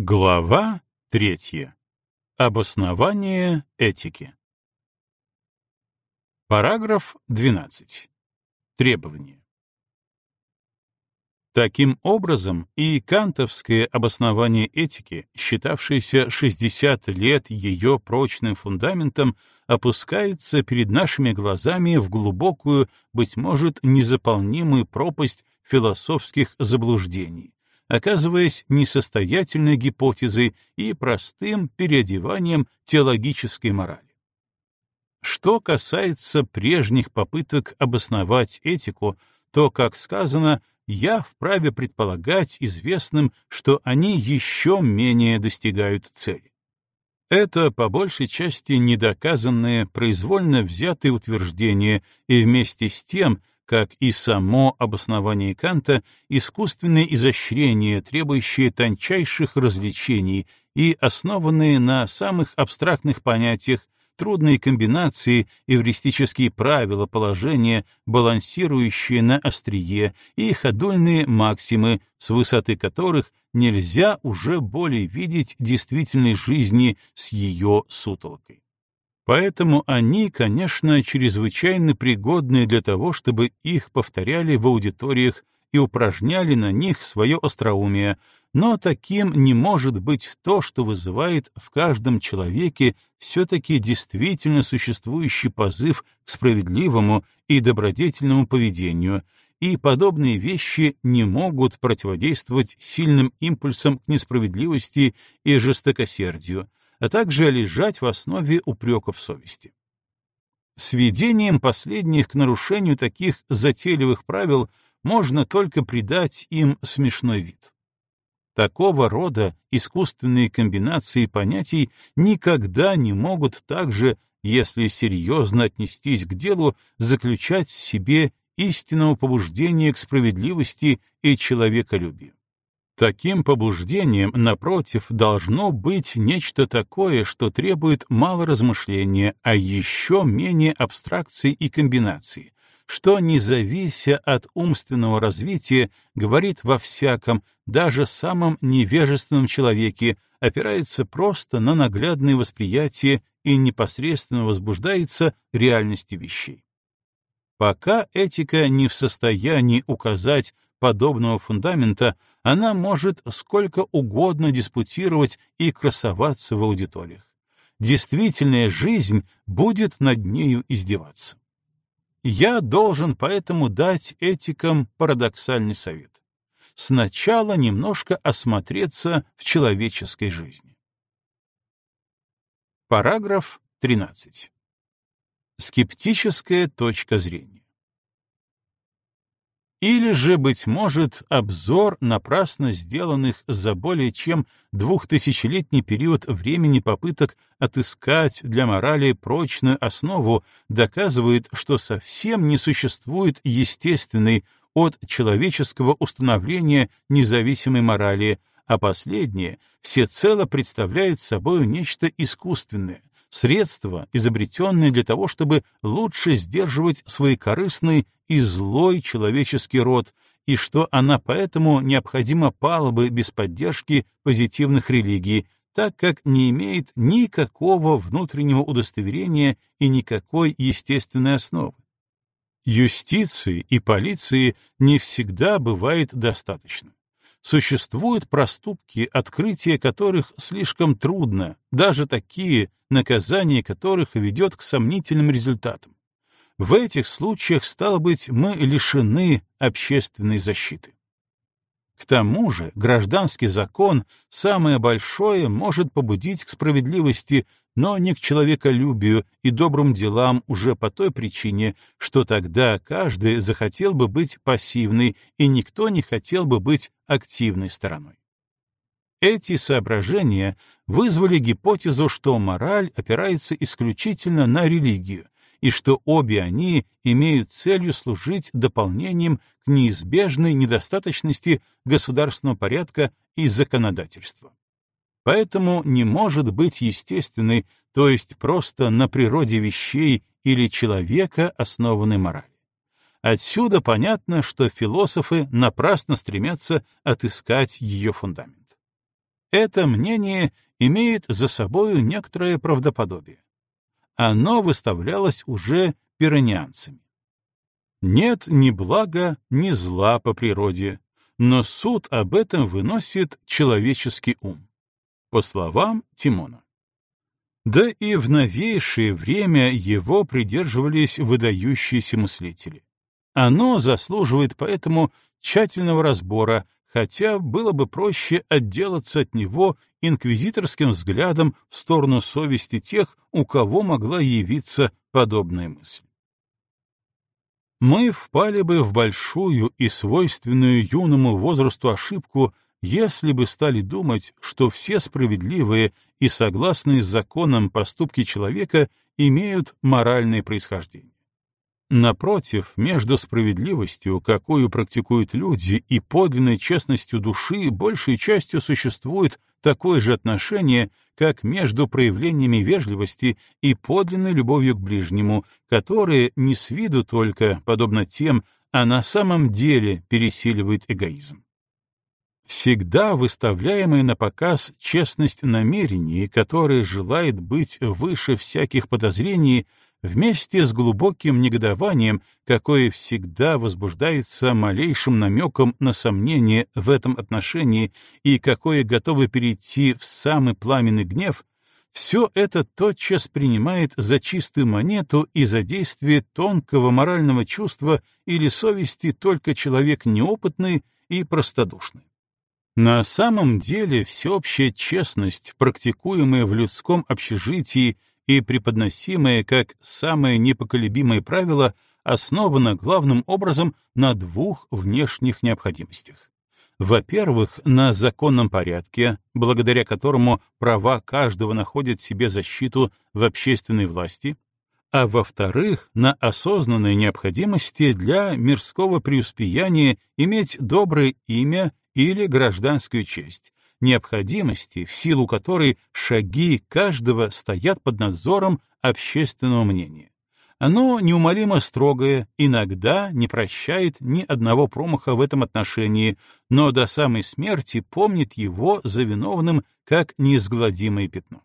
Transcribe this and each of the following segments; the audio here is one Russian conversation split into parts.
Глава третья. Обоснование этики. Параграф 12. Требования. Таким образом, и кантовское обоснование этики, считавшееся 60 лет ее прочным фундаментом, опускается перед нашими глазами в глубокую, быть может, незаполнимую пропасть философских заблуждений, оказываясь несостоятельной гипотезой и простым переодеванием теологической морали. Что касается прежних попыток обосновать этику, то, как сказано, я вправе предполагать известным, что они еще менее достигают цели. Это, по большей части, недоказанные, произвольно взятые утверждения, и вместе с тем как и само обоснование Канта, искусственные изощрения, требующие тончайших развлечений и основанные на самых абстрактных понятиях, трудные комбинации, эвристические правила положения, балансирующие на острие, и ходульные максимы, с высоты которых нельзя уже более видеть действительной жизни с ее сутолкой. Поэтому они, конечно, чрезвычайно пригодны для того, чтобы их повторяли в аудиториях и упражняли на них свое остроумие, но таким не может быть то, что вызывает в каждом человеке все-таки действительно существующий позыв к справедливому и добродетельному поведению, и подобные вещи не могут противодействовать сильным импульсам к несправедливости и жестокосердию, а также лежать в основе упреков совести. Сведением последних к нарушению таких затейливых правил можно только придать им смешной вид. Такого рода искусственные комбинации понятий никогда не могут также, если серьезно отнестись к делу, заключать в себе истинного побуждения к справедливости и человеколюбию. Таким побуждением, напротив, должно быть нечто такое, что требует мало размышления, а еще менее абстракции и комбинации, что, не завися от умственного развития, говорит во всяком, даже самом невежественном человеке, опирается просто на наглядное восприятие и непосредственно возбуждается реальности вещей. Пока этика не в состоянии указать подобного фундамента, она может сколько угодно диспутировать и красоваться в аудиториях. Действительная жизнь будет над нею издеваться. Я должен поэтому дать этикам парадоксальный совет. Сначала немножко осмотреться в человеческой жизни. Параграф 13. Скептическая точка зрения. Или же, быть может, обзор напрасно сделанных за более чем двухтысячелетний период времени попыток отыскать для морали прочную основу доказывает, что совсем не существует естественной от человеческого установления независимой морали, а последнее всецело представляет собой нечто искусственное, средство, изобретенное для того, чтобы лучше сдерживать корыстный и злой человеческий род, и что она поэтому необходимо пала бы без поддержки позитивных религий, так как не имеет никакого внутреннего удостоверения и никакой естественной основы. Юстиции и полиции не всегда бывает достаточно. Существуют проступки, открытие которых слишком трудно, даже такие, наказание которых ведет к сомнительным результатам. В этих случаях, стало быть, мы лишены общественной защиты. К тому же гражданский закон самое большое может побудить к справедливости, но не к человеколюбию и добрым делам уже по той причине, что тогда каждый захотел бы быть пассивной, и никто не хотел бы быть активной стороной. Эти соображения вызвали гипотезу, что мораль опирается исключительно на религию, и что обе они имеют целью служить дополнением к неизбежной недостаточности государственного порядка и законодательства поэтому не может быть естественной, то есть просто на природе вещей или человека основанной морали. Отсюда понятно, что философы напрасно стремятся отыскать ее фундамент. это мнение имеет за собою некоторое правдоподобие. Оно выставлялось уже пиронианцами. Нет ни блага, ни зла по природе, но суд об этом выносит человеческий ум. По словам Тимона. Да и в новейшее время его придерживались выдающиеся мыслители. Оно заслуживает поэтому тщательного разбора, хотя было бы проще отделаться от него инквизиторским взглядом в сторону совести тех, у кого могла явиться подобная мысль. Мы впали бы в большую и свойственную юному возрасту ошибку, если бы стали думать, что все справедливые и согласные с законом поступки человека имеют моральное происхождение. Напротив, между справедливостью, какую практикуют люди, и подлинной честностью души большей частью существует такое же отношение, как между проявлениями вежливости и подлинной любовью к ближнему, которые не с виду только, подобно тем, а на самом деле пересиливает эгоизм. Всегда выставляемая на показ честность намерений, которая желает быть выше всяких подозрений, вместе с глубоким негодованием, какое всегда возбуждается малейшим намеком на сомнение в этом отношении и какое готово перейти в самый пламенный гнев, все это тотчас принимает за чистую монету и за действие тонкого морального чувства или совести только человек неопытный и простодушный. На самом деле всеобщая честность, практикуемая в людском общежитии и преподносимое как самое непоколебимое правило, основано главным образом на двух внешних необходимостях. Во-первых, на законном порядке, благодаря которому права каждого находят себе защиту в общественной власти, а во-вторых, на осознанной необходимости для мирского преуспеяния иметь доброе имя или гражданскую честь, необходимости, в силу которой шаги каждого стоят под надзором общественного мнения. Оно неумолимо строгое, иногда не прощает ни одного промаха в этом отношении, но до самой смерти помнит его за виновным как неизгладимое пятно.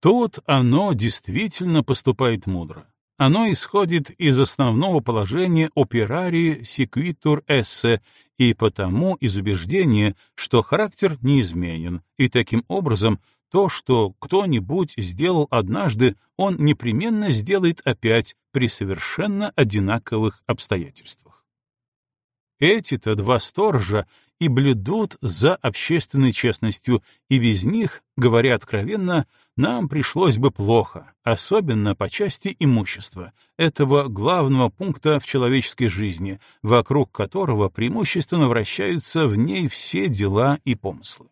Тут оно действительно поступает мудро. Оно исходит из основного положения операри sequitur esse и потому из убеждения, что характер неизменен, и таким образом то, что кто-нибудь сделал однажды, он непременно сделает опять при совершенно одинаковых обстоятельствах. Эти-то два сторожа и блюдут за общественной честностью, и без них, говоря откровенно, нам пришлось бы плохо, особенно по части имущества, этого главного пункта в человеческой жизни, вокруг которого преимущественно вращаются в ней все дела и помыслы.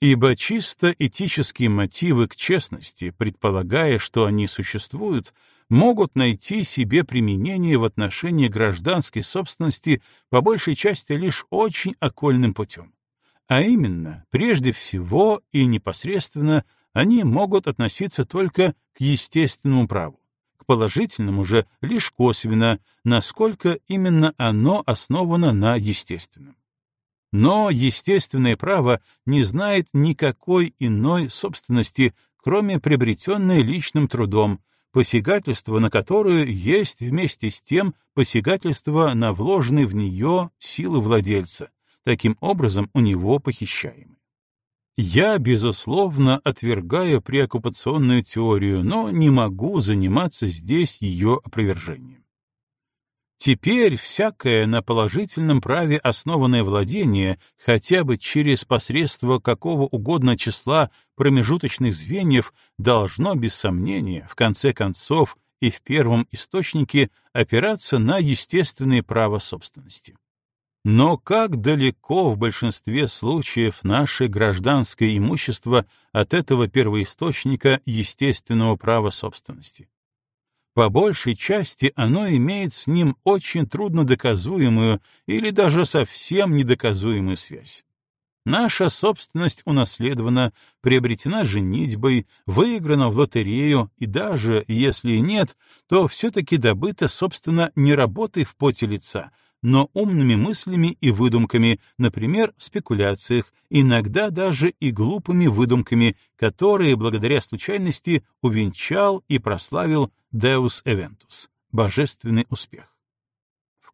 Ибо чисто этические мотивы к честности, предполагая, что они существуют, могут найти себе применение в отношении гражданской собственности по большей части лишь очень окольным путем. А именно, прежде всего и непосредственно, они могут относиться только к естественному праву, к положительному же лишь косвенно, насколько именно оно основано на естественном. Но естественное право не знает никакой иной собственности, кроме приобретенной личным трудом, посягательство на которую есть вместе с тем посягательство на вложенные в нее силы владельца, таким образом у него похищаемы. Я, безусловно, отвергаю преоккупационную теорию, но не могу заниматься здесь ее опровержением. Теперь всякое на положительном праве основанное владение, хотя бы через посредство какого угодно числа промежуточных звеньев, должно, без сомнения, в конце концов и в первом источнике опираться на естественное право собственности. Но как далеко в большинстве случаев наше гражданское имущество от этого первоисточника естественного права собственности? По большей части оно имеет с ним очень трудно доказуемую или даже совсем недоказуемую связь. Наша собственность унаследована, приобретена женитьбой, выиграна в лотерею, и даже если и нет, то все-таки добыта, собственно, не работой в поте лица, но умными мыслями и выдумками, например, спекуляциях, иногда даже и глупыми выдумками, которые благодаря случайности увенчал и прославил Deus Eventus — божественный успех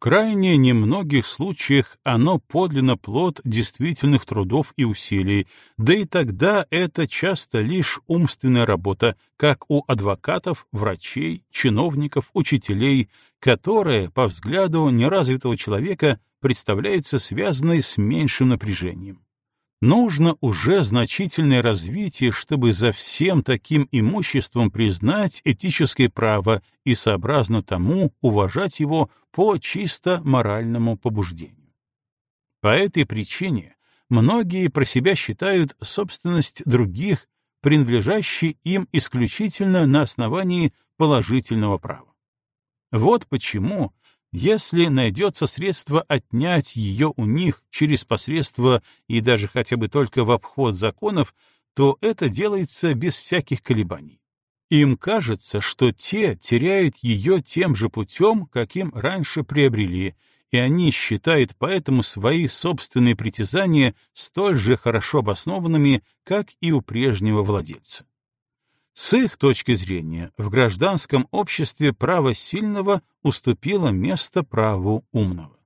крайне немногих случаях оно подлинно плод действительных трудов и усилий, да и тогда это часто лишь умственная работа, как у адвокатов, врачей, чиновников, учителей, которая, по взгляду неразвитого человека, представляется связанной с меньшим напряжением. Нужно уже значительное развитие, чтобы за всем таким имуществом признать этическое право и сообразно тому уважать его по чисто моральному побуждению. По этой причине многие про себя считают собственность других, принадлежащей им исключительно на основании положительного права. Вот почему если найдется средство отнять ее у них через посредство и даже хотя бы только в обход законов, то это делается без всяких колебаний. Им кажется, что те теряют ее тем же путем, каким раньше приобрели, и они считают поэтому свои собственные притязания столь же хорошо обоснованными, как и у прежнего владельца. С их точки зрения, в гражданском обществе право сильного уступило место праву умного.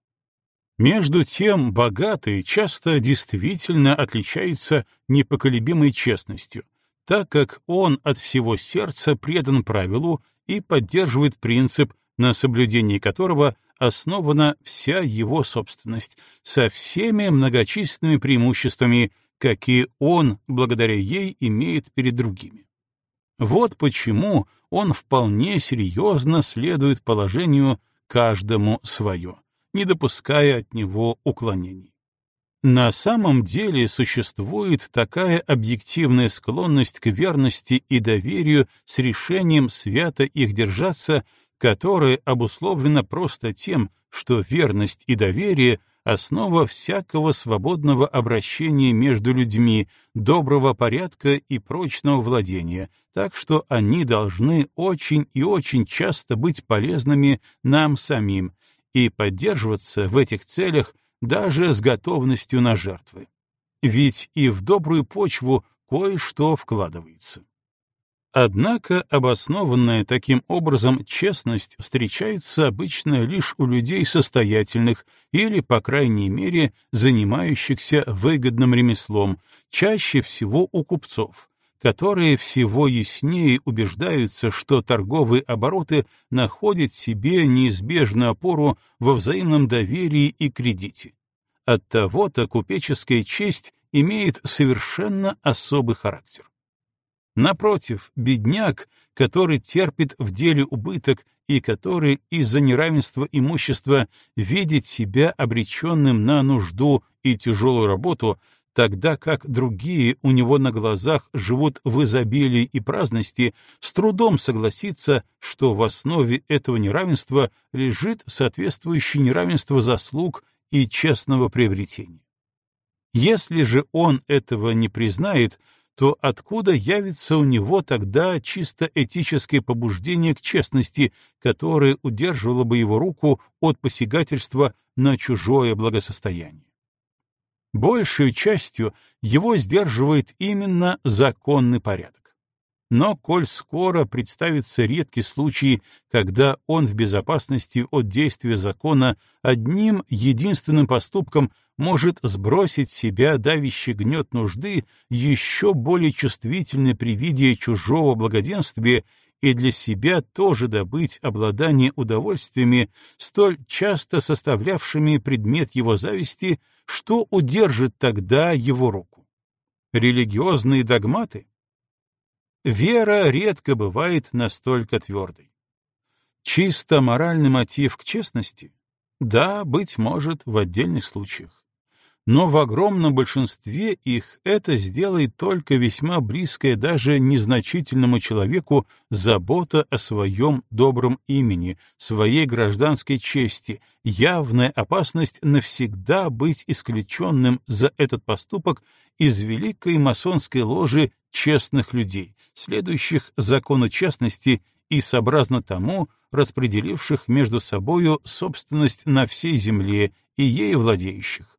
Между тем, богатый часто действительно отличается непоколебимой честностью, так как он от всего сердца предан правилу и поддерживает принцип, на соблюдении которого основана вся его собственность, со всеми многочисленными преимуществами, какие он, благодаря ей, имеет перед другими. Вот почему он вполне серьезно следует положению «каждому свое», не допуская от него уклонений. На самом деле существует такая объективная склонность к верности и доверию с решением свято их держаться, которая обусловлена просто тем, что верность и доверие — основа всякого свободного обращения между людьми, доброго порядка и прочного владения, так что они должны очень и очень часто быть полезными нам самим и поддерживаться в этих целях даже с готовностью на жертвы. Ведь и в добрую почву кое-что вкладывается. Однако обоснованная таким образом честность встречается обычно лишь у людей состоятельных или, по крайней мере, занимающихся выгодным ремеслом, чаще всего у купцов, которые всего яснее убеждаются, что торговые обороты находят себе неизбежную опору во взаимном доверии и кредите. Оттого-то купеческая честь имеет совершенно особый характер. Напротив, бедняк, который терпит в деле убыток и который из-за неравенства имущества видит себя обреченным на нужду и тяжелую работу, тогда как другие у него на глазах живут в изобилии и праздности, с трудом согласится, что в основе этого неравенства лежит соответствующее неравенство заслуг и честного приобретения. Если же он этого не признает, то откуда явится у него тогда чисто этическое побуждение к честности, которое удерживало бы его руку от посягательства на чужое благосостояние? Большей частью его сдерживает именно законный порядок. Но коль скоро представится редкий случай, когда он в безопасности от действия закона одним единственным поступком может сбросить себя давящий гнет нужды, еще более чувствительный при виде чужого благоденствия и для себя тоже добыть обладание удовольствиями, столь часто составлявшими предмет его зависти, что удержит тогда его руку? Религиозные догматы? Вера редко бывает настолько твердой. Чисто моральный мотив к честности? Да, быть может, в отдельных случаях. Но в огромном большинстве их это сделает только весьма близкая даже незначительному человеку забота о своем добром имени, своей гражданской чести, явная опасность навсегда быть исключенным за этот поступок из великой масонской ложи честных людей, следующих закону честности и сообразно тому распределивших между собою собственность на всей земле и ей владеющих.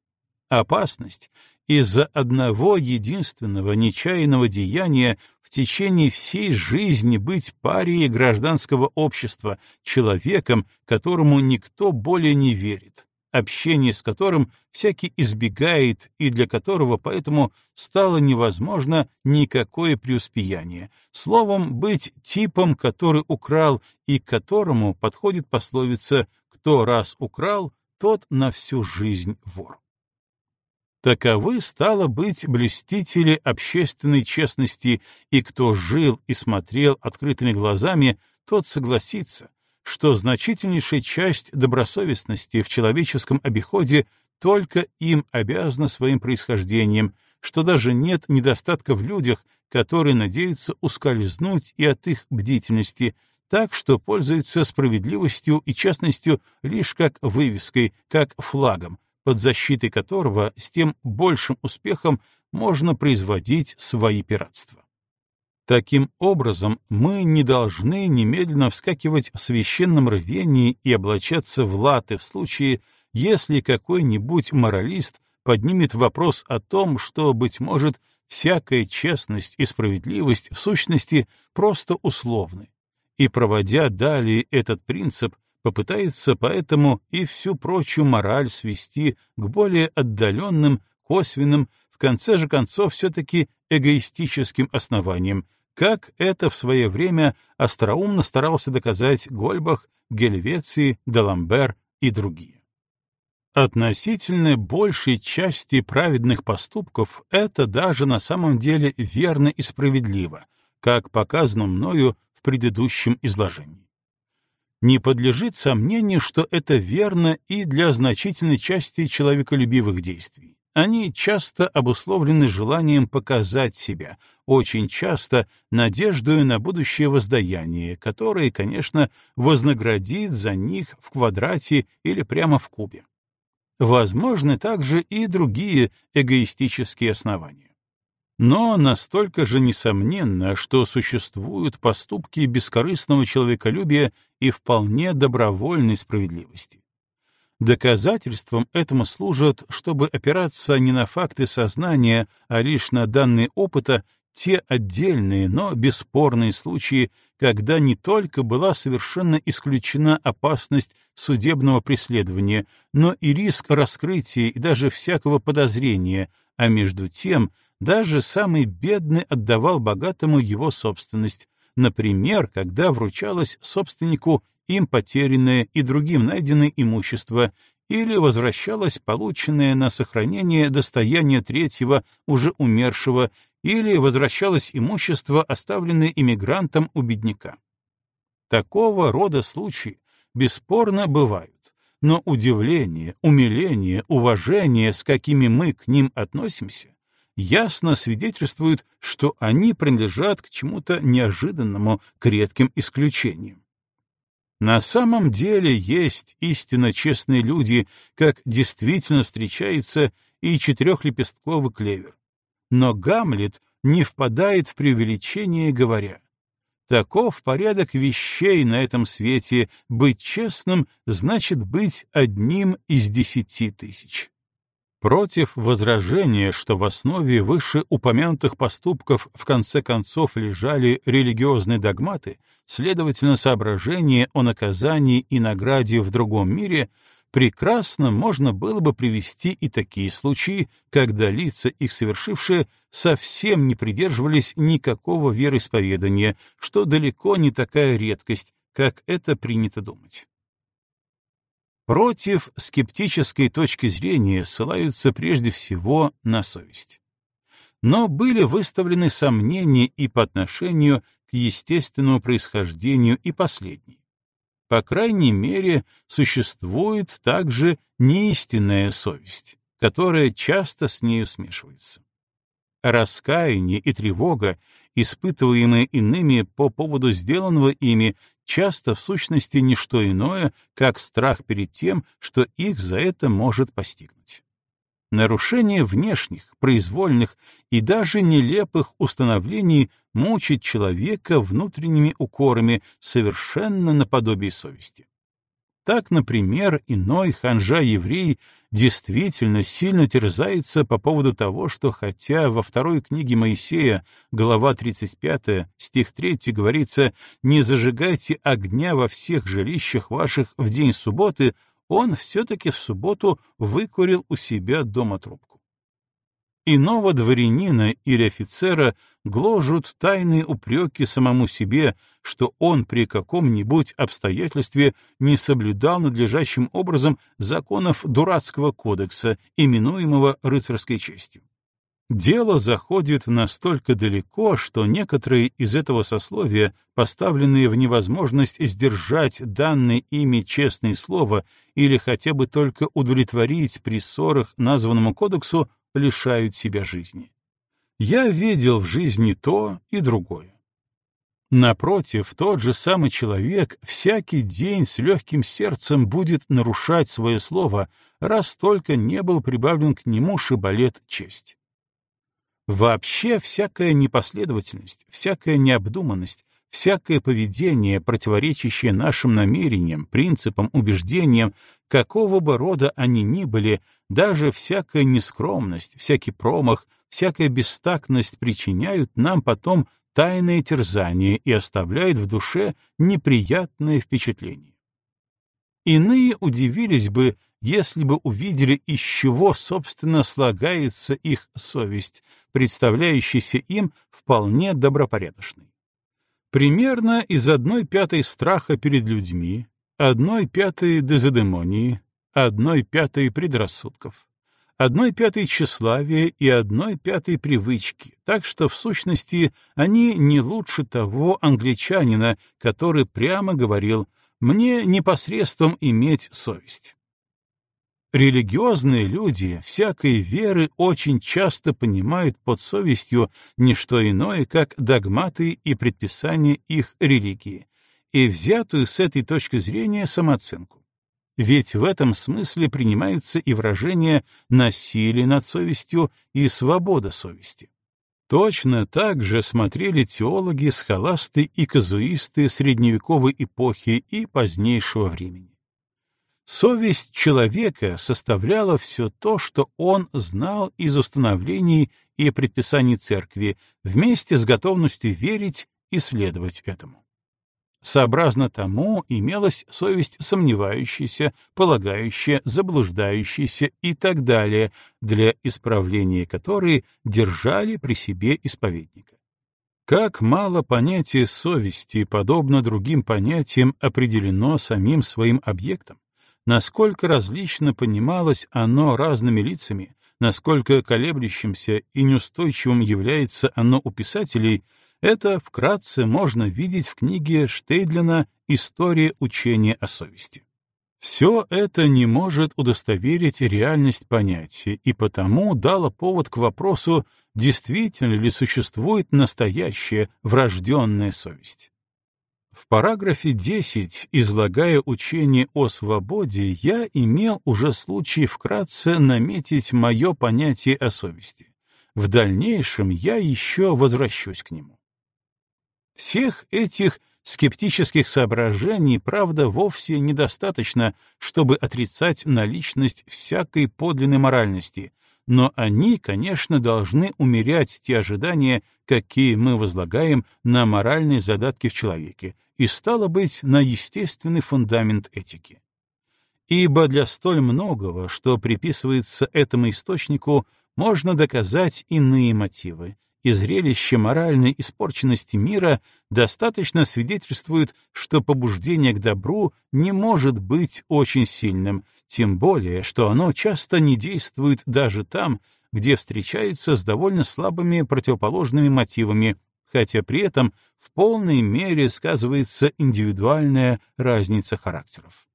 Опасность из-за одного единственного нечаянного деяния в течение всей жизни быть парией гражданского общества, человеком, которому никто более не верит, общение с которым всякий избегает и для которого поэтому стало невозможно никакое преуспеяние. Словом, быть типом, который украл и которому подходит пословица «кто раз украл, тот на всю жизнь вор». Таковы, стало быть, блюстители общественной честности, и кто жил и смотрел открытыми глазами, тот согласится, что значительнейшая часть добросовестности в человеческом обиходе только им обязана своим происхождением, что даже нет недостатка в людях, которые надеются ускользнуть и от их бдительности, так что пользуются справедливостью и честностью лишь как вывеской, как флагом, под защитой которого с тем большим успехом можно производить свои пиратства. Таким образом, мы не должны немедленно вскакивать в священном рвении и облачаться в латы в случае, если какой-нибудь моралист поднимет вопрос о том, что, быть может, всякая честность и справедливость в сущности просто условны, и, проводя далее этот принцип, попытается поэтому и всю прочую мораль свести к более отдаленным, косвенным, в конце же концов все-таки эгоистическим основаниям, как это в свое время остроумно старался доказать Гольбах, Гельвеций, Даламбер и другие. Относительно большей части праведных поступков это даже на самом деле верно и справедливо, как показано мною в предыдущем изложении не подлежит сомнению, что это верно и для значительной части человеколюбивых действий. Они часто обусловлены желанием показать себя, очень часто надеждою на будущее воздаяние, которое, конечно, вознаградит за них в квадрате или прямо в кубе. Возможны также и другие эгоистические основания. Но настолько же несомненно, что существуют поступки бескорыстного человеколюбия и вполне добровольной справедливости. Доказательством этому служат, чтобы опираться не на факты сознания, а лишь на данные опыта, те отдельные, но бесспорные случаи, когда не только была совершенно исключена опасность судебного преследования, но и риск раскрытия и даже всякого подозрения, а между тем — даже самый бедный отдавал богатому его собственность, например, когда вручалось собственнику им потерянное и другим найденное имущество или возвращалось полученное на сохранение достояние третьего, уже умершего, или возвращалось имущество, оставленное иммигрантом у бедняка. Такого рода случаи бесспорно бывают, но удивление, умиление, уважение, с какими мы к ним относимся, ясно свидетельствуют, что они принадлежат к чему-то неожиданному, к редким исключениям. На самом деле есть истинно честные люди, как действительно встречается и четырехлепестковый клевер. Но Гамлет не впадает в преувеличение, говоря, «Таков порядок вещей на этом свете, быть честным значит быть одним из десяти тысяч». Против возражения, что в основе вышеупомянутых поступков в конце концов лежали религиозные догматы, следовательно, соображения о наказании и награде в другом мире, прекрасно можно было бы привести и такие случаи, когда лица, их совершившие, совсем не придерживались никакого вероисповедания, что далеко не такая редкость, как это принято думать. Против скептической точки зрения ссылаются прежде всего на совесть. Но были выставлены сомнения и по отношению к естественному происхождению и последней. По крайней мере, существует также неистинная совесть, которая часто с нею смешивается. Раскаяние и тревога, испытываемые иными по поводу сделанного ими, часто в сущности не что иное, как страх перед тем, что их за это может постигнуть. Нарушение внешних, произвольных и даже нелепых установлений мучит человека внутренними укорами, совершенно наподобие совести. Так, например, иной ханжа-еврей действительно сильно терзается по поводу того, что хотя во второй книге Моисея, глава 35, стих 3, говорится «Не зажигайте огня во всех жилищах ваших в день субботы», он все-таки в субботу выкурил у себя дома трубку. Иного дворянина или офицера гложут тайные упреки самому себе, что он при каком-нибудь обстоятельстве не соблюдал надлежащим образом законов дурацкого кодекса, именуемого рыцарской честью. Дело заходит настолько далеко, что некоторые из этого сословия, поставленные в невозможность сдержать данное ими честное слово или хотя бы только удовлетворить при ссорах названному кодексу, лишают себя жизни. Я видел в жизни то и другое. Напротив, тот же самый человек всякий день с легким сердцем будет нарушать свое слово, раз только не был прибавлен к нему шибалет честь. Вообще всякая непоследовательность, всякая необдуманность, всякое поведение, противоречащее нашим намерениям, принципам, убеждениям, какого бы рода они ни были, даже всякая нескромность, всякий промах, всякая бестактность причиняют нам потом тайное терзание и оставляют в душе неприятное впечатление. Иные удивились бы, если бы увидели, из чего, собственно, слагается их совесть, представляющаяся им вполне добропорядочной. Примерно из одной пятой страха перед людьми, одной пятой дезидемонии, одной пятой предрассудков, одной пятой тщеславия и одной пятой привычки, так что, в сущности, они не лучше того англичанина, который прямо говорил мне непосредством иметь совесть. Религиозные люди всякой веры очень часто понимают под совестью не что иное, как догматы и предписания их религии, и взятую с этой точки зрения самооценку. Ведь в этом смысле принимаются и выражения насилия над совестью и свобода совести. Точно так же смотрели теологи, схоласты и казуисты средневековой эпохи и позднейшего времени. Совесть человека составляла все то, что он знал из установлений и предписаний церкви, вместе с готовностью верить и следовать этому. Сообразно тому имелась совесть сомневающаяся, полагающая, заблуждающаяся и так далее, для исправления которой держали при себе исповедника. Как мало понятие совести, подобно другим понятиям, определено самим своим объектом, насколько различно понималось оно разными лицами, насколько колеблющимся и неустойчивым является оно у писателей — это вкратце можно видеть в книге Штейдлина «История учения о совести». Все это не может удостоверить реальность понятия и потому дало повод к вопросу, действительно ли существует настоящая врожденная совесть. В параграфе 10, излагая учение о свободе, я имел уже случай вкратце наметить мое понятие о совести. В дальнейшем я еще возвращусь к нему. Всех этих скептических соображений, правда, вовсе недостаточно, чтобы отрицать наличность всякой подлинной моральности, но они, конечно, должны умерять те ожидания, какие мы возлагаем на моральные задатки в человеке, и, стало быть, на естественный фундамент этики. Ибо для столь многого, что приписывается этому источнику, можно доказать иные мотивы, и зрелище моральной испорченности мира достаточно свидетельствует, что побуждение к добру не может быть очень сильным, тем более, что оно часто не действует даже там, где встречается с довольно слабыми противоположными мотивами, хотя при этом в полной мере сказывается индивидуальная разница характеров.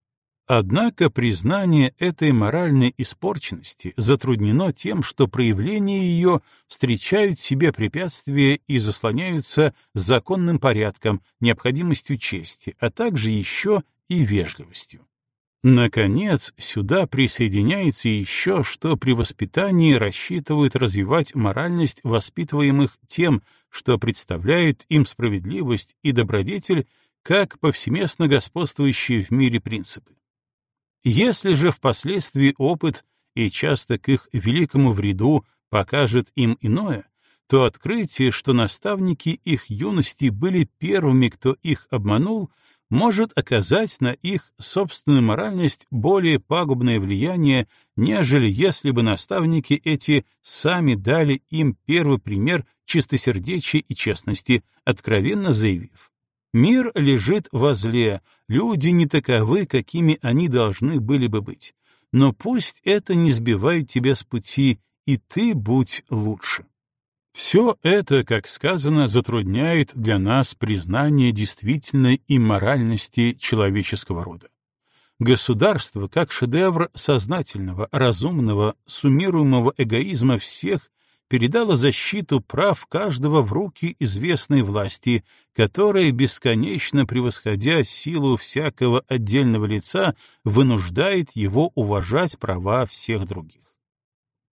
Однако признание этой моральной испорченности затруднено тем, что проявления ее встречают себе препятствия и заслоняются законным порядком, необходимостью чести, а также еще и вежливостью. Наконец, сюда присоединяется еще, что при воспитании рассчитывают развивать моральность воспитываемых тем, что представляет им справедливость и добродетель как повсеместно господствующие в мире принципы. Если же впоследствии опыт, и часто к их великому вреду, покажет им иное, то открытие, что наставники их юности были первыми, кто их обманул, может оказать на их собственную моральность более пагубное влияние, нежели если бы наставники эти сами дали им первый пример чистосердечия и честности, откровенно заявив. Мир лежит во зле, люди не таковы, какими они должны были бы быть. Но пусть это не сбивает тебя с пути, и ты будь лучше. Все это, как сказано, затрудняет для нас признание действительной имморальности человеческого рода. Государство, как шедевр сознательного, разумного, суммируемого эгоизма всех, передало защиту прав каждого в руки известной власти, которая, бесконечно превосходя силу всякого отдельного лица, вынуждает его уважать права всех других.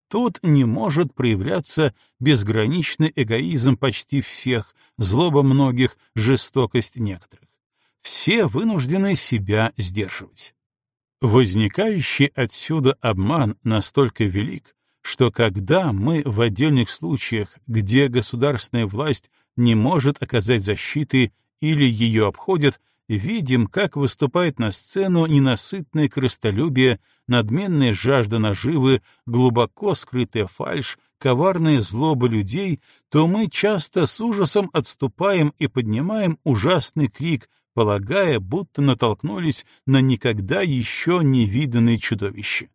Тут не может проявляться безграничный эгоизм почти всех, злоба многих, жестокость некоторых. Все вынуждены себя сдерживать. Возникающий отсюда обман настолько велик, что когда мы в отдельных случаях, где государственная власть не может оказать защиты или ее обходят, видим, как выступает на сцену ненасытное крыстолюбие, надменная жажда наживы, глубоко скрытая фальшь, коварная злоба людей, то мы часто с ужасом отступаем и поднимаем ужасный крик, полагая, будто натолкнулись на никогда еще не виданные чудовища.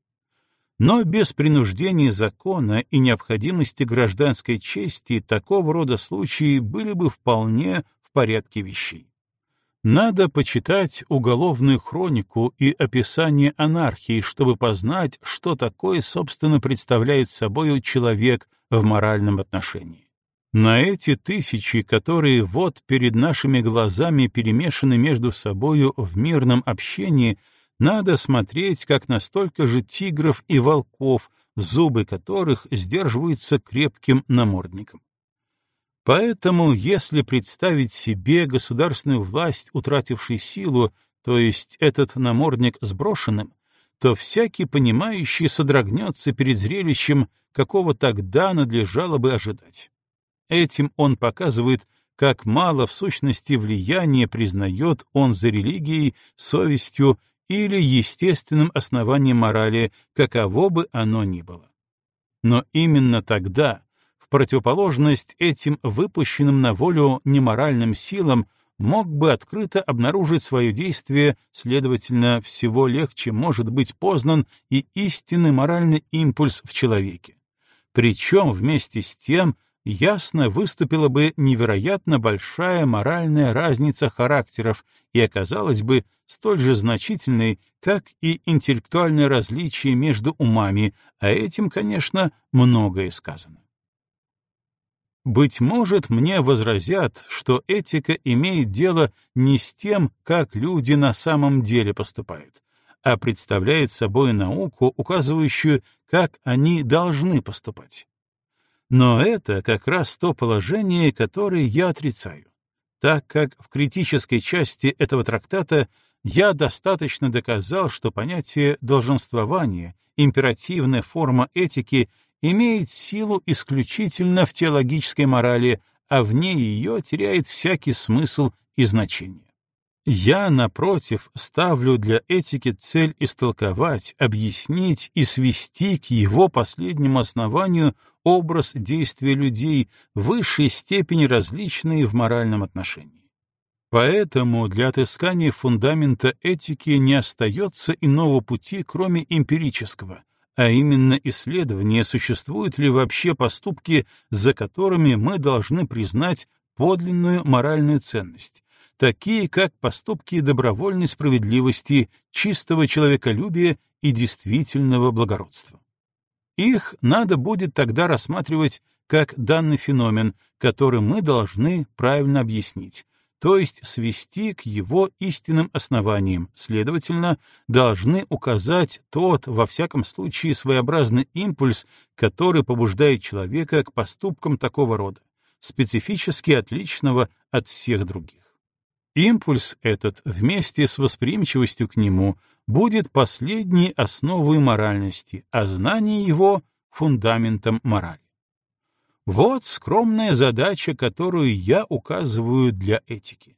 Но без принуждения закона и необходимости гражданской чести такого рода случаи были бы вполне в порядке вещей. Надо почитать уголовную хронику и описание анархии, чтобы познать, что такое, собственно, представляет собою человек в моральном отношении. На эти тысячи, которые вот перед нашими глазами перемешаны между собою в мирном общении, надо смотреть как на столько же тигров и волков, зубы которых сдерживаются крепким намордником. Поэтому, если представить себе государственную власть, утратившей силу, то есть этот намордник сброшенным, то всякий понимающий содрогнется перед зрелищем, какого тогда надлежало бы ожидать. Этим он показывает, как мало в сущности влияния признает он за религией, совестью или естественным основанием морали, каково бы оно ни было. Но именно тогда, противоположность этим выпущенным на волю неморальным силам мог бы открыто обнаружить свое действие, следовательно, всего легче может быть познан и истинный моральный импульс в человеке. Причем вместе с тем ясно выступила бы невероятно большая моральная разница характеров и оказалась бы столь же значительной, как и интеллектуальное различие между умами, а этим, конечно, многое сказано. Быть может, мне возразят, что этика имеет дело не с тем, как люди на самом деле поступают, а представляет собой науку, указывающую, как они должны поступать. Но это как раз то положение, которое я отрицаю, так как в критической части этого трактата я достаточно доказал, что понятие долженствования, императивная форма этики имеет силу исключительно в теологической морали, а вне ее теряет всякий смысл и значение. Я, напротив, ставлю для этики цель истолковать, объяснить и свести к его последнему основанию образ действия людей в высшей степени различные в моральном отношении. Поэтому для отыскания фундамента этики не остается иного пути, кроме эмпирического — а именно исследование, существуют ли вообще поступки, за которыми мы должны признать подлинную моральную ценность, такие как поступки добровольной справедливости, чистого человеколюбия и действительного благородства. Их надо будет тогда рассматривать как данный феномен, который мы должны правильно объяснить, то есть свести к его истинным основаниям, следовательно, должны указать тот, во всяком случае, своеобразный импульс, который побуждает человека к поступкам такого рода, специфически отличного от всех других. Импульс этот вместе с восприимчивостью к нему будет последней основой моральности, а знание его — фундаментом морали. Вот скромная задача, которую я указываю для этики.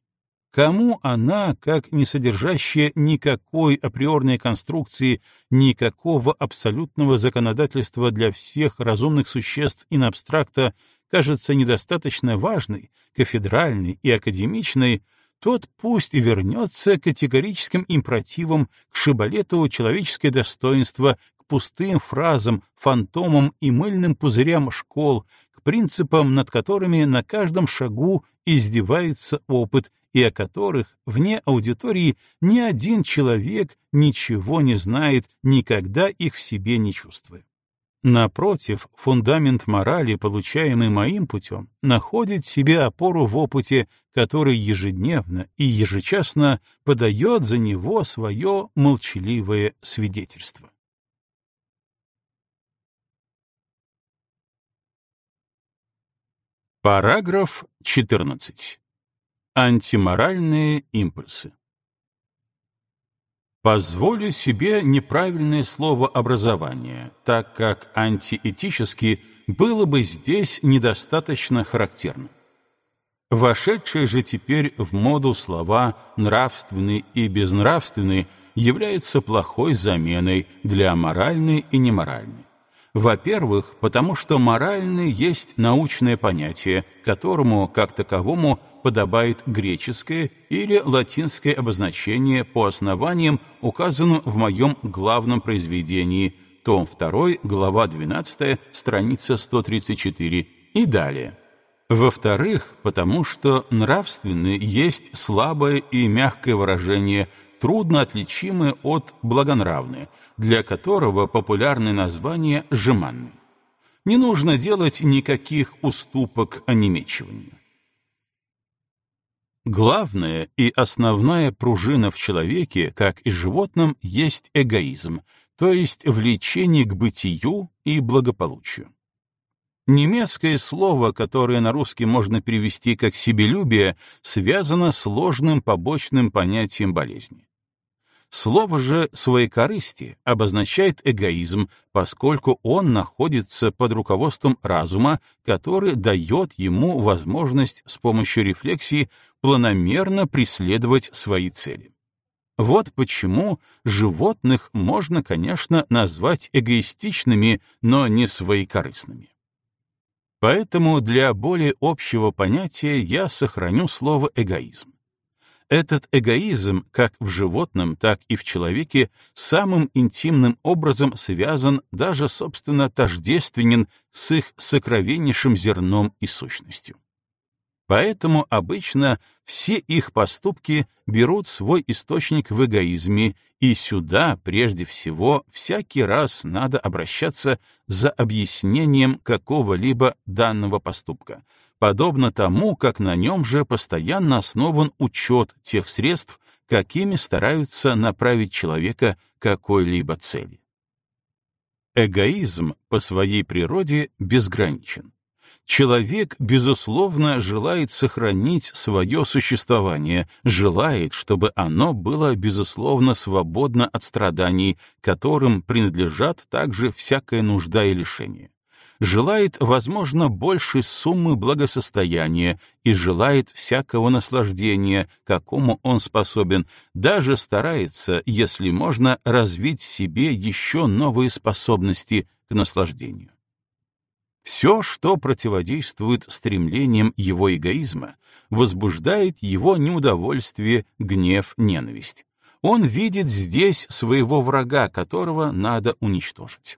Кому она, как не содержащая никакой априорной конструкции, никакого абсолютного законодательства для всех разумных существ in абстракта, кажется недостаточно важной, кафедральной и академичной, тот пусть и вернется категорическим импративам, к шибалету человеческое достоинство, к пустым фразам, фантомам и мыльным пузырям школ, к принципам, над которыми на каждом шагу издевается опыт и о которых вне аудитории ни один человек ничего не знает, никогда их в себе не чувствуя. Напротив, фундамент морали, получаемый моим путем, находит себе опору в опыте, который ежедневно и ежечасно подает за него свое молчаливое свидетельство. Параграф 14. Антиморальные импульсы. Позволю себе неправильное слово «образование», так как антиэтически было бы здесь недостаточно характерно. Вошедшие же теперь в моду слова «нравственный» и «безнравственный» являются плохой заменой для моральной и неморальной. Во-первых, потому что моральный есть научное понятие, которому, как таковому, подобает греческое или латинское обозначение по основаниям, указанным в моем главном произведении, том 2, глава 12, страница 134 и далее. Во-вторых, потому что нравственный есть слабое и мягкое выражение – трудно отличимы от благонравны, для которого популярное название «жеманный». Не нужно делать никаких уступок онемечиванию. Главная и основная пружина в человеке, как и животном, есть эгоизм, то есть влечение к бытию и благополучию. Немецкое слово, которое на русский можно перевести как «себелюбие», связано с сложным побочным понятием болезни. Слово же «своекорыстие» обозначает эгоизм, поскольку он находится под руководством разума, который дает ему возможность с помощью рефлексии планомерно преследовать свои цели. Вот почему животных можно, конечно, назвать эгоистичными, но не своекорыстными. Поэтому для более общего понятия я сохраню слово «эгоизм». Этот эгоизм, как в животном, так и в человеке, самым интимным образом связан, даже, собственно, тождественен с их сокровеннейшим зерном и сущностью. Поэтому обычно все их поступки берут свой источник в эгоизме, и сюда, прежде всего, всякий раз надо обращаться за объяснением какого-либо данного поступка, подобно тому, как на нем же постоянно основан учет тех средств, какими стараются направить человека какой-либо цели. Эгоизм по своей природе безграничен. Человек, безусловно, желает сохранить свое существование, желает, чтобы оно было, безусловно, свободно от страданий, которым принадлежат также всякая нужда и лишение. Желает, возможно, большей суммы благосостояния и желает всякого наслаждения, какому он способен, даже старается, если можно, развить в себе еще новые способности к наслаждению. Все, что противодействует стремлениям его эгоизма, возбуждает его неудовольствие, гнев, ненависть. Он видит здесь своего врага, которого надо уничтожить.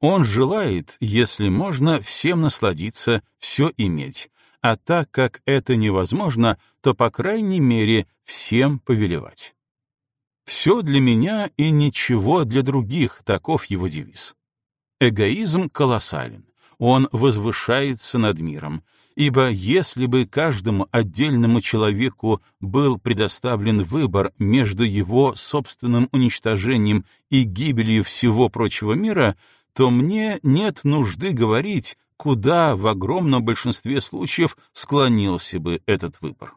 Он желает, если можно, всем насладиться, все иметь, а так как это невозможно, то, по крайней мере, всем повелевать. «Все для меня и ничего для других» — таков его девиз. Эгоизм колоссален он возвышается над миром. ибо если бы каждому отдельному человеку был предоставлен выбор между его собственным уничтожением и гибелью всего прочего мира, то мне нет нужды говорить, куда в огромном большинстве случаев склонился бы этот выбор.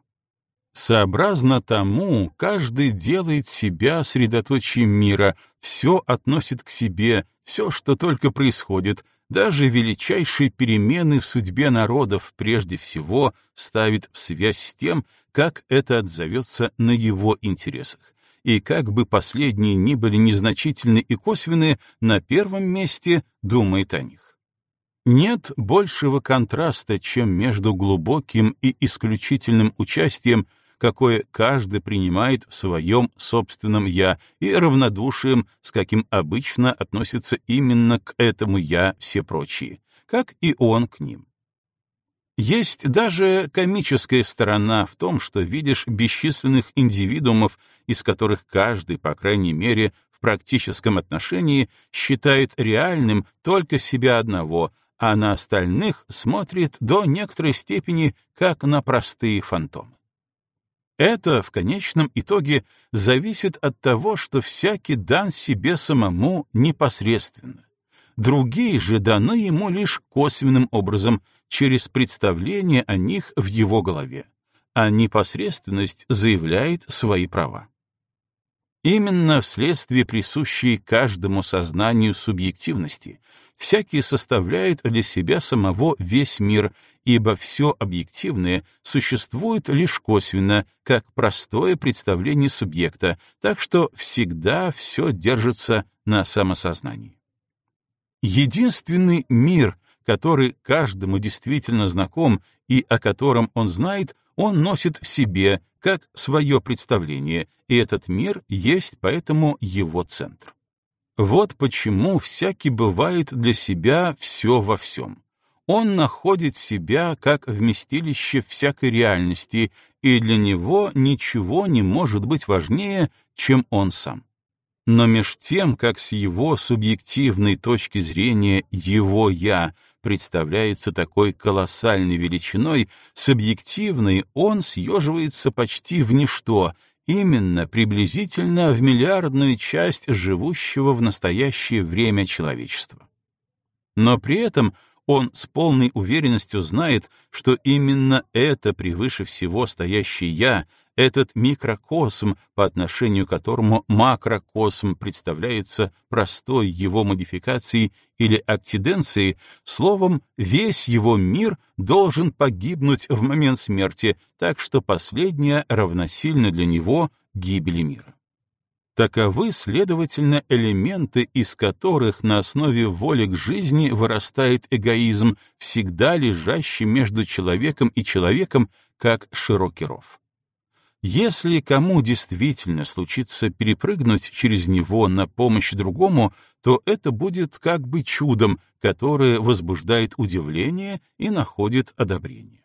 Сообразно тому, каждый делает себя средоточием мира, все относит к себе, все, что только происходит, даже величайшие перемены в судьбе народов прежде всего ставит в связь с тем, как это отзовется на его интересах. И как бы последние ни были незначительны и косвенны, на первом месте думает о них. Нет большего контраста, чем между глубоким и исключительным участием какое каждый принимает в своем собственном «я», и равнодушием, с каким обычно относятся именно к этому «я» все прочие, как и он к ним. Есть даже комическая сторона в том, что видишь бесчисленных индивидуумов, из которых каждый, по крайней мере, в практическом отношении считает реальным только себя одного, а на остальных смотрит до некоторой степени как на простые фантомы. Это, в конечном итоге, зависит от того, что всякий дан себе самому непосредственно. Другие же даны ему лишь косвенным образом, через представление о них в его голове, а непосредственность заявляет свои права. Именно вследствие присущей каждому сознанию субъективности всякий составляет для себя самого весь мир, ибо все объективное существует лишь косвенно, как простое представление субъекта, так что всегда все держится на самосознании. Единственный мир, который каждому действительно знаком и о котором он знает, он носит в себе как свое представление, и этот мир есть поэтому его центр. Вот почему всякий бывает для себя все во всем. Он находит себя как вместилище всякой реальности, и для него ничего не может быть важнее, чем он сам. Но меж тем, как с его субъективной точки зрения его «я» представляется такой колоссальной величиной, с объективной он съеживается почти в ничто, именно приблизительно в миллиардную часть живущего в настоящее время человечества. Но при этом он с полной уверенностью знает, что именно это превыше всего стоящее «я», этот микрокосм, по отношению к которому макрокосм представляется простой его модификацией или акциденцией, словом, весь его мир должен погибнуть в момент смерти, так что последняя равносильна для него гибели мира. Таковы, следовательно, элементы, из которых на основе воли к жизни вырастает эгоизм, всегда лежащий между человеком и человеком, как широкий ров. Если кому действительно случится перепрыгнуть через него на помощь другому, то это будет как бы чудом, которое возбуждает удивление и находит одобрение.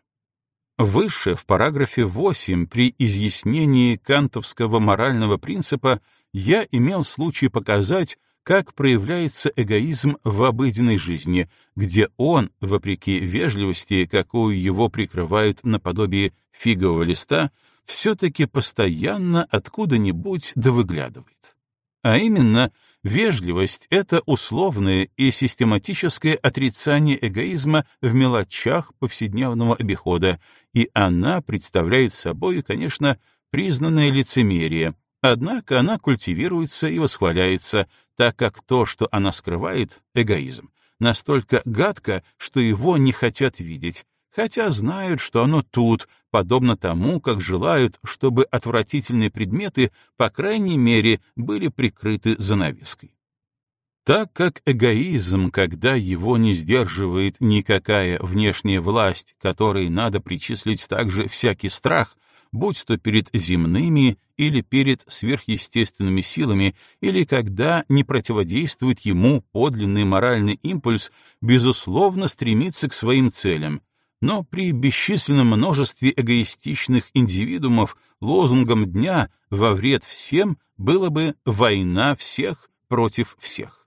Выше, в параграфе 8, при изъяснении кантовского морального принципа, я имел случай показать, как проявляется эгоизм в обыденной жизни, где он, вопреки вежливости, какую его прикрывают наподобие фигового листа, все-таки постоянно откуда-нибудь довыглядывает. А именно, вежливость — это условное и систематическое отрицание эгоизма в мелочах повседневного обихода, и она представляет собой, конечно, признанное лицемерие, однако она культивируется и восхваляется, так как то, что она скрывает, — эгоизм, настолько гадко, что его не хотят видеть, хотя знают, что оно тут, подобно тому, как желают, чтобы отвратительные предметы, по крайней мере, были прикрыты занавеской. Так как эгоизм, когда его не сдерживает никакая внешняя власть, которой надо причислить также всякий страх, будь то перед земными или перед сверхъестественными силами, или когда не противодействует ему подлинный моральный импульс, безусловно стремится к своим целям, но при бесчисленном множестве эгоистичных индивидуумов лозунгом дня во вред всем было бы «война всех против всех».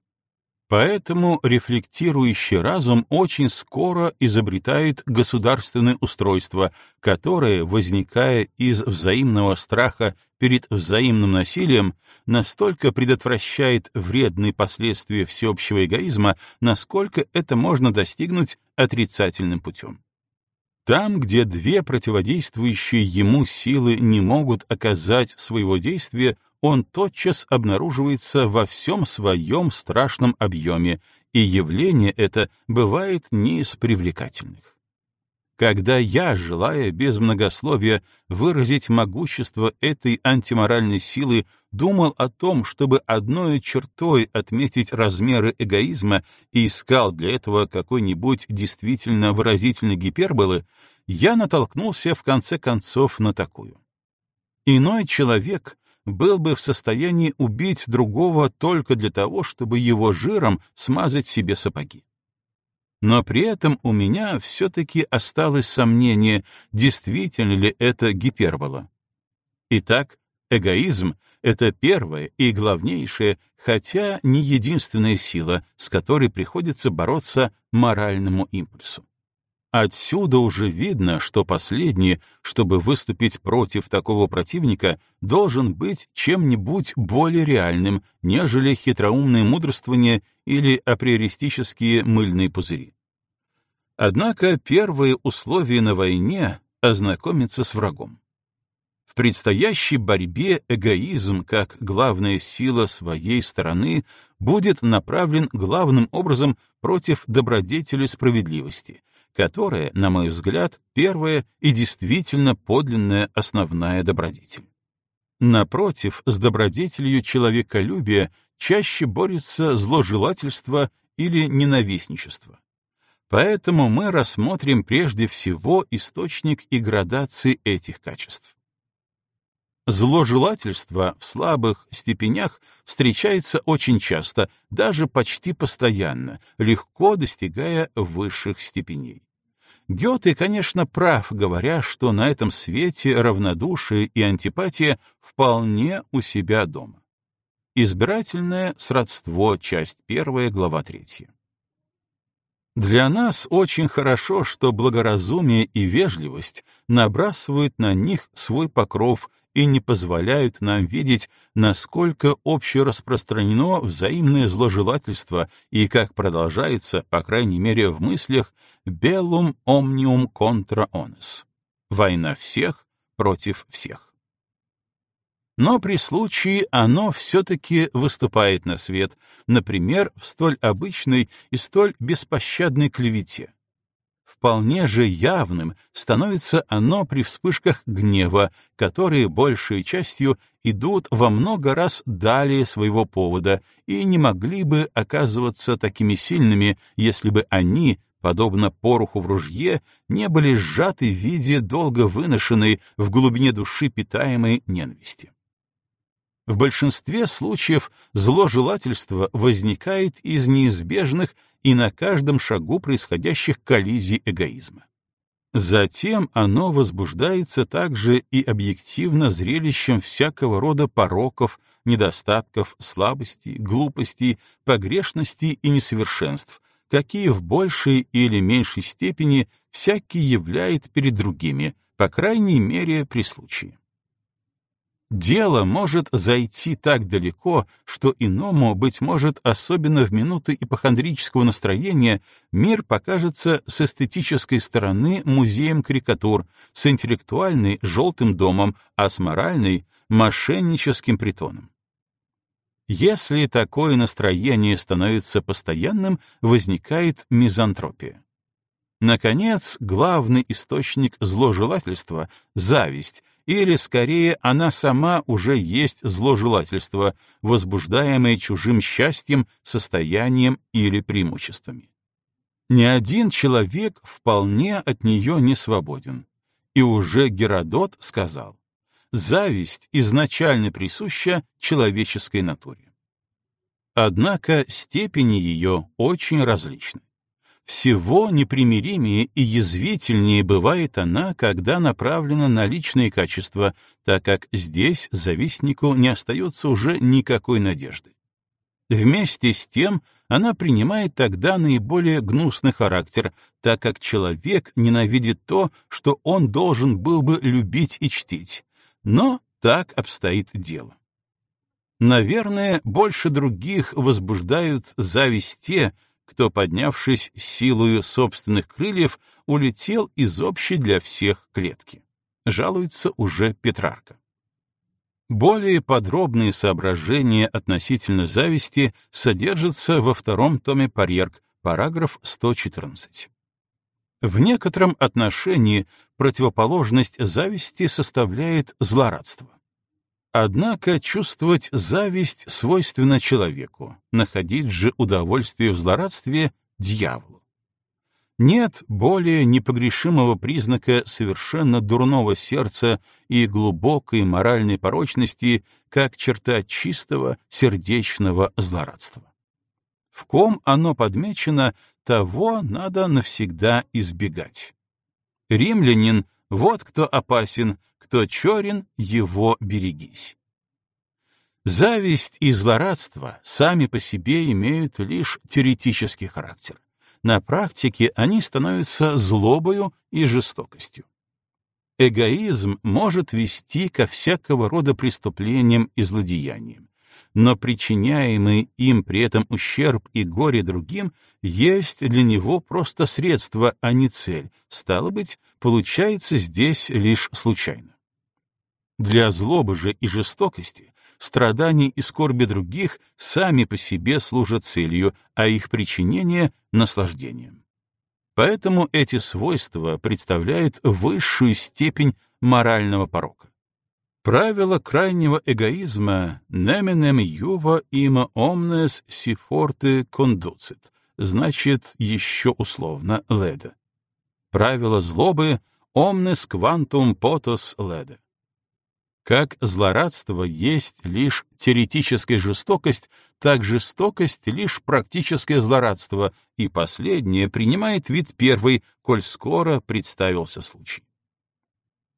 Поэтому рефлектирующий разум очень скоро изобретает государственное устройство, которое, возникая из взаимного страха перед взаимным насилием, настолько предотвращает вредные последствия всеобщего эгоизма, насколько это можно достигнуть отрицательным путем. Там, где две противодействующие ему силы не могут оказать своего действия, он тотчас обнаруживается во всем своем страшном объеме, и явление это бывает не из привлекательных. Когда я, желая без многословия выразить могущество этой антиморальной силы, думал о том, чтобы одной чертой отметить размеры эгоизма и искал для этого какой-нибудь действительно выразительной гиперболы, я натолкнулся в конце концов на такую. Иной человек был бы в состоянии убить другого только для того, чтобы его жиром смазать себе сапоги. Но при этом у меня все-таки осталось сомнение, действительно ли это гипербола. Итак, эгоизм — это первая и главнейшая, хотя не единственная сила, с которой приходится бороться моральному импульсу. Отсюда уже видно, что последний, чтобы выступить против такого противника, должен быть чем-нибудь более реальным, нежели хитроумное мудрствование или априористические мыльные пузыри. Однако первое условие на войне — ознакомиться с врагом. В предстоящей борьбе эгоизм, как главная сила своей стороны, будет направлен главным образом против добродетели справедливости, которая, на мой взгляд, первая и действительно подлинная основная добродетель. Напротив, с добродетелью человеколюбия чаще борется зложелательство или ненавистничество. Поэтому мы рассмотрим прежде всего источник и градации этих качеств. Зложелательство в слабых степенях встречается очень часто, даже почти постоянно, легко достигая высших степеней. Гёте, конечно, прав, говоря, что на этом свете равнодушие и антипатия вполне у себя дома. Избирательное сродство, часть первая, глава третья. Для нас очень хорошо, что благоразумие и вежливость набрасывают на них свой покров и не позволяют нам видеть, насколько общераспространено взаимное зложелательство и как продолжается, по крайней мере в мыслях, «bellum omnium contra ones» — война всех против всех. Но при случае оно все-таки выступает на свет, например, в столь обычной и столь беспощадной клевете. Вполне же явным становится оно при вспышках гнева, которые большей частью идут во много раз далее своего повода и не могли бы оказываться такими сильными, если бы они, подобно пороху в ружье, не были сжаты в виде долго выношенной в глубине души питаемой ненависти. В большинстве случаев зложелательство возникает из неизбежных и на каждом шагу происходящих коллизий эгоизма. Затем оно возбуждается также и объективно зрелищем всякого рода пороков, недостатков, слабостей, глупостей, погрешностей и несовершенств, какие в большей или меньшей степени всякий являет перед другими, по крайней мере при случае. Дело может зайти так далеко, что иному, быть может, особенно в минуты ипохондрического настроения, мир покажется с эстетической стороны музеем карикатур, с интеллектуальной — желтым домом, а с моральной — мошенническим притоном. Если такое настроение становится постоянным, возникает мизантропия. Наконец, главный источник зложелательства — зависть, или, скорее, она сама уже есть зложелательство, возбуждаемое чужим счастьем, состоянием или преимуществами. Ни один человек вполне от нее не свободен. И уже Геродот сказал, зависть изначально присуща человеческой натуре. Однако степени ее очень различны. Всего непримиримее и язвительнее бывает она, когда направлена на личные качества, так как здесь завистнику не остается уже никакой надежды. Вместе с тем она принимает тогда наиболее гнусный характер, так как человек ненавидит то, что он должен был бы любить и чтить. Но так обстоит дело. Наверное, больше других возбуждают зависть те, кто, поднявшись силою собственных крыльев, улетел из общей для всех клетки. Жалуется уже Петрарка. Более подробные соображения относительно зависти содержатся во втором томе Парерк, параграф 114. В некотором отношении противоположность зависти составляет злорадство. Однако чувствовать зависть свойственно человеку, находить же удовольствие в злорадстве — дьяволу. Нет более непогрешимого признака совершенно дурного сердца и глубокой моральной порочности, как черта чистого сердечного злорадства. В ком оно подмечено, того надо навсегда избегать. Римлянин — вот кто опасен, кто черен, его берегись. Зависть и злорадство сами по себе имеют лишь теоретический характер. На практике они становятся злобою и жестокостью. Эгоизм может вести ко всякого рода преступлениям и злодеяниям, но причиняемый им при этом ущерб и горе другим есть для него просто средство, а не цель, стало быть, получается здесь лишь случайно. Для злобы же и жестокости страдания и скорби других сами по себе служат целью, а их причинение — наслаждением. Поэтому эти свойства представляют высшую степень морального порока. Правило крайнего эгоизма «neminem juva ima omnes si forte conducit» значит еще условно «леда». Правило злобы «omnes quantum potos lede» Как злорадство есть лишь теоретическая жестокость, так жестокость — лишь практическое злорадство, и последнее принимает вид первый, коль скоро представился случай.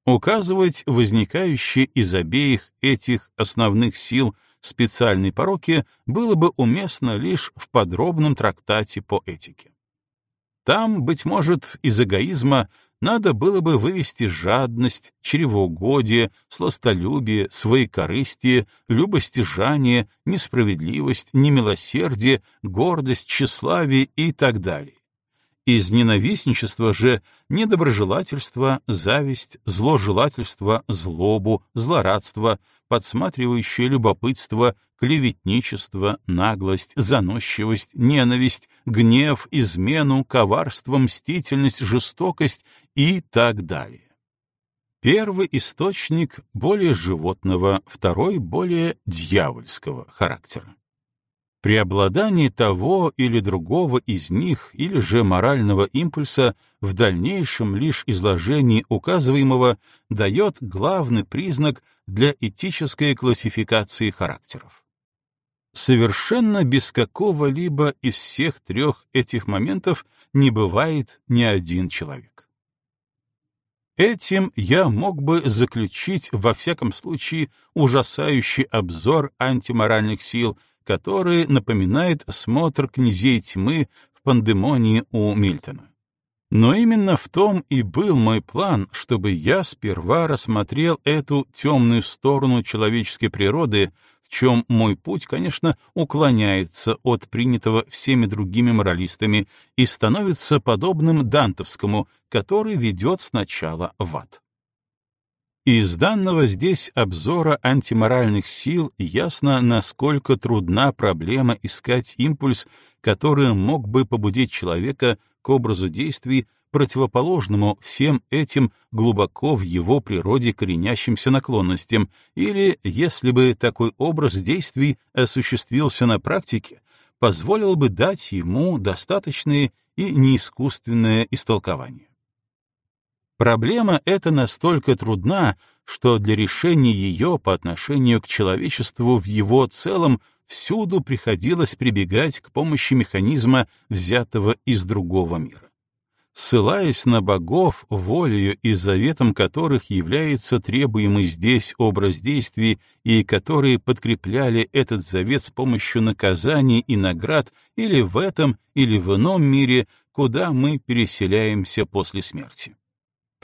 Указывать возникающие из обеих этих основных сил специальной пороки было бы уместно лишь в подробном трактате по этике. Там, быть может, из эгоизма надо было бы вывести жадность, чревоугодие, сластолюбие, своекорыстие, любостяжание, несправедливость, немилосердие, гордость, тщеславие и так далее. Из ненавистничества же недоброжелательство, зависть, зложелательство, злобу, злорадство, подсматривающее любопытство, клеветничество, наглость, заносчивость, ненависть, гнев, измену, коварство, мстительность, жестокость и так далее. Первый источник более животного, второй более дьявольского характера. Преобладание того или другого из них или же морального импульса в дальнейшем лишь изложении указываемого дает главный признак для этической классификации характеров. Совершенно без какого-либо из всех трех этих моментов не бывает ни один человек. Этим я мог бы заключить во всяком случае ужасающий обзор антиморальных сил — который напоминает смотр князей тьмы в пандемонии у Мильтона. Но именно в том и был мой план, чтобы я сперва рассмотрел эту темную сторону человеческой природы, в чем мой путь, конечно, уклоняется от принятого всеми другими моралистами и становится подобным дантовскому, который ведет сначала в ад. Из данного здесь обзора антиморальных сил ясно, насколько трудна проблема искать импульс, который мог бы побудить человека к образу действий, противоположному всем этим глубоко в его природе коренящимся наклонностям, или, если бы такой образ действий осуществился на практике, позволил бы дать ему достаточное и неискусственное истолкование. Проблема эта настолько трудна, что для решения ее по отношению к человечеству в его целом всюду приходилось прибегать к помощи механизма, взятого из другого мира. ссылаясь на богов, волею и заветом которых является требуемый здесь образ действий и которые подкрепляли этот завет с помощью наказаний и наград или в этом, или в ином мире, куда мы переселяемся после смерти.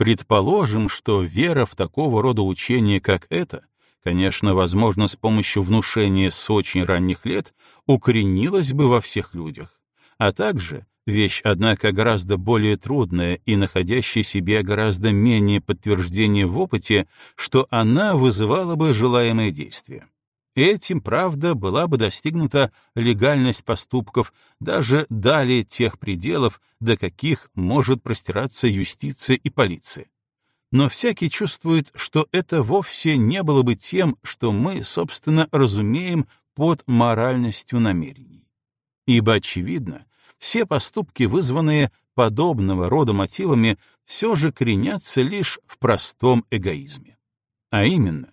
Предположим, что вера в такого рода учение, как это, конечно, возможно, с помощью внушения с очень ранних лет, укоренилась бы во всех людях, а также вещь, однако, гораздо более трудная и находящая себе гораздо менее подтверждение в опыте, что она вызывала бы желаемое действие. Этим, правда, была бы достигнута легальность поступков даже далее тех пределов, до каких может простираться юстиция и полиция. Но всякий чувствует, что это вовсе не было бы тем, что мы, собственно, разумеем под моральностью намерений. Ибо, очевидно, все поступки, вызванные подобного рода мотивами, все же коренятся лишь в простом эгоизме. А именно,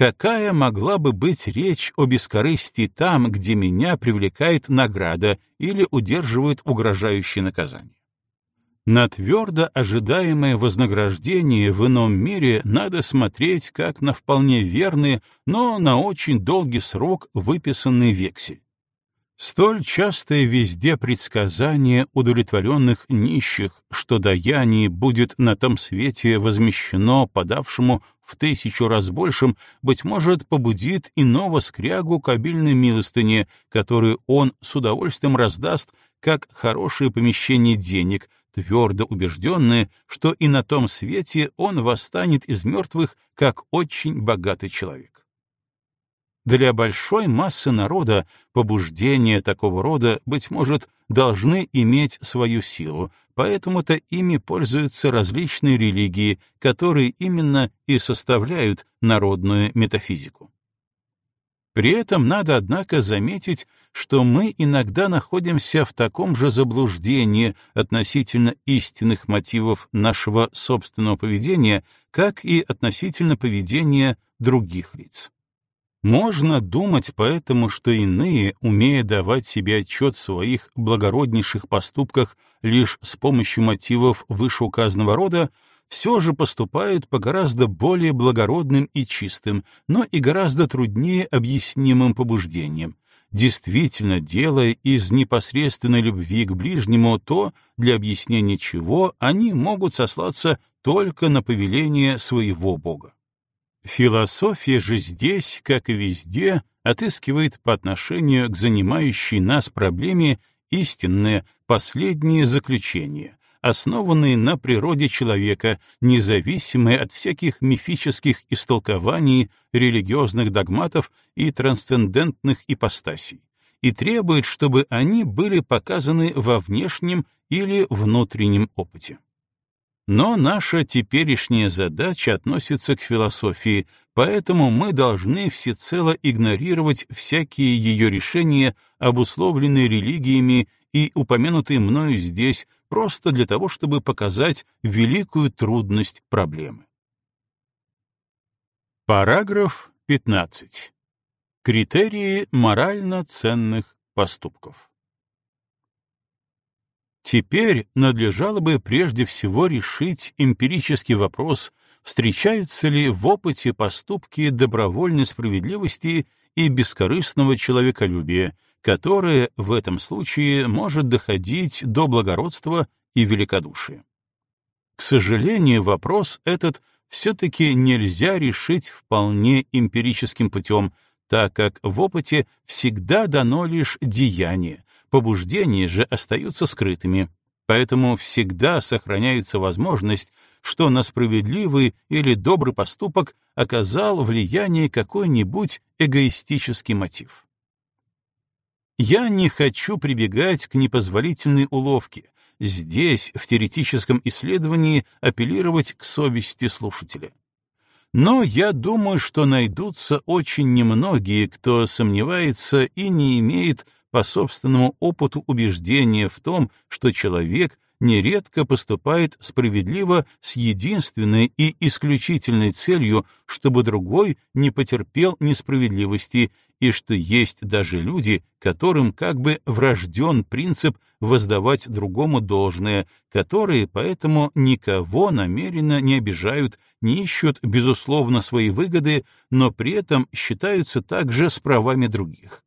какая могла бы быть речь о бескорыстии там, где меня привлекает награда или удерживает угрожающее наказание? На твердо ожидаемое вознаграждение в ином мире надо смотреть как на вполне верный, но на очень долгий срок выписанный вексель. Столь частое везде предсказание удовлетворенных нищих, что даяние будет на том свете возмещено подавшему в тысячу раз большим, быть может, побудит иного скрягу к обильной милостыне, которую он с удовольствием раздаст, как хорошее помещение денег, твердо убежденное, что и на том свете он восстанет из мертвых, как очень богатый человек. Для большой массы народа побуждения такого рода, быть может, должны иметь свою силу, поэтому-то ими пользуются различные религии, которые именно и составляют народную метафизику. При этом надо, однако, заметить, что мы иногда находимся в таком же заблуждении относительно истинных мотивов нашего собственного поведения, как и относительно поведения других лиц. Можно думать поэтому, что иные, умея давать себе отчет в своих благороднейших поступках лишь с помощью мотивов вышеуказанного рода, все же поступают по гораздо более благородным и чистым, но и гораздо труднее объяснимым побуждениям, действительно делая из непосредственной любви к ближнему то, для объяснения чего они могут сослаться только на повеление своего Бога. Философия же здесь, как и везде, отыскивает по отношению к занимающей нас проблеме истинное последнее заключение, основанное на природе человека, независимое от всяких мифических истолкований, религиозных догматов и трансцендентных ипостасей, и требует, чтобы они были показаны во внешнем или внутреннем опыте. Но наша теперешняя задача относится к философии, поэтому мы должны всецело игнорировать всякие ее решения, обусловленные религиями и упомянутые мною здесь, просто для того, чтобы показать великую трудность проблемы. Параграф 15. Критерии морально ценных поступков. Теперь надлежало бы прежде всего решить эмпирический вопрос, встречаются ли в опыте поступки добровольной справедливости и бескорыстного человеколюбия, которое в этом случае может доходить до благородства и великодушия. К сожалению, вопрос этот все-таки нельзя решить вполне эмпирическим путем, так как в опыте всегда дано лишь деяние, побуждения же остаются скрытыми, поэтому всегда сохраняется возможность, что на справедливый или добрый поступок оказал влияние какой-нибудь эгоистический мотив. Я не хочу прибегать к непозволительной уловке, здесь, в теоретическом исследовании, апеллировать к совести слушателя. Но я думаю, что найдутся очень немногие, кто сомневается и не имеет по собственному опыту убеждения в том, что человек нередко поступает справедливо с единственной и исключительной целью, чтобы другой не потерпел несправедливости, и что есть даже люди, которым как бы врожден принцип воздавать другому должное, которые поэтому никого намеренно не обижают, не ищут, безусловно, свои выгоды, но при этом считаются также с правами других.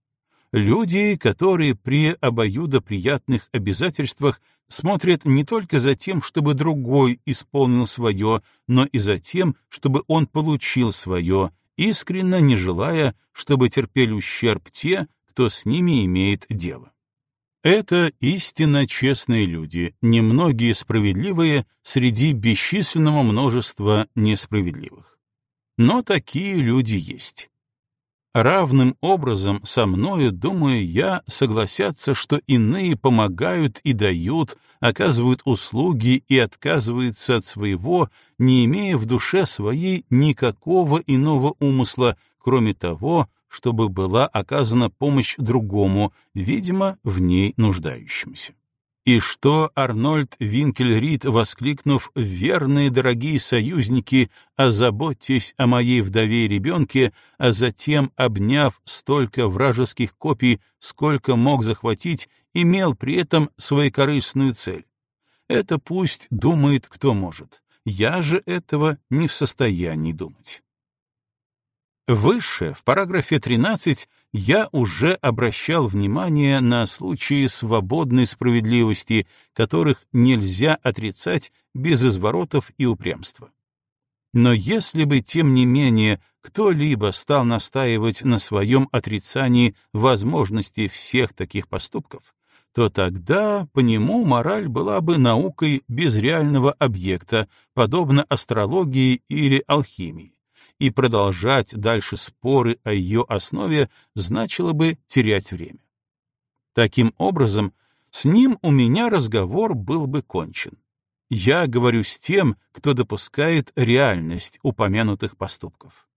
Люди, которые при обоюдоприятных обязательствах смотрят не только за тем, чтобы другой исполнил свое, но и за тем, чтобы он получил свое, искренно не желая, чтобы терпели ущерб те, кто с ними имеет дело. Это истинно честные люди, немногие справедливые среди бесчисленного множества несправедливых. Но такие люди есть. Равным образом со мною, думаю я, согласятся, что иные помогают и дают, оказывают услуги и отказываются от своего, не имея в душе своей никакого иного умысла, кроме того, чтобы была оказана помощь другому, видимо, в ней нуждающимся. И что Арнольд Винкельрид, воскликнув «Верные дорогие союзники, озаботьтесь о моей вдове и ребенке», а затем, обняв столько вражеских копий, сколько мог захватить, имел при этом своекорыстную цель. Это пусть думает кто может. Я же этого не в состоянии думать. Выше, в параграфе 13, я уже обращал внимание на случаи свободной справедливости, которых нельзя отрицать без изворотов и упрямства. Но если бы, тем не менее, кто-либо стал настаивать на своем отрицании возможности всех таких поступков, то тогда по нему мораль была бы наукой без реального объекта, подобно астрологии или алхимии и продолжать дальше споры о ее основе значило бы терять время. Таким образом, с ним у меня разговор был бы кончен. Я говорю с тем, кто допускает реальность упомянутых поступков.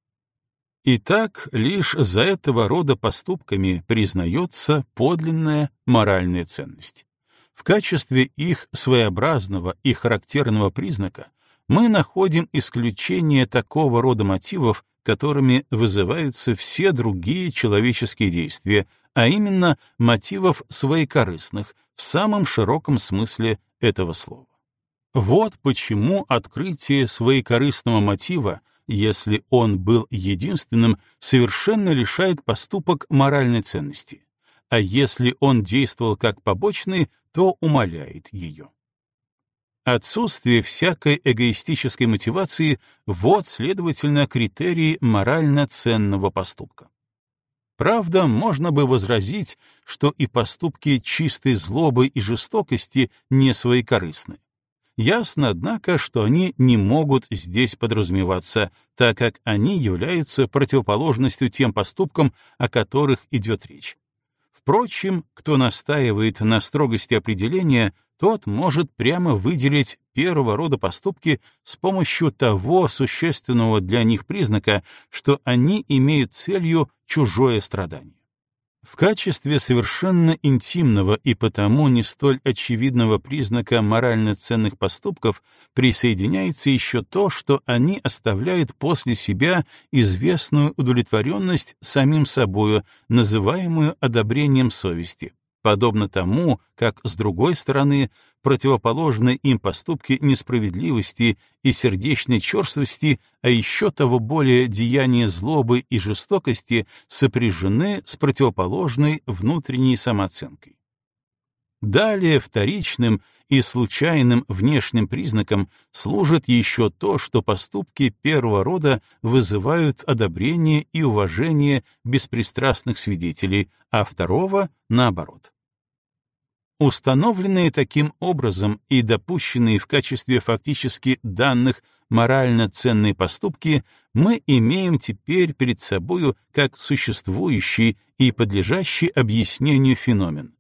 Итак, лишь за этого рода поступками признается подлинная моральная ценность. В качестве их своеобразного и характерного признака мы находим исключение такого рода мотивов, которыми вызываются все другие человеческие действия, а именно мотивов своекорыстных в самом широком смысле этого слова. Вот почему открытие своекорыстного мотива, если он был единственным, совершенно лишает поступок моральной ценности, а если он действовал как побочный, то умаляет ее. Отсутствие всякой эгоистической мотивации — вот, следовательно, критерий морально ценного поступка. Правда, можно бы возразить, что и поступки чистой злобы и жестокости не своекорыстны. Ясно, однако, что они не могут здесь подразумеваться, так как они являются противоположностью тем поступкам, о которых идет речь. Впрочем, кто настаивает на строгости определения, тот может прямо выделить первого рода поступки с помощью того существенного для них признака, что они имеют целью чужое страдание. В качестве совершенно интимного и потому не столь очевидного признака морально ценных поступков присоединяется еще то, что они оставляют после себя известную удовлетворенность самим собою, называемую одобрением совести, подобно тому, как, с другой стороны, противоположные им поступки несправедливости и сердечной черствости, а еще того более деяния злобы и жестокости сопряжены с противоположной внутренней самооценкой. Далее вторичным и случайным внешним признаком служит еще то, что поступки первого рода вызывают одобрение и уважение беспристрастных свидетелей, а второго — наоборот. Установленные таким образом и допущенные в качестве фактически данных морально ценные поступки мы имеем теперь перед собою как существующий и подлежащий объяснению феномен.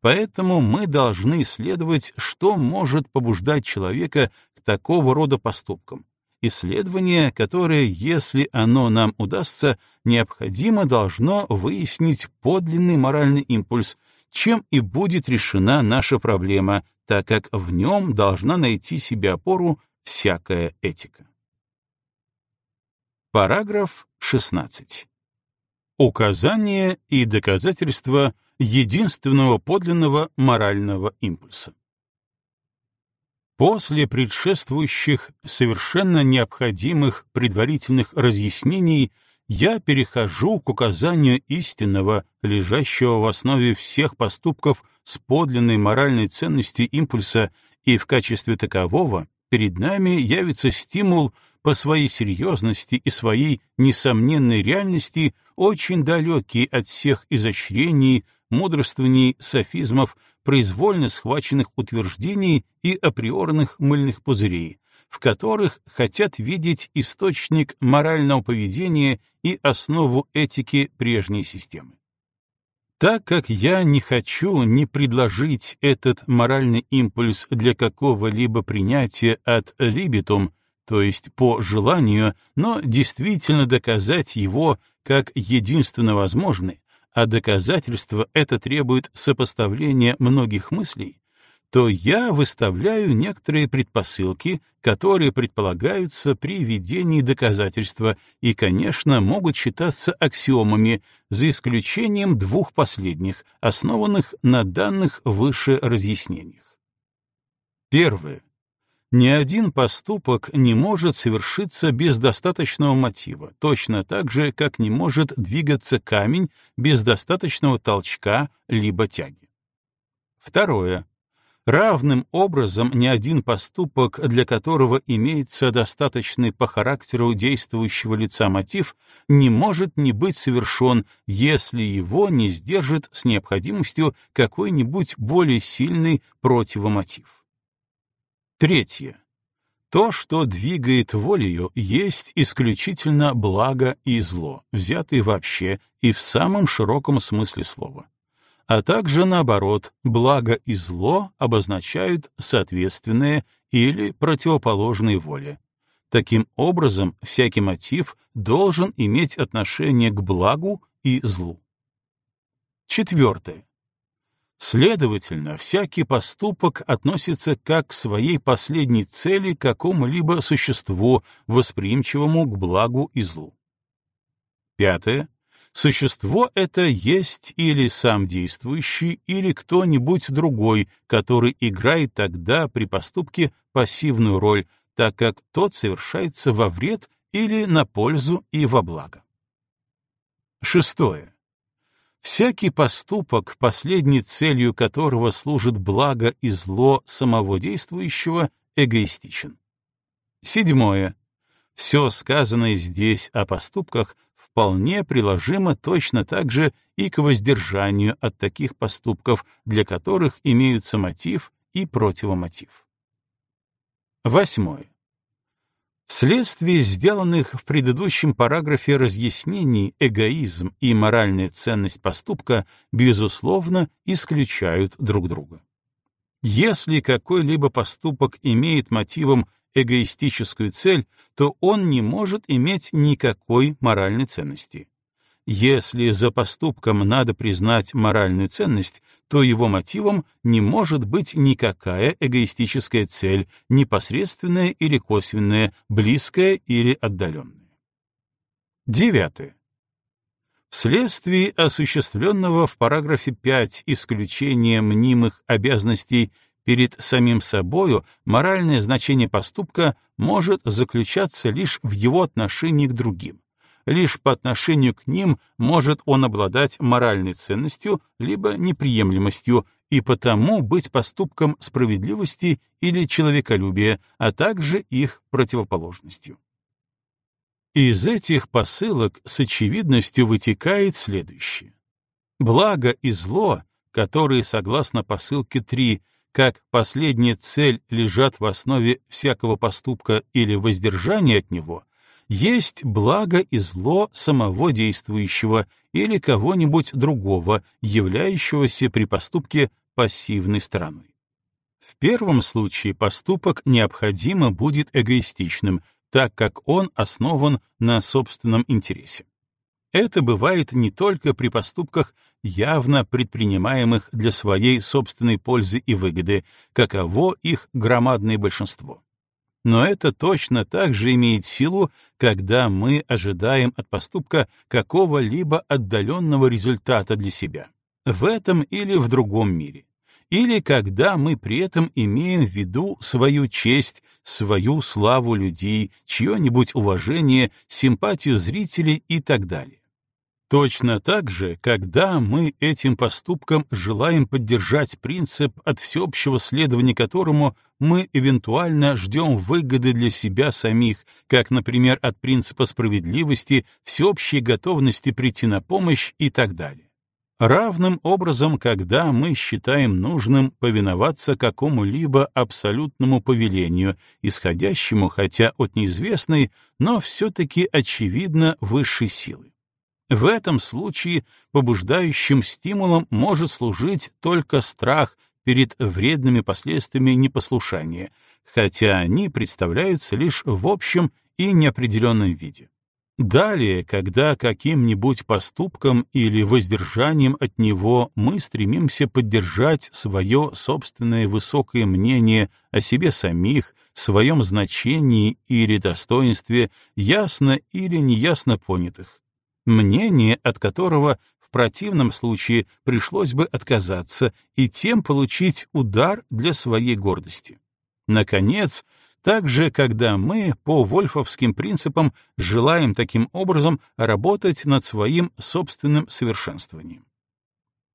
Поэтому мы должны исследовать, что может побуждать человека к такого рода поступкам, исследование, которое, если оно нам удастся, необходимо должно выяснить подлинный моральный импульс, чем и будет решена наша проблема, так как в нем должна найти себе опору всякая этика. Параграф 16. Указание и доказательство единственного подлинного морального импульса. После предшествующих совершенно необходимых предварительных разъяснений я перехожу к указанию истинного, лежащего в основе всех поступков с подлинной моральной ценности импульса, и в качестве такового перед нами явится стимул по своей серьезности и своей несомненной реальности, очень далекий от всех изощрений, мудрствований, софизмов, произвольно схваченных утверждений и априорных мыльных пузырей, в которых хотят видеть источник морального поведения и основу этики прежней системы. Так как я не хочу не предложить этот моральный импульс для какого-либо принятия от либитум, то есть по желанию, но действительно доказать его как единственно возможный, а доказательство это требует сопоставления многих мыслей, то я выставляю некоторые предпосылки, которые предполагаются при ведении доказательства и, конечно, могут считаться аксиомами, за исключением двух последних, основанных на данных выше разъяснениях. Первое. Ни один поступок не может совершиться без достаточного мотива, точно так же, как не может двигаться камень без достаточного толчка либо тяги. Второе. Равным образом ни один поступок, для которого имеется достаточный по характеру действующего лица мотив, не может не быть совершен, если его не сдержит с необходимостью какой-нибудь более сильный противомотив. Третье. То, что двигает волею, есть исключительно благо и зло, взятые вообще и в самом широком смысле слова а также наоборот, благо и зло обозначают соответственные или противоположные воли. Таким образом, всякий мотив должен иметь отношение к благу и злу. Четвертое. Следовательно, всякий поступок относится как к своей последней цели какому-либо существу, восприимчивому к благу и злу. Пятое. Существо это есть или сам действующий, или кто-нибудь другой, который играет тогда при поступке пассивную роль, так как тот совершается во вред или на пользу и во благо. Шестое. Всякий поступок, последней целью которого служит благо и зло самого действующего, эгоистичен. Седьмое. Все сказанное здесь о поступках вполне приложимо точно так же и к воздержанию от таких поступков, для которых имеются мотив и противомотив. Восьмое. Вследствие сделанных в предыдущем параграфе разъяснений эгоизм и моральная ценность поступка, безусловно, исключают друг друга. Если какой-либо поступок имеет мотивом эгоистическую цель, то он не может иметь никакой моральной ценности. Если за поступком надо признать моральную ценность, то его мотивом не может быть никакая эгоистическая цель, непосредственная или косвенная, близкая или отдаленная. Девятое. Вследствие осуществленного в параграфе 5 исключения мнимых обязанностей перед самим собою моральное значение поступка может заключаться лишь в его отношении к другим. Лишь по отношению к ним может он обладать моральной ценностью либо неприемлемостью и потому быть поступком справедливости или человеколюбия, а также их противоположностью. Из этих посылок с очевидностью вытекает следующее. Благо и зло, которые, согласно посылке 3, как последняя цель лежат в основе всякого поступка или воздержания от него, есть благо и зло самого действующего или кого-нибудь другого, являющегося при поступке пассивной стороной. В первом случае поступок необходимо будет эгоистичным, так как он основан на собственном интересе. Это бывает не только при поступках, явно предпринимаемых для своей собственной пользы и выгоды, каково их громадное большинство. Но это точно так же имеет силу, когда мы ожидаем от поступка какого-либо отдаленного результата для себя, в этом или в другом мире или когда мы при этом имеем в виду свою честь, свою славу людей, чье-нибудь уважение, симпатию зрителей и так далее. Точно так же, когда мы этим поступком желаем поддержать принцип, от всеобщего следования которому мы эвентуально ждем выгоды для себя самих, как, например, от принципа справедливости, всеобщей готовности прийти на помощь и так далее. Равным образом, когда мы считаем нужным повиноваться какому-либо абсолютному повелению, исходящему хотя от неизвестной, но все-таки очевидно высшей силы. В этом случае побуждающим стимулом может служить только страх перед вредными последствиями непослушания, хотя они представляются лишь в общем и неопределенном виде. Далее, когда каким-нибудь поступком или воздержанием от него мы стремимся поддержать свое собственное высокое мнение о себе самих, своем значении или достоинстве, ясно или неясно понятых, мнение от которого в противном случае пришлось бы отказаться и тем получить удар для своей гордости. Наконец, также, когда мы по вольфовским принципам желаем таким образом работать над своим собственным совершенствованием.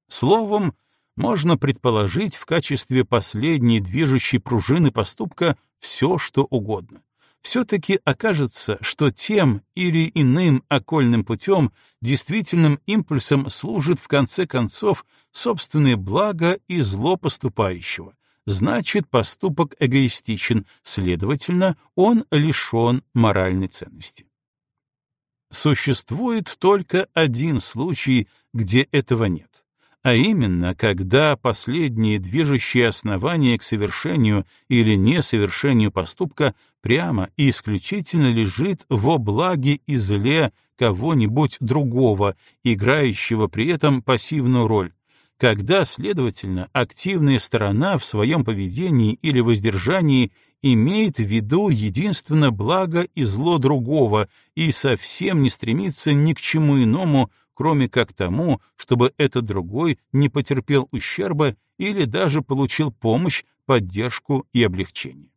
Словом, можно предположить в качестве последней движущей пружины поступка все, что угодно. Все-таки окажется, что тем или иным окольным путем действительным импульсом служит в конце концов собственное благо и зло поступающего, значит поступок эгоистичен, следовательно, он лишен моральной ценности. Существует только один случай, где этого нет, а именно, когда последние движущие основания к совершению или несовершению поступка прямо и исключительно лежит во благе и зле кого-нибудь другого, играющего при этом пассивную роль, когда, следовательно, активная сторона в своем поведении или воздержании имеет в виду единственно благо и зло другого и совсем не стремится ни к чему иному, кроме как тому, чтобы этот другой не потерпел ущерба или даже получил помощь, поддержку и облегчение.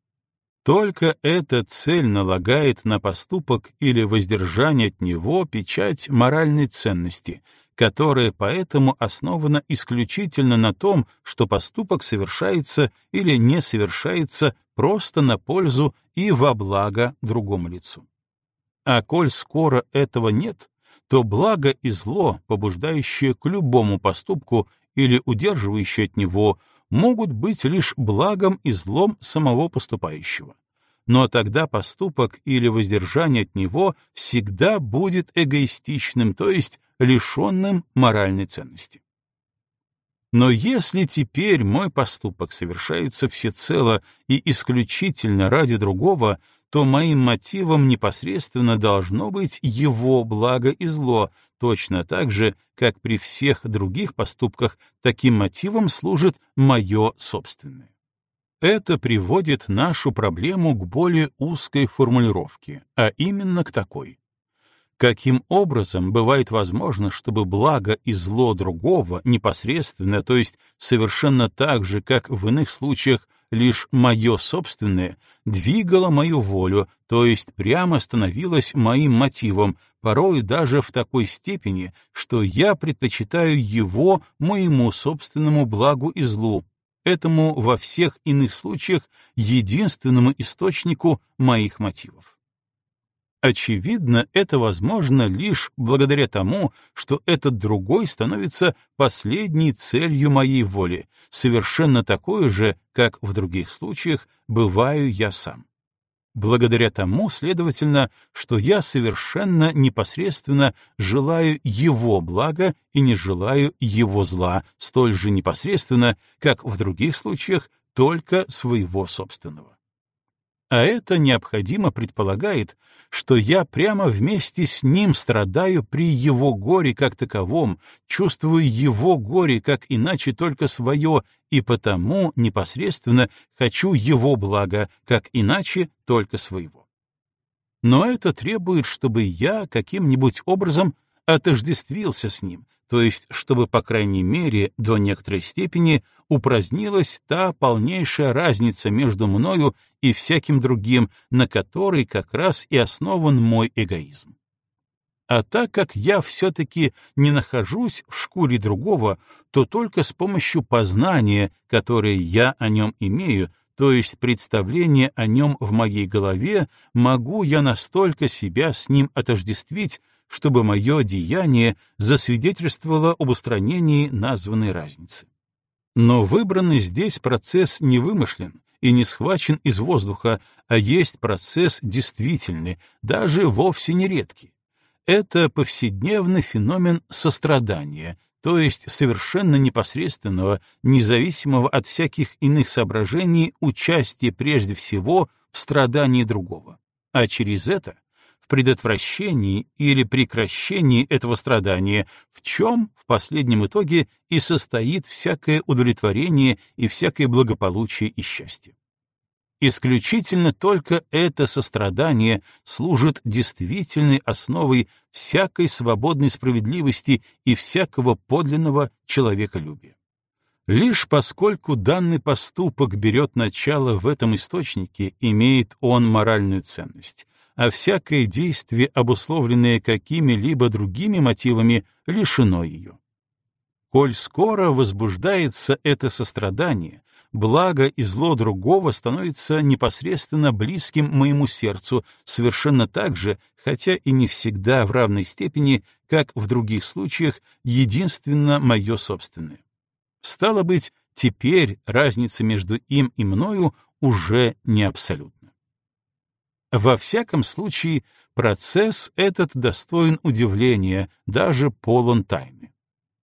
Только эта цель налагает на поступок или воздержание от него печать моральной ценности, которое поэтому основано исключительно на том, что поступок совершается или не совершается просто на пользу и во благо другому лицу. А коль скоро этого нет, то благо и зло, побуждающие к любому поступку или удерживающие от него, могут быть лишь благом и злом самого поступающего но тогда поступок или воздержание от него всегда будет эгоистичным, то есть лишенным моральной ценности. Но если теперь мой поступок совершается всецело и исключительно ради другого, то моим мотивом непосредственно должно быть его благо и зло, точно так же, как при всех других поступках таким мотивом служит мое собственное. Это приводит нашу проблему к более узкой формулировке, а именно к такой. Каким образом бывает возможно, чтобы благо и зло другого непосредственно, то есть совершенно так же, как в иных случаях лишь мое собственное, двигало мою волю, то есть прямо становилось моим мотивом, порой даже в такой степени, что я предпочитаю его моему собственному благу и злу, этому во всех иных случаях единственному источнику моих мотивов. Очевидно, это возможно лишь благодаря тому, что этот другой становится последней целью моей воли, совершенно такой же, как в других случаях бываю я сам благодаря тому, следовательно, что я совершенно непосредственно желаю его блага и не желаю его зла, столь же непосредственно, как в других случаях, только своего собственного. А это необходимо предполагает, что я прямо вместе с ним страдаю при его горе как таковом, чувствую его горе как иначе только свое, и потому непосредственно хочу его блага, как иначе только своего. Но это требует, чтобы я каким-нибудь образом отождествился с ним, то есть чтобы, по крайней мере, до некоторой степени упразднилась та полнейшая разница между мною и всяким другим, на которой как раз и основан мой эгоизм. А так как я все-таки не нахожусь в шкуре другого, то только с помощью познания, которое я о нем имею, то есть представление о нем в моей голове, могу я настолько себя с ним отождествить, чтобы мое деяние засвидетельствовало об устранении названной разницы. Но выбранный здесь процесс не вымышлен и не схвачен из воздуха, а есть процесс действительный, даже вовсе не редкий. Это повседневный феномен сострадания, то есть совершенно непосредственного, независимого от всяких иных соображений участия прежде всего в страдании другого. А через это в предотвращении или прекращении этого страдания, в чем в последнем итоге и состоит всякое удовлетворение и всякое благополучие и счастье. Исключительно только это сострадание служит действительной основой всякой свободной справедливости и всякого подлинного человеколюбия. Лишь поскольку данный поступок берет начало в этом источнике, имеет он моральную ценность, а всякое действие, обусловленное какими-либо другими мотивами, лишено ее. Коль скоро возбуждается это сострадание, благо и зло другого становится непосредственно близким моему сердцу, совершенно так же, хотя и не всегда в равной степени, как в других случаях, единственно мое собственное. Стало быть, теперь разница между им и мною уже не абсолютна. Во всяком случае, процесс этот достоин удивления, даже полон тайны.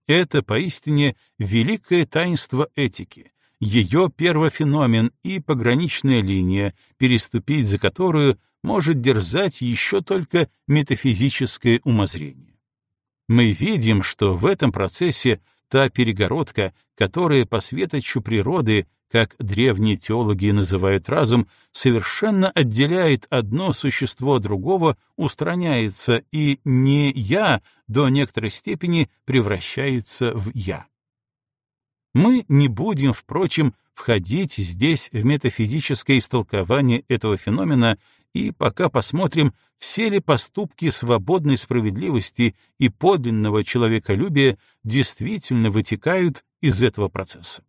Это поистине великое таинство этики, ее первофеномен и пограничная линия, переступить за которую может дерзать еще только метафизическое умозрение. Мы видим, что в этом процессе та перегородка, которая по светочу природы как древние теологи называют разум, совершенно отделяет одно существо другого, устраняется, и не «я» до некоторой степени превращается в «я». Мы не будем, впрочем, входить здесь в метафизическое истолкование этого феномена и пока посмотрим, все ли поступки свободной справедливости и подлинного человеколюбия действительно вытекают из этого процесса.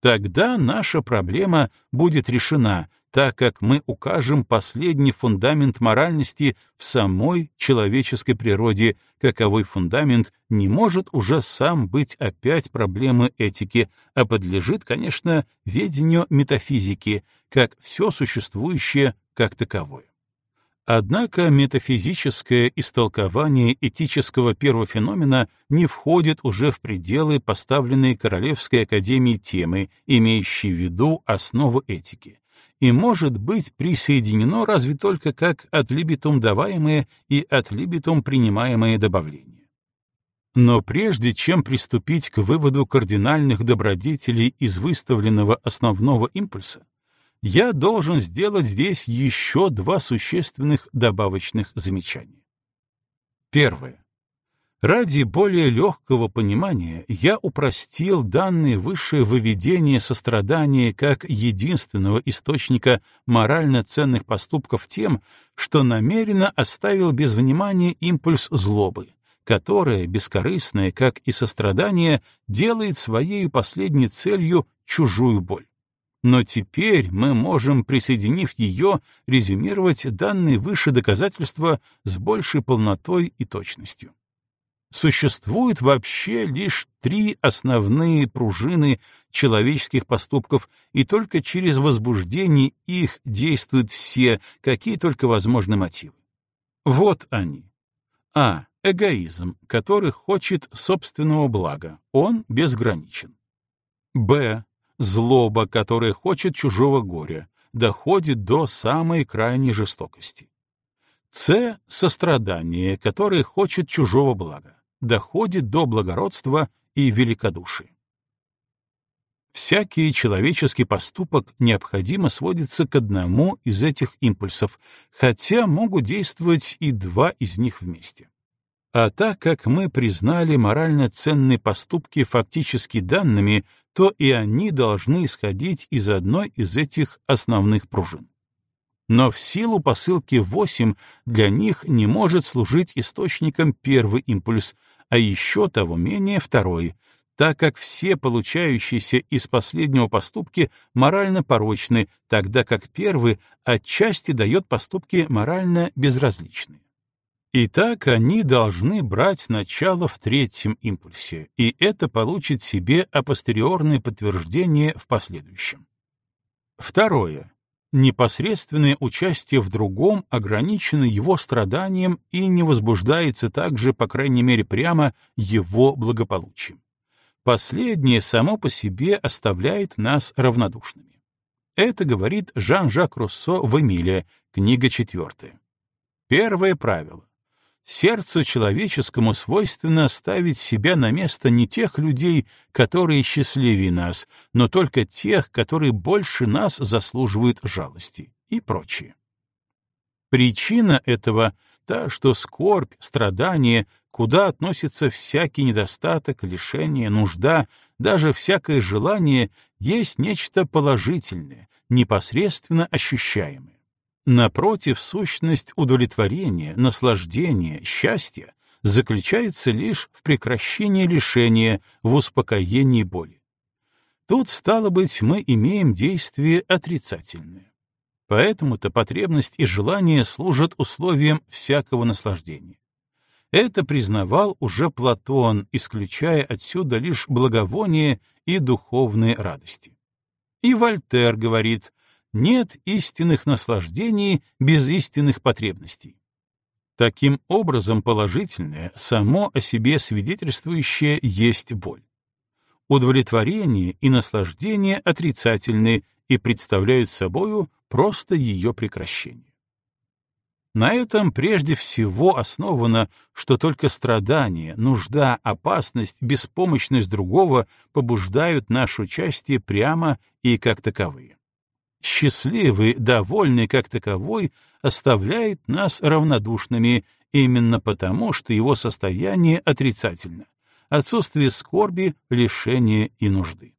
Тогда наша проблема будет решена, так как мы укажем последний фундамент моральности в самой человеческой природе, каковой фундамент не может уже сам быть опять проблемой этики, а подлежит, конечно, ведению метафизики, как все существующее как таковое. Однако метафизическое истолкование этического первофеномена не входит уже в пределы поставленной Королевской академией темы, имеющей в виду основу этики, и может быть присоединено разве только как от либитум даваемое и от либитум принимаемое добавление. Но прежде чем приступить к выводу кардинальных добродетелей из выставленного основного импульса, я должен сделать здесь еще два существенных добавочных замечания. Первое. Ради более легкого понимания я упростил данные высшее выведение сострадания как единственного источника морально ценных поступков тем, что намеренно оставил без внимания импульс злобы, которая, бескорыстная, как и сострадание, делает своей последней целью чужую боль. Но теперь мы можем, присоединив ее, резюмировать данные выше доказательства с большей полнотой и точностью. Существует вообще лишь три основные пружины человеческих поступков, и только через возбуждение их действуют все, какие только возможны мотивы. Вот они. А. Эгоизм, который хочет собственного блага. Он безграничен. Б злоба, которая хочет чужого горя, доходит до самой крайней жестокости. С — сострадание, которое хочет чужого блага, доходит до благородства и великодушия. Всякий человеческий поступок необходимо сводится к одному из этих импульсов, хотя могут действовать и два из них вместе. А так как мы признали морально ценные поступки фактически данными, то и они должны исходить из одной из этих основных пружин. Но в силу посылки 8 для них не может служить источником первый импульс, а еще того менее второй, так как все получающиеся из последнего поступки морально порочны, тогда как первый отчасти дает поступки морально безразличные. Итак, они должны брать начало в третьем импульсе, и это получит себе апостериорное подтверждение в последующем. Второе. Непосредственное участие в другом ограничено его страданием и не возбуждается также, по крайней мере, прямо его благополучием. Последнее само по себе оставляет нас равнодушными. Это говорит Жан-Жак Руссо в «Эмиле», книга четвертая. Первое правило. Сердцу человеческому свойственно ставить себя на место не тех людей, которые счастливее нас, но только тех, которые больше нас заслуживают жалости и прочее. Причина этого — та, что скорбь, страдание, куда относится всякий недостаток, лишение, нужда, даже всякое желание, есть нечто положительное, непосредственно ощущаемое. Напротив, сущность удовлетворения, наслаждения, счастья заключается лишь в прекращении лишения, в успокоении боли. Тут, стало быть, мы имеем действие отрицательное. Поэтому-то потребность и желание служат условием всякого наслаждения. Это признавал уже Платон, исключая отсюда лишь благовоние и духовные радости. И Вольтер говорит, нет истинных наслаждений без истинных потребностей. Таким образом, положительное, само о себе свидетельствующее есть боль. Удовлетворение и наслаждение отрицательны и представляют собою просто ее прекращение. На этом прежде всего основано, что только страдание, нужда, опасность, беспомощность другого побуждают наше участие прямо и как таковые счастливый, довольный как таковой, оставляет нас равнодушными именно потому, что его состояние отрицательно, отсутствие скорби, лишения и нужды.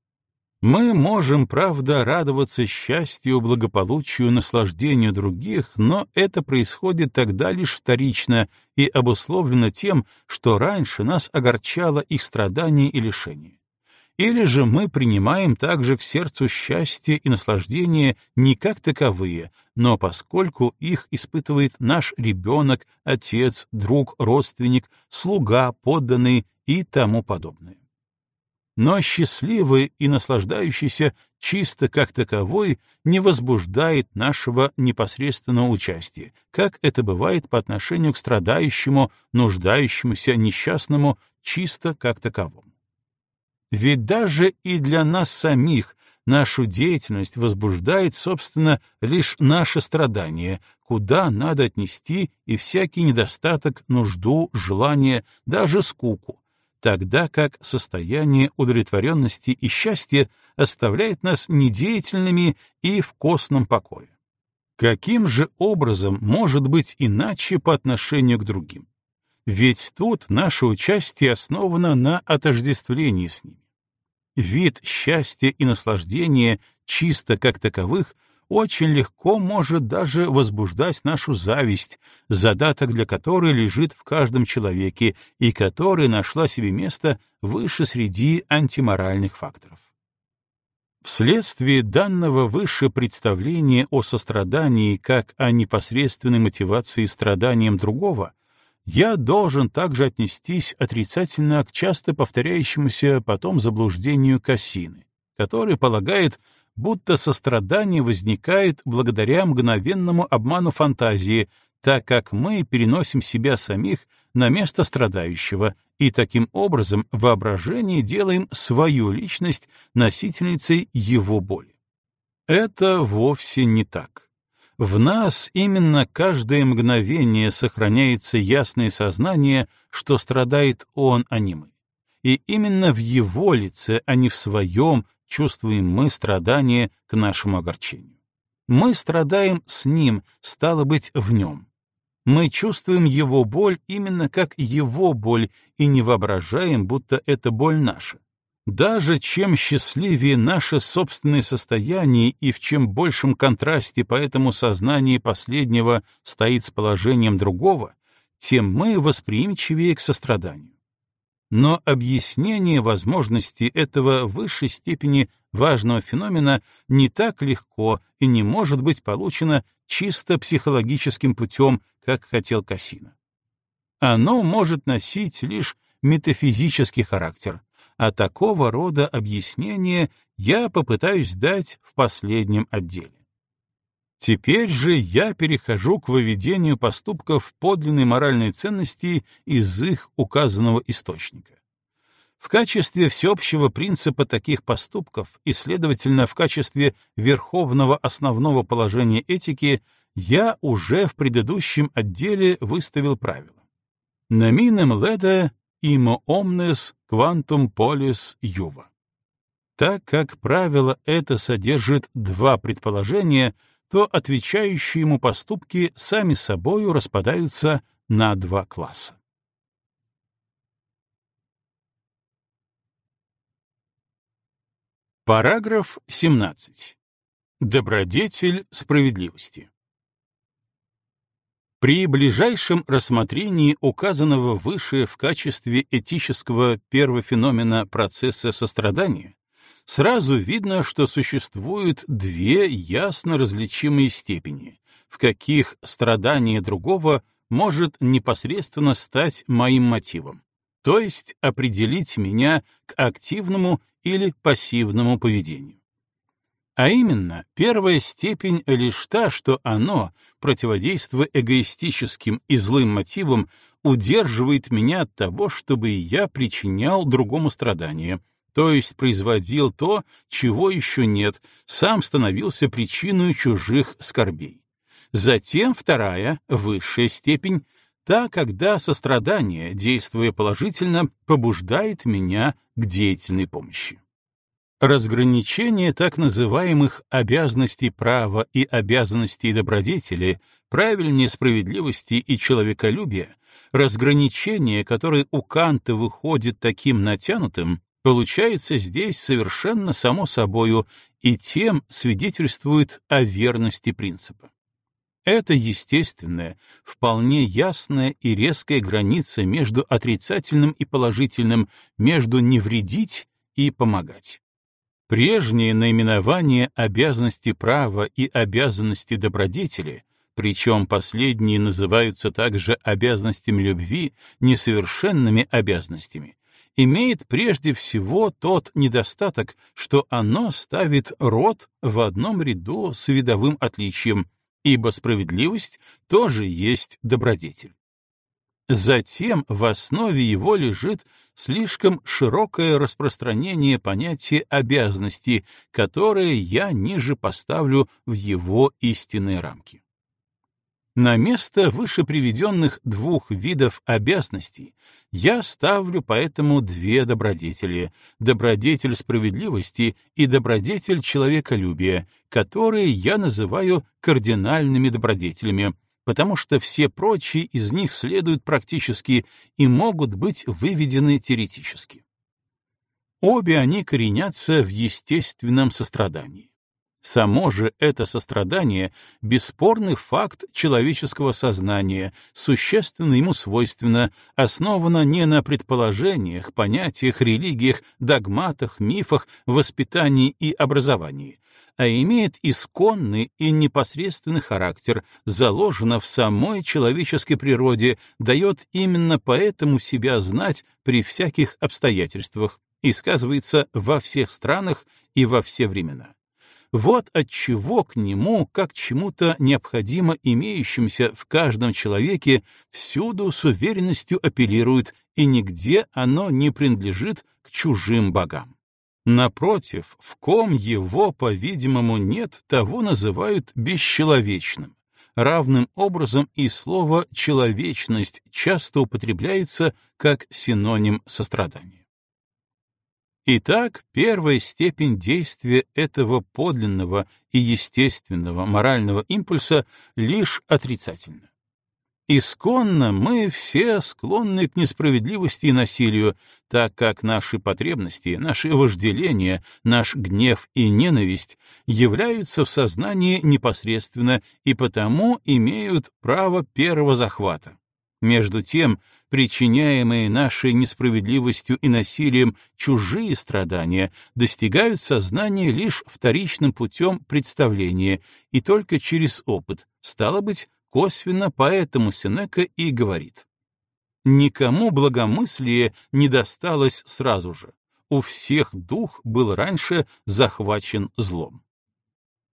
Мы можем, правда, радоваться счастью, благополучию, наслаждению других, но это происходит тогда лишь вторично и обусловлено тем, что раньше нас огорчало их страдания и лишения. Или же мы принимаем также к сердцу счастье и наслаждение не как таковые, но поскольку их испытывает наш ребенок, отец, друг, родственник, слуга, подданный и тому подобное. Но счастливый и наслаждающийся чисто как таковой не возбуждает нашего непосредственного участия, как это бывает по отношению к страдающему, нуждающемуся, несчастному чисто как таковому. Ведь даже и для нас самих нашу деятельность возбуждает, собственно, лишь наше страдание, куда надо отнести и всякий недостаток, нужду, желание, даже скуку, тогда как состояние удовлетворенности и счастья оставляет нас недеятельными и в костном покое. Каким же образом может быть иначе по отношению к другим? Ведь тут наше участие основано на отождествлении с ними. Вид счастья и наслаждения, чисто как таковых, очень легко может даже возбуждать нашу зависть, задаток для которой лежит в каждом человеке и которая нашла себе место выше среди антиморальных факторов. Вследствие данного выше представления о сострадании как о непосредственной мотивации страданием другого, я должен также отнестись отрицательно к часто повторяющемуся потом заблуждению Кассины, который полагает, будто сострадание возникает благодаря мгновенному обману фантазии, так как мы переносим себя самих на место страдающего и таким образом воображение делаем свою личность носительницей его боли. Это вовсе не так. В нас именно каждое мгновение сохраняется ясное сознание, что страдает он, а не мы. И именно в его лице, а не в своем, чувствуем мы страдание к нашему огорчению. Мы страдаем с ним, стало быть, в нем. Мы чувствуем его боль именно как его боль и не воображаем, будто это боль наша. Даже чем счастливее наше собственное состояние и в чем большем контрасте поэтому сознание последнего стоит с положением другого, тем мы восприимчивее к состраданию. Но объяснение возможности этого высшей степени важного феномена не так легко и не может быть получено чисто психологическим путем, как хотел Кассина. Оно может носить лишь метафизический характер, а такого рода объяснение я попытаюсь дать в последнем отделе. Теперь же я перехожу к выведению поступков подлинной моральной ценности из их указанного источника. В качестве всеобщего принципа таких поступков и, следовательно, в качестве верховного основного положения этики я уже в предыдущем отделе выставил правила. Наминем леда imo omnes quantum polis juva. Так как правило это содержит два предположения, то отвечающие ему поступки сами собою распадаются на два класса. Параграф 17. Добродетель справедливости. При ближайшем рассмотрении указанного выше в качестве этического первофеномена процесса сострадания сразу видно, что существуют две ясно различимые степени, в каких страдание другого может непосредственно стать моим мотивом, то есть определить меня к активному или пассивному поведению. А именно, первая степень лишь та, что оно, противодействуя эгоистическим и злым мотивам, удерживает меня от того, чтобы я причинял другому страдания, то есть производил то, чего еще нет, сам становился причиной чужих скорбей. Затем вторая, высшая степень, та, когда сострадание, действуя положительно, побуждает меня к деятельной помощи. Разграничение так называемых обязанностей права и обязанностей добродетели, правильнее справедливости и человеколюбия, разграничение, которое у Канта выходит таким натянутым, получается здесь совершенно само собою и тем свидетельствует о верности принципа. Это естественная, вполне ясная и резкая граница между отрицательным и положительным, между не вредить и помогать. Прежние наименования обязанности права и обязанности добродетели, причем последние называются также обязанностями любви, несовершенными обязанностями, имеет прежде всего тот недостаток, что оно ставит род в одном ряду с видовым отличием, ибо справедливость тоже есть добродетель. Затем в основе его лежит слишком широкое распространение понятия обязанности, которое я ниже поставлю в его истинные рамки. На место выше приведенных двух видов обязанностей я ставлю поэтому две добродетели — добродетель справедливости и добродетель человеколюбия, которые я называю кардинальными добродетелями — потому что все прочие из них следуют практически и могут быть выведены теоретически. Обе они коренятся в естественном сострадании. Само же это сострадание — бесспорный факт человеческого сознания, существенно ему свойственно, основано не на предположениях, понятиях, религиях, догматах, мифах, воспитании и образовании, а имеет исконный и непосредственный характер, заложено в самой человеческой природе, дает именно поэтому себя знать при всяких обстоятельствах и сказывается во всех странах и во все времена. Вот отчего к нему, как чему-то необходимо имеющимся в каждом человеке, всюду с уверенностью апеллирует, и нигде оно не принадлежит к чужим богам. Напротив, в ком его, по-видимому, нет, того называют бесчеловечным. Равным образом и слово «человечность» часто употребляется как синоним сострадания. Итак, первая степень действия этого подлинного и естественного морального импульса лишь отрицательна. Исконно мы все склонны к несправедливости и насилию, так как наши потребности, наши вожделения, наш гнев и ненависть являются в сознании непосредственно и потому имеют право первого захвата. Между тем, причиняемые нашей несправедливостью и насилием чужие страдания достигают сознания лишь вторичным путем представления и только через опыт, стало быть, Косвенно поэтому Сенека и говорит. Никому благомыслие не досталось сразу же. У всех дух был раньше захвачен злом.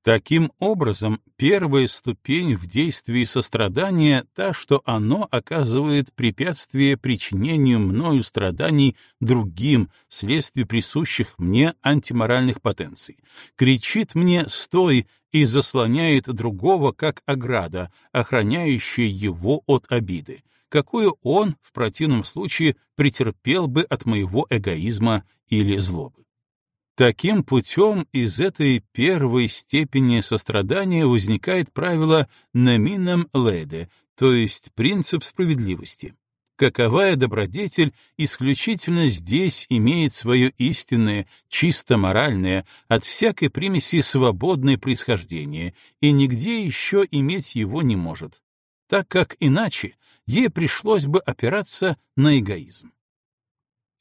Таким образом, первая ступень в действии сострадания та, что оно оказывает препятствие причинению мною страданий другим вследствие присущих мне антиморальных потенций. Кричит мне «стой!» и заслоняет другого как ограда, охраняющая его от обиды, какую он в противном случае претерпел бы от моего эгоизма или злобы. Таким путем из этой первой степени сострадания возникает правило «номином леде», то есть принцип справедливости. Каковая добродетель исключительно здесь имеет свое истинное, чисто моральное, от всякой примеси свободное происхождение, и нигде еще иметь его не может, так как иначе ей пришлось бы опираться на эгоизм.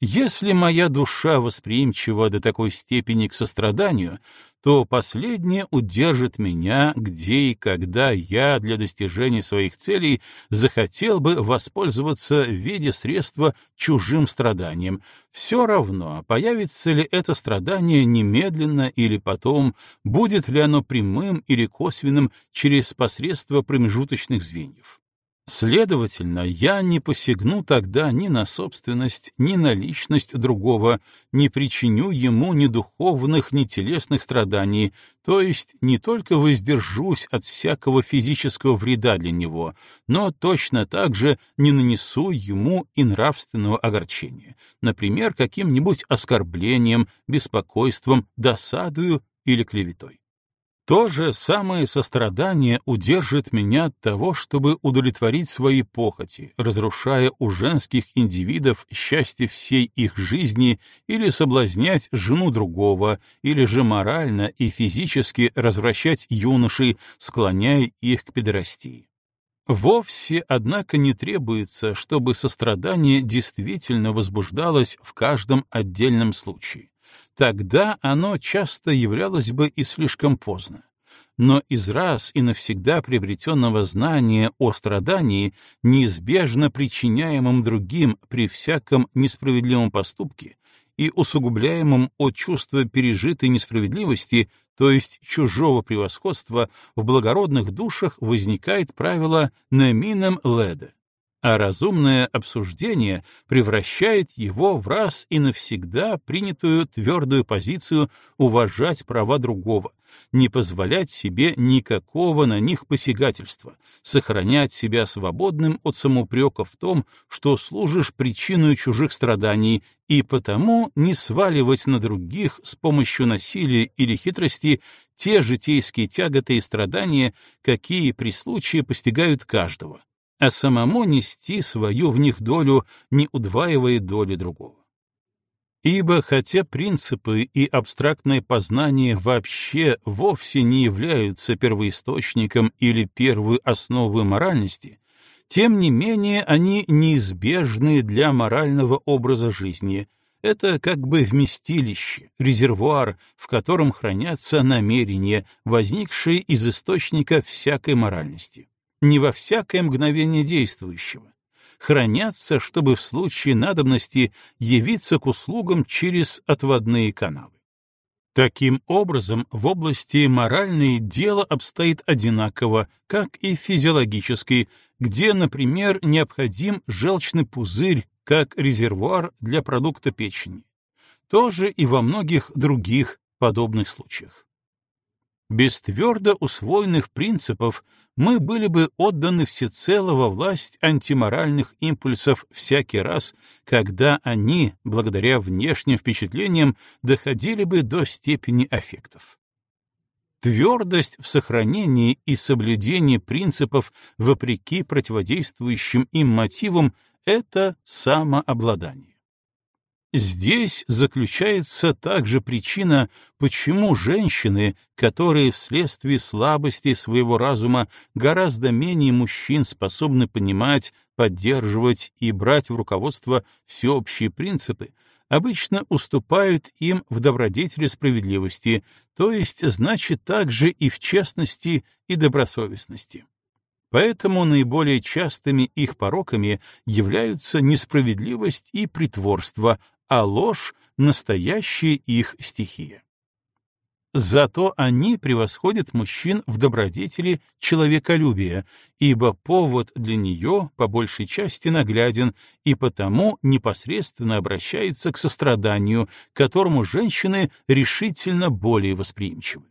Если моя душа восприимчива до такой степени к состраданию, то последнее удержит меня, где и когда я для достижения своих целей захотел бы воспользоваться в виде средства чужим страданием. Все равно, появится ли это страдание немедленно или потом, будет ли оно прямым или косвенным через посредство промежуточных звеньев. Следовательно, я не посягну тогда ни на собственность, ни на личность другого, не причиню ему ни духовных, ни телесных страданий, то есть не только воздержусь от всякого физического вреда для него, но точно так же не нанесу ему и нравственного огорчения, например, каким-нибудь оскорблением, беспокойством, досадою или клеветой. То же самое сострадание удержит меня от того, чтобы удовлетворить свои похоти, разрушая у женских индивидов счастье всей их жизни или соблазнять жену другого, или же морально и физически развращать юношей, склоняя их к педерастии. Вовсе, однако, не требуется, чтобы сострадание действительно возбуждалось в каждом отдельном случае тогда оно часто являлось бы и слишком поздно. Но из раз и навсегда приобретенного знания о страдании, неизбежно причиняемом другим при всяком несправедливом поступке и усугубляемом от чувства пережитой несправедливости, то есть чужого превосходства, в благородных душах возникает правило «намином леда», а разумное обсуждение превращает его в раз и навсегда принятую твердую позицию уважать права другого, не позволять себе никакого на них посягательства, сохранять себя свободным от самоупрека в том, что служишь причиной чужих страданий, и потому не сваливать на других с помощью насилия или хитрости те житейские тяготы и страдания, какие при случае постигают каждого, а самому нести свою в них долю, не удваивая доли другого. Ибо хотя принципы и абстрактное познание вообще вовсе не являются первоисточником или первой основой моральности, тем не менее они неизбежны для морального образа жизни. Это как бы вместилище, резервуар, в котором хранятся намерения, возникшие из источника всякой моральности не во всякое мгновение действующего, хранятся, чтобы в случае надобности явиться к услугам через отводные каналы. Таким образом, в области моральной дело обстоит одинаково, как и физиологической, где, например, необходим желчный пузырь как резервуар для продукта печени. тоже и во многих других подобных случаях. Без твердо усвоенных принципов мы были бы отданы всецело во власть антиморальных импульсов всякий раз, когда они, благодаря внешним впечатлениям, доходили бы до степени аффектов. Твердость в сохранении и соблюдении принципов вопреки противодействующим им мотивам — это самообладание. Здесь заключается также причина, почему женщины, которые вследствие слабости своего разума гораздо менее мужчин способны понимать, поддерживать и брать в руководство всеобщие принципы, обычно уступают им в добродетели справедливости, то есть, значит, также и в честности и добросовестности. Поэтому наиболее частыми их пороками являются несправедливость и притворство, а ложь — настоящая их стихия. Зато они превосходят мужчин в добродетели человеколюбия, ибо повод для нее по большей части нагляден и потому непосредственно обращается к состраданию, которому женщины решительно более восприимчивы.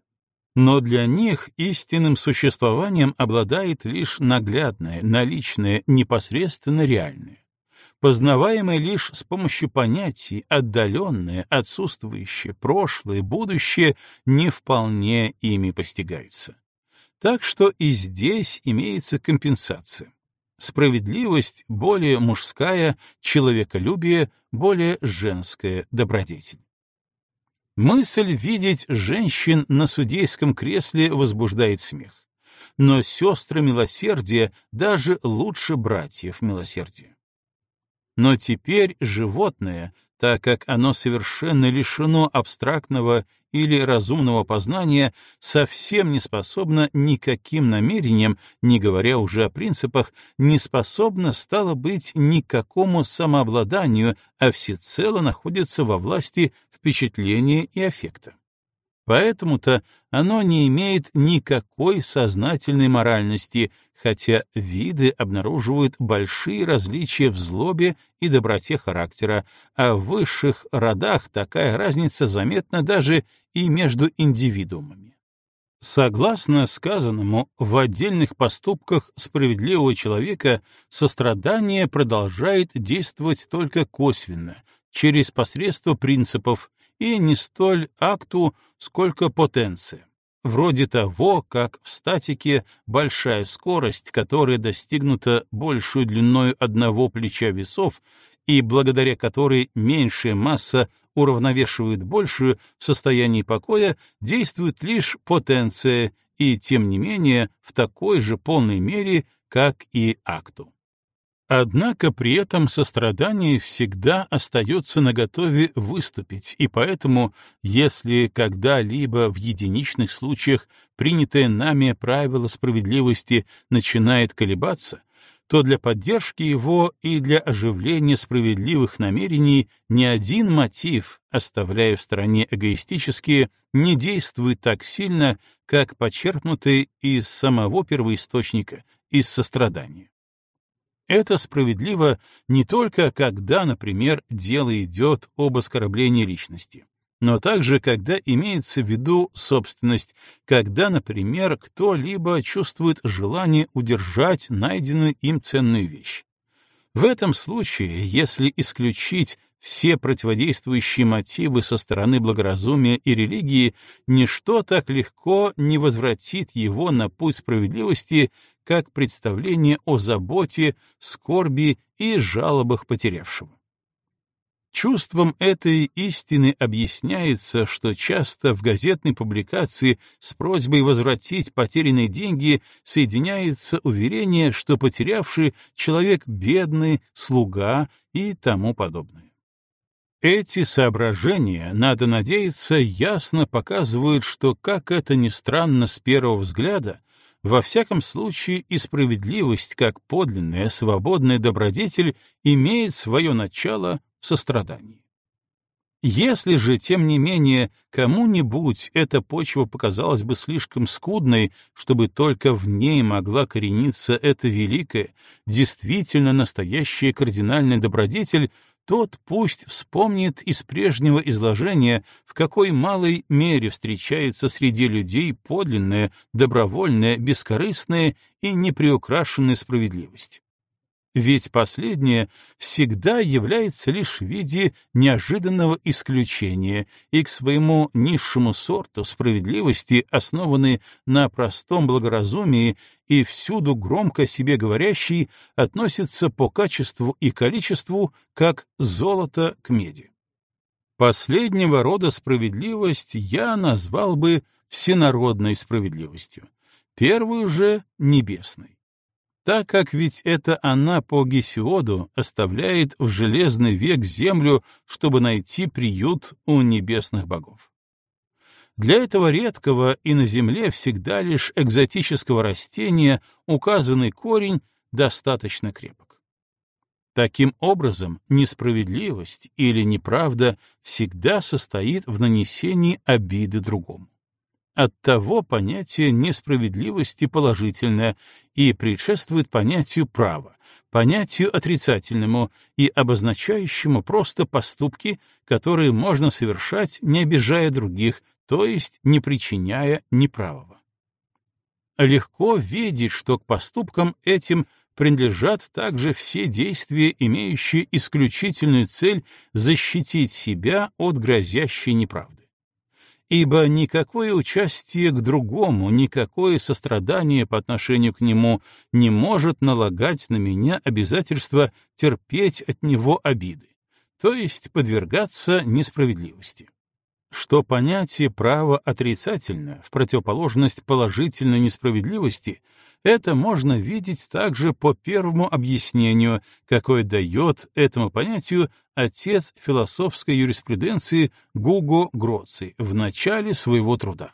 Но для них истинным существованием обладает лишь наглядное, наличное, непосредственно реальное познаваемое лишь с помощью понятий, отдаленное, отсутствующее, прошлое, будущее не вполне ими постигается. Так что и здесь имеется компенсация. Справедливость более мужская, человеколюбие более женская добродетель. Мысль видеть женщин на судейском кресле возбуждает смех. Но сестры милосердия даже лучше братьев милосердия. Но теперь животное, так как оно совершенно лишено абстрактного или разумного познания, совсем не способно никаким намерениям, не говоря уже о принципах, не способно, стало быть, никакому самообладанию, а всецело находится во власти впечатления и аффекта. Поэтому-то оно не имеет никакой сознательной моральности, хотя виды обнаруживают большие различия в злобе и доброте характера, а в высших родах такая разница заметна даже и между индивидуумами. Согласно сказанному, в отдельных поступках справедливого человека сострадание продолжает действовать только косвенно, через посредство принципов, и не столь акту, сколько потенция. Вроде того, как в статике большая скорость, которая достигнута большую длиной одного плеча весов, и благодаря которой меньшая масса уравновешивает большую в состоянии покоя, действует лишь потенция, и тем не менее в такой же полной мере, как и акту. Однако при этом сострадание всегда остается наготове выступить, и поэтому, если когда-либо в единичных случаях принятое нами правило справедливости начинает колебаться, то для поддержки его и для оживления справедливых намерений ни один мотив, оставляя в стороне эгоистические, не действует так сильно, как почерпнутый из самого первоисточника, из сострадания. Это справедливо не только когда, например, дело идет об оскорблении личности, но также когда имеется в виду собственность, когда, например, кто-либо чувствует желание удержать найденную им ценную вещь. В этом случае, если исключить все противодействующие мотивы со стороны благоразумия и религии, ничто так легко не возвратит его на путь справедливости, как представление о заботе, скорби и жалобах потерявшего. Чувством этой истины объясняется, что часто в газетной публикации с просьбой возвратить потерянные деньги соединяется уверение, что потерявший человек бедный, слуга и тому подобное. Эти соображения, надо надеяться, ясно показывают, что, как это ни странно с первого взгляда, во всяком случае и справедливость, как подлинная свободная добродетель, имеет свое начало в сострадании. Если же, тем не менее, кому-нибудь эта почва показалась бы слишком скудной, чтобы только в ней могла корениться эта великая, действительно настоящая кардинальная добродетель, тот пусть вспомнит из прежнего изложения, в какой малой мере встречается среди людей подлинная, добровольная, бескорыстная и неприукрашенная справедливость ведь последнее всегда является лишь в виде неожиданного исключения и к своему низшему сорту справедливости, основанной на простом благоразумии и всюду громко себе говорящий, относится по качеству и количеству как золото к меди. Последнего рода справедливость я назвал бы всенародной справедливостью, первую же — небесной так как ведь это она по Гесиоду оставляет в железный век землю, чтобы найти приют у небесных богов. Для этого редкого и на земле всегда лишь экзотического растения указанный корень достаточно крепок. Таким образом, несправедливость или неправда всегда состоит в нанесении обиды другому. Оттого понятие несправедливости положительное и предшествует понятию права, понятию отрицательному и обозначающему просто поступки, которые можно совершать, не обижая других, то есть не причиняя неправого. Легко видеть, что к поступкам этим принадлежат также все действия, имеющие исключительную цель защитить себя от грозящей неправды ибо никакое участие к другому, никакое сострадание по отношению к нему не может налагать на меня обязательство терпеть от него обиды, то есть подвергаться несправедливости. Что понятие права отрицательно, в противоположность положительной несправедливости, это можно видеть также по первому объяснению, какое дает этому понятию отец философской юриспруденции Гуго Гроци в начале своего труда.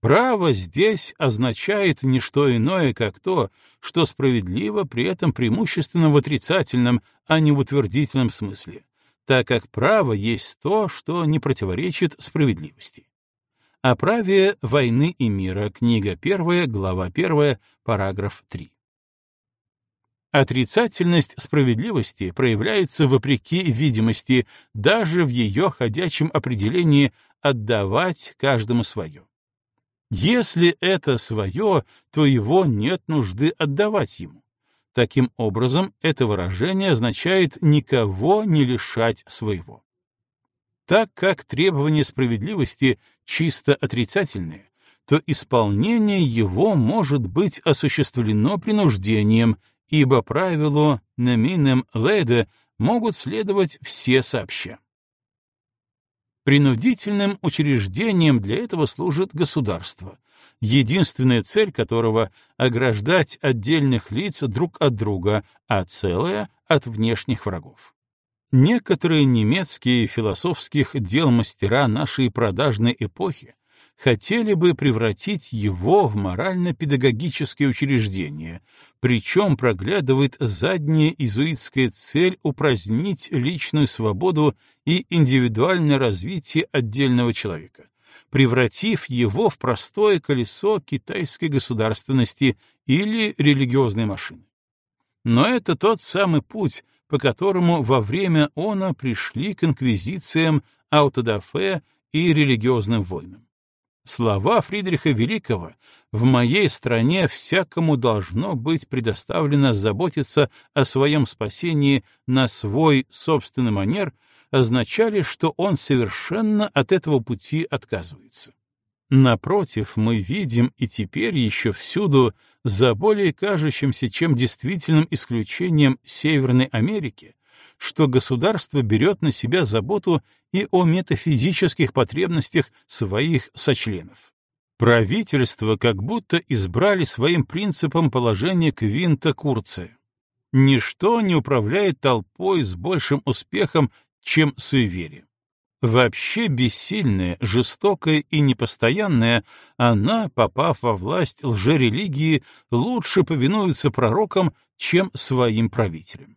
Право здесь означает не что иное, как то, что справедливо при этом преимущественно в отрицательном, а не в утвердительном смысле так как право есть то, что не противоречит справедливости. О праве войны и мира, книга 1, глава 1, параграф 3. Отрицательность справедливости проявляется вопреки видимости, даже в ее ходячем определении «отдавать каждому свое». Если это свое, то его нет нужды отдавать ему. Таким образом, это выражение означает «никого не лишать своего». Так как требование справедливости чисто отрицательное, то исполнение его может быть осуществлено принуждением, ибо правилу «наминем леде» могут следовать все сообща. Принудительным учреждением для этого служит государство, единственная цель которого — ограждать отдельных лиц друг от друга, а целое — от внешних врагов. Некоторые немецкие философских дел мастера нашей продажной эпохи хотели бы превратить его в морально-педагогическое учреждение, причем проглядывает задняя изуитская цель упразднить личную свободу и индивидуальное развитие отдельного человека, превратив его в простое колесо китайской государственности или религиозной машины. Но это тот самый путь, по которому во время она пришли к инквизициям, аутодафе и религиозным войнам. Слова Фридриха Великого «В моей стране всякому должно быть предоставлено заботиться о своем спасении на свой собственный манер» означали, что он совершенно от этого пути отказывается. Напротив, мы видим и теперь еще всюду, за более кажущимся, чем действительным исключением Северной Америки, что государство берет на себя заботу и о метафизических потребностях своих сочленов. Правительство как будто избрали своим принципом положение Квинта Курция. Ничто не управляет толпой с большим успехом, чем суеверие. Вообще бессильная, жестокая и непостоянная, она, попав во власть лжерелигии, лучше повинуется пророкам, чем своим правителям.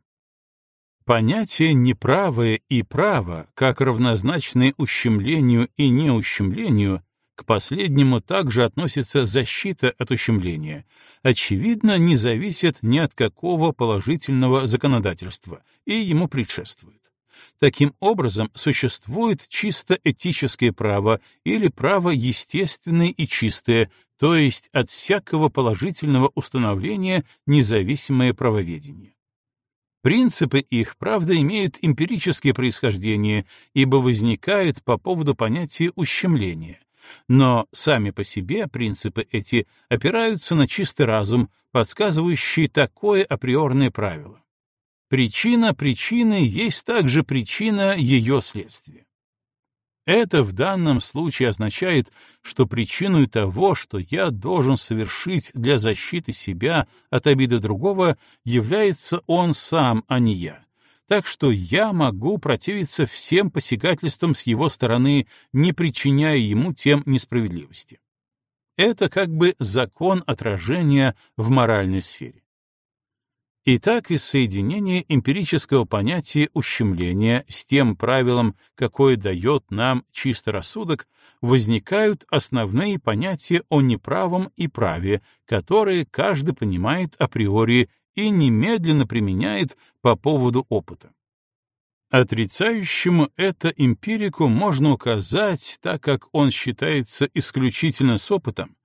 Понятие неправое и право, как равнозначные ущемлению и неущемлению, К последнему также относится защита от ущемления, очевидно, не зависит ни от какого положительного законодательства и ему предшествует. Таким образом, существует чисто этическое право или право естественное и чистое, то есть от всякого положительного установления независимое правоведение. Принципы их, правда, имеют эмпирическое происхождение, ибо возникают по поводу понятия ущемления. Но сами по себе принципы эти опираются на чистый разум, подсказывающий такое априорное правило. Причина причины есть также причина ее следствия. Это в данном случае означает, что причиной того, что я должен совершить для защиты себя от обиды другого, является он сам, а не я. Так что я могу противиться всем посягательствам с его стороны, не причиняя ему тем несправедливости. Это как бы закон отражения в моральной сфере. Итак, из соединения эмпирического понятия ущемления с тем правилом, какое дает нам чистый рассудок, возникают основные понятия о неправом и праве, которые каждый понимает априори и немедленно применяет по поводу опыта. Отрицающему это эмпирику можно указать, так как он считается исключительно с опытом,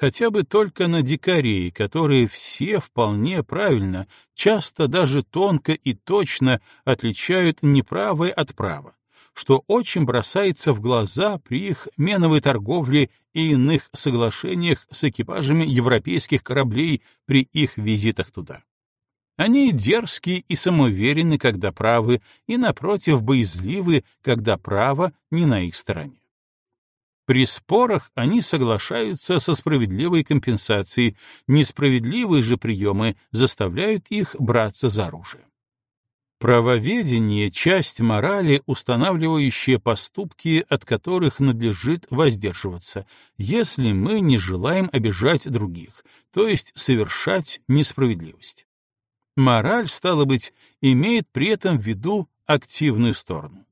хотя бы только на дикарей, которые все вполне правильно, часто даже тонко и точно отличают неправое от права, что очень бросается в глаза при их меновой торговле и иных соглашениях с экипажами европейских кораблей при их визитах туда. Они дерзкие и самоуверены, когда правы, и, напротив, боязливы, когда право не на их стороне. При спорах они соглашаются со справедливой компенсацией, несправедливые же приемы заставляют их браться за оружие. Правоведение — часть морали, устанавливающая поступки, от которых надлежит воздерживаться, если мы не желаем обижать других, то есть совершать несправедливость. Мораль, стало быть, имеет при этом в виду активную сторону.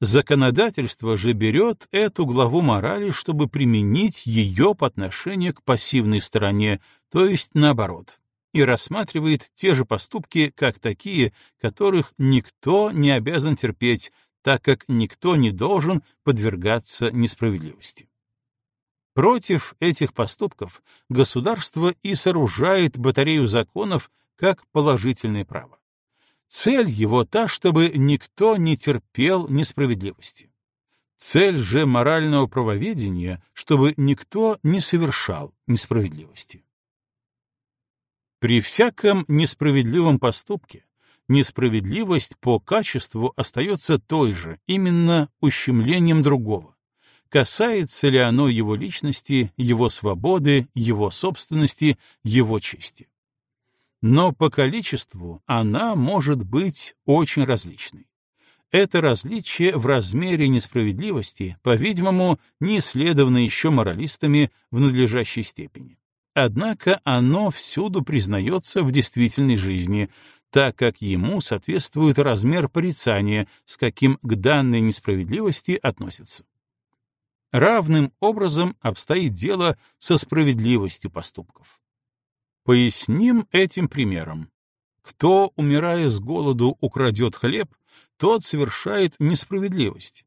Законодательство же берет эту главу морали, чтобы применить ее по отношению к пассивной стороне, то есть наоборот, и рассматривает те же поступки как такие, которых никто не обязан терпеть, так как никто не должен подвергаться несправедливости. Против этих поступков государство и сооружает батарею законов как положительное право. Цель его та, чтобы никто не терпел несправедливости. Цель же морального правоведения, чтобы никто не совершал несправедливости. При всяком несправедливом поступке несправедливость по качеству остается той же, именно ущемлением другого. Касается ли оно его личности, его свободы, его собственности, его чести но по количеству она может быть очень различной. Это различие в размере несправедливости, по-видимому, не исследовано еще моралистами в надлежащей степени. Однако оно всюду признается в действительной жизни, так как ему соответствует размер порицания, с каким к данной несправедливости относятся. Равным образом обстоит дело со справедливостью поступков. Поясним этим примером. Кто, умирая с голоду, украдет хлеб, тот совершает несправедливость.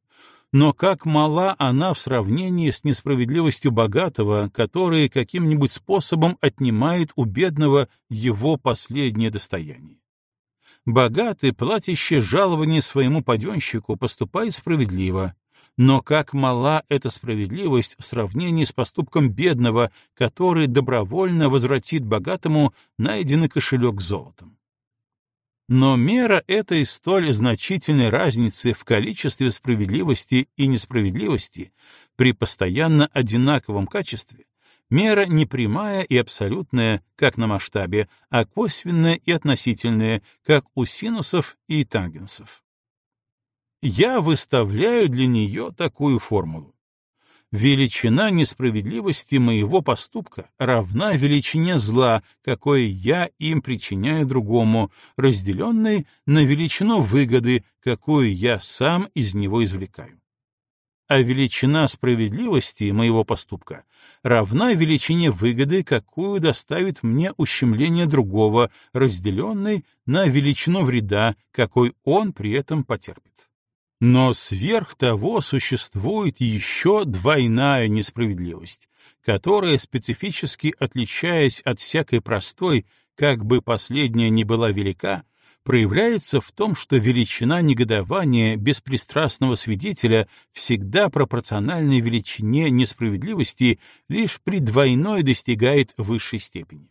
Но как мала она в сравнении с несправедливостью богатого, который каким-нибудь способом отнимает у бедного его последнее достояние. Богатый, платящий жалование своему паденщику, поступает справедливо, но как мала эта справедливость в сравнении с поступком бедного, который добровольно возвратит богатому найденный кошелек золотом. Но мера этой столь значительной разницы в количестве справедливости и несправедливости при постоянно одинаковом качестве мера не прямая и абсолютная, как на масштабе, а косвенная и относительная, как у синусов и тангенсов я выставляю для нее такую формулу. Величина несправедливости моего поступка равна величине зла, какое я им причиняю другому, разделенной на величину выгоды, какую я сам из него извлекаю. а величина справедливости моего поступка равна величине выгоды, какую доставит мне ущемление другого, разделенной на величину вреда, какой он при этом потерпит. Но сверх того существует еще двойная несправедливость, которая, специфически отличаясь от всякой простой, как бы последняя ни была велика, проявляется в том, что величина негодования беспристрастного свидетеля всегда пропорциональной величине несправедливости лишь при двойной достигает высшей степени.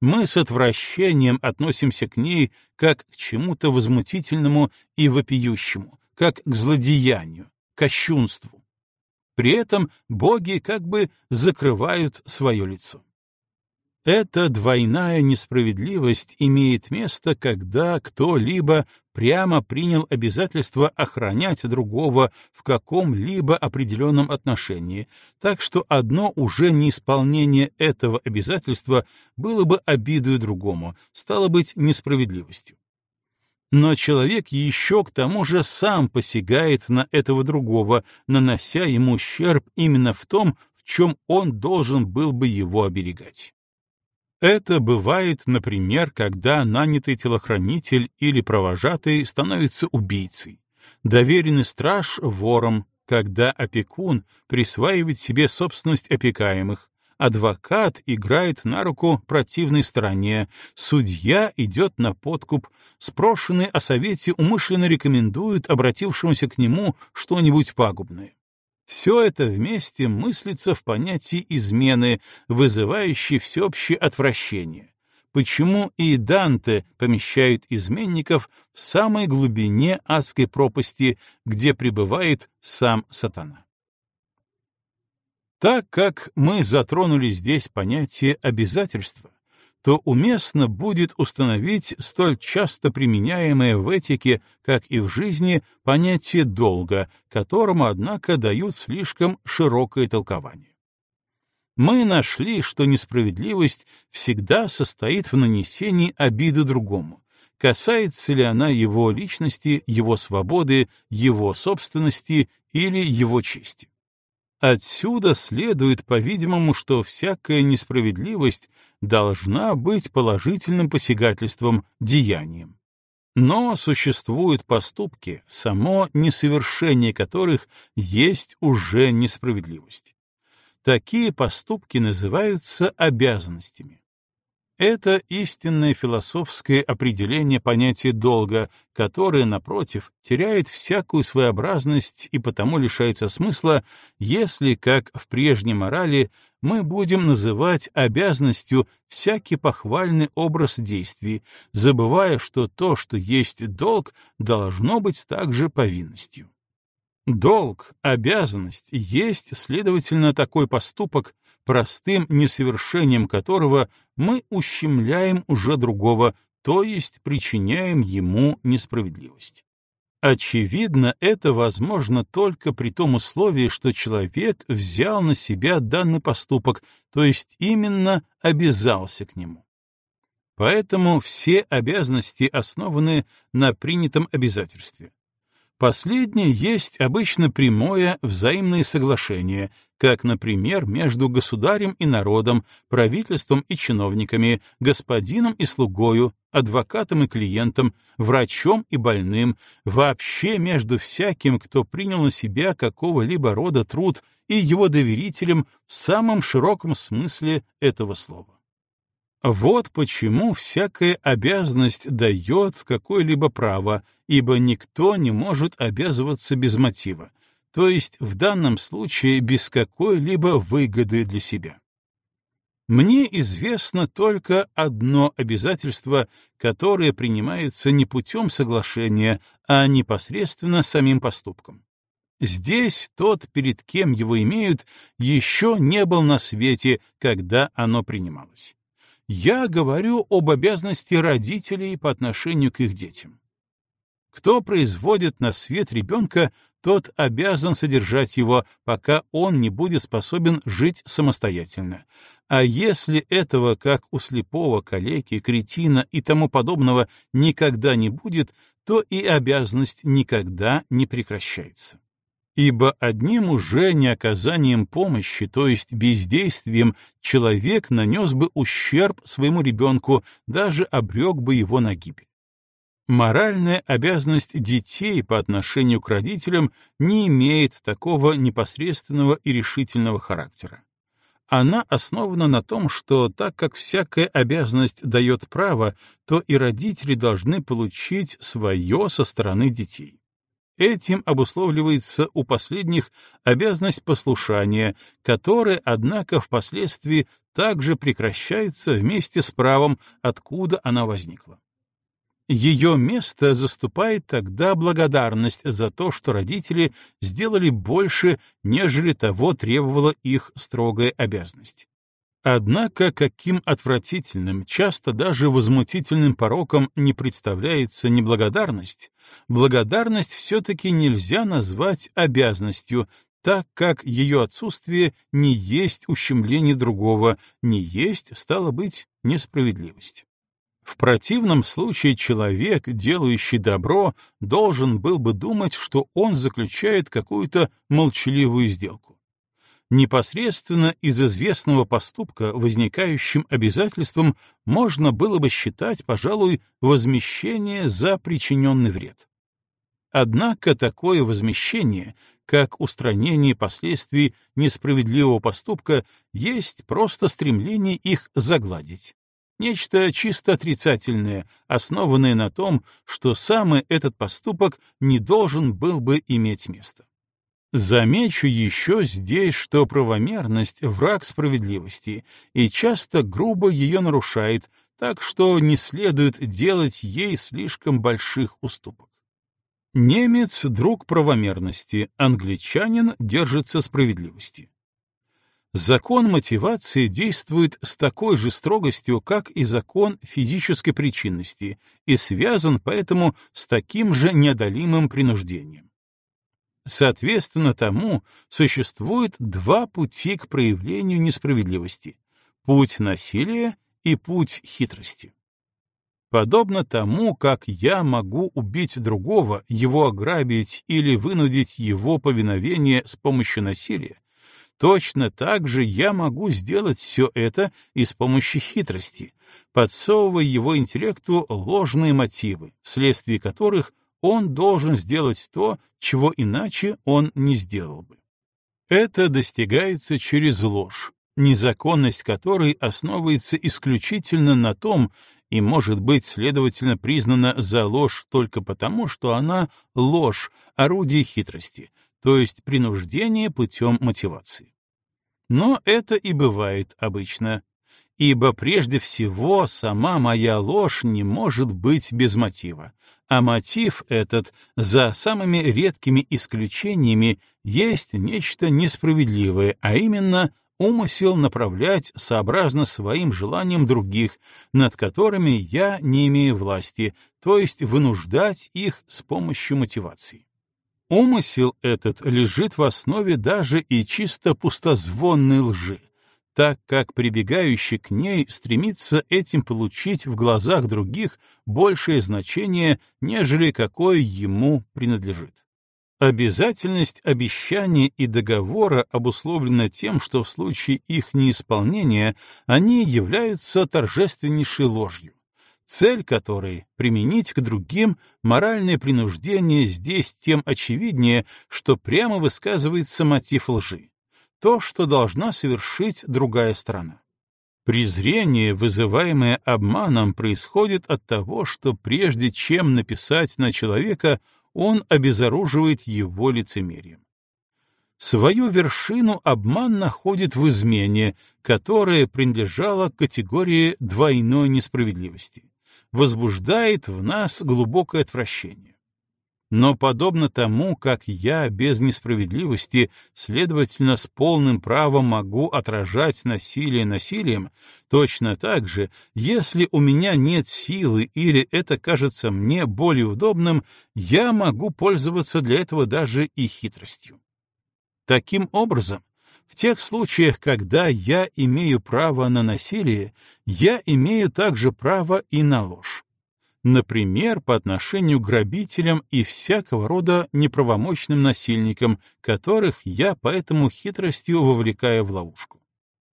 Мы с отвращением относимся к ней как к чему-то возмутительному и вопиющему, как к злодеянию, кощунству. При этом боги как бы закрывают свое лицо. Эта двойная несправедливость имеет место, когда кто-либо прямо принял обязательство охранять другого в каком-либо определенном отношении, так что одно уже неисполнение этого обязательства было бы обидой другому, стало быть несправедливостью. Но человек еще к тому же сам посягает на этого другого, нанося ему ущерб именно в том, в чем он должен был бы его оберегать. Это бывает, например, когда нанятый телохранитель или провожатый становится убийцей, доверенный страж — вором, когда опекун присваивает себе собственность опекаемых, адвокат играет на руку противной стороне, судья идет на подкуп, спрошенный о совете умышленно рекомендует обратившемуся к нему что-нибудь пагубное. Все это вместе мыслится в понятии измены, вызывающей всеобщее отвращение. Почему и Данте помещает изменников в самой глубине адской пропасти, где пребывает сам сатана? Так как мы затронули здесь понятие обязательства, то уместно будет установить столь часто применяемое в этике, как и в жизни, понятие долга, которому, однако, дают слишком широкое толкование. Мы нашли, что несправедливость всегда состоит в нанесении обиды другому, касается ли она его личности, его свободы, его собственности или его чести. Отсюда следует, по-видимому, что всякая несправедливость должна быть положительным посягательством, деянием. Но существуют поступки, само несовершение которых есть уже несправедливость. Такие поступки называются обязанностями. Это истинное философское определение понятия долга, которое, напротив, теряет всякую своеобразность и потому лишается смысла, если, как в прежней морали, мы будем называть обязанностью всякий похвальный образ действий, забывая, что то, что есть долг, должно быть также повинностью. Долг, обязанность есть, следовательно, такой поступок, простым несовершением которого мы ущемляем уже другого, то есть причиняем ему несправедливость. Очевидно, это возможно только при том условии, что человек взял на себя данный поступок, то есть именно обязался к нему. Поэтому все обязанности основаны на принятом обязательстве. Последнее есть обычно прямое взаимное соглашение, как, например, между государем и народом, правительством и чиновниками, господином и слугою, адвокатом и клиентом, врачом и больным, вообще между всяким, кто принял на себя какого-либо рода труд, и его доверителем в самом широком смысле этого слова. Вот почему всякая обязанность дает какое-либо право, ибо никто не может обязываться без мотива, то есть в данном случае без какой-либо выгоды для себя. Мне известно только одно обязательство, которое принимается не путем соглашения, а непосредственно самим поступком. Здесь тот, перед кем его имеют, еще не был на свете, когда оно принималось. Я говорю об обязанности родителей по отношению к их детям. Кто производит на свет ребенка, тот обязан содержать его, пока он не будет способен жить самостоятельно. А если этого, как у слепого, калеки, кретина и тому подобного, никогда не будет, то и обязанность никогда не прекращается. Ибо одним уже неоказанием помощи, то есть бездействием, человек нанес бы ущерб своему ребенку, даже обрек бы его на гибель. Моральная обязанность детей по отношению к родителям не имеет такого непосредственного и решительного характера. Она основана на том, что так как всякая обязанность дает право, то и родители должны получить свое со стороны детей. Этим обусловливается у последних обязанность послушания, которая, однако, впоследствии также прекращается вместе с правом, откуда она возникла. Ее место заступает тогда благодарность за то, что родители сделали больше, нежели того требовала их строгая обязанность. Однако каким отвратительным, часто даже возмутительным пороком не представляется неблагодарность, благодарность все-таки нельзя назвать обязанностью, так как ее отсутствие не есть ущемление другого, не есть, стало быть, несправедливость. В противном случае человек, делающий добро, должен был бы думать, что он заключает какую-то молчаливую сделку. Непосредственно из известного поступка, возникающим обязательством, можно было бы считать, пожалуй, возмещение за причиненный вред. Однако такое возмещение, как устранение последствий несправедливого поступка, есть просто стремление их загладить Нечто чисто отрицательное, основанное на том, что самый этот поступок не должен был бы иметь место. Замечу еще здесь, что правомерность — враг справедливости и часто грубо ее нарушает, так что не следует делать ей слишком больших уступок. Немец — друг правомерности, англичанин держится справедливости. Закон мотивации действует с такой же строгостью, как и закон физической причинности, и связан поэтому с таким же неодолимым принуждением. Соответственно тому существует два пути к проявлению несправедливости — путь насилия и путь хитрости. Подобно тому, как я могу убить другого, его ограбить или вынудить его повиновение с помощью насилия, Точно так же я могу сделать все это и с помощью хитрости, подсовывая его интеллекту ложные мотивы, вследствие которых он должен сделать то, чего иначе он не сделал бы. Это достигается через ложь, незаконность которой основывается исключительно на том и может быть, следовательно, признана за ложь только потому, что она ложь, орудие хитрости, то есть принуждение путем мотивации. Но это и бывает обычно, ибо прежде всего сама моя ложь не может быть без мотива, а мотив этот, за самыми редкими исключениями, есть нечто несправедливое, а именно умысел направлять сообразно своим желаниям других, над которыми я не имею власти, то есть вынуждать их с помощью мотивации. Умысел этот лежит в основе даже и чисто пустозвонной лжи, так как прибегающий к ней стремится этим получить в глазах других большее значение, нежели какое ему принадлежит. Обязательность обещания и договора обусловлена тем, что в случае их неисполнения они являются торжественнейшей ложью цель которой — применить к другим моральное принуждение здесь тем очевиднее, что прямо высказывается мотив лжи, то, что должна совершить другая сторона. Презрение, вызываемое обманом, происходит от того, что прежде чем написать на человека, он обезоруживает его лицемерием. Свою вершину обман находит в измене, которая принадлежала к категории двойной несправедливости возбуждает в нас глубокое отвращение. Но подобно тому, как я без несправедливости, следовательно, с полным правом могу отражать насилие насилием, точно так же, если у меня нет силы или это кажется мне более удобным, я могу пользоваться для этого даже и хитростью. Таким образом, в тех случаях, когда я имею право на насилие, я имею также право и на ложь. Например, по отношению к грабителям и всякого рода неправомочным насильникам, которых я поэтому хитростью вовлекаю в ловушку.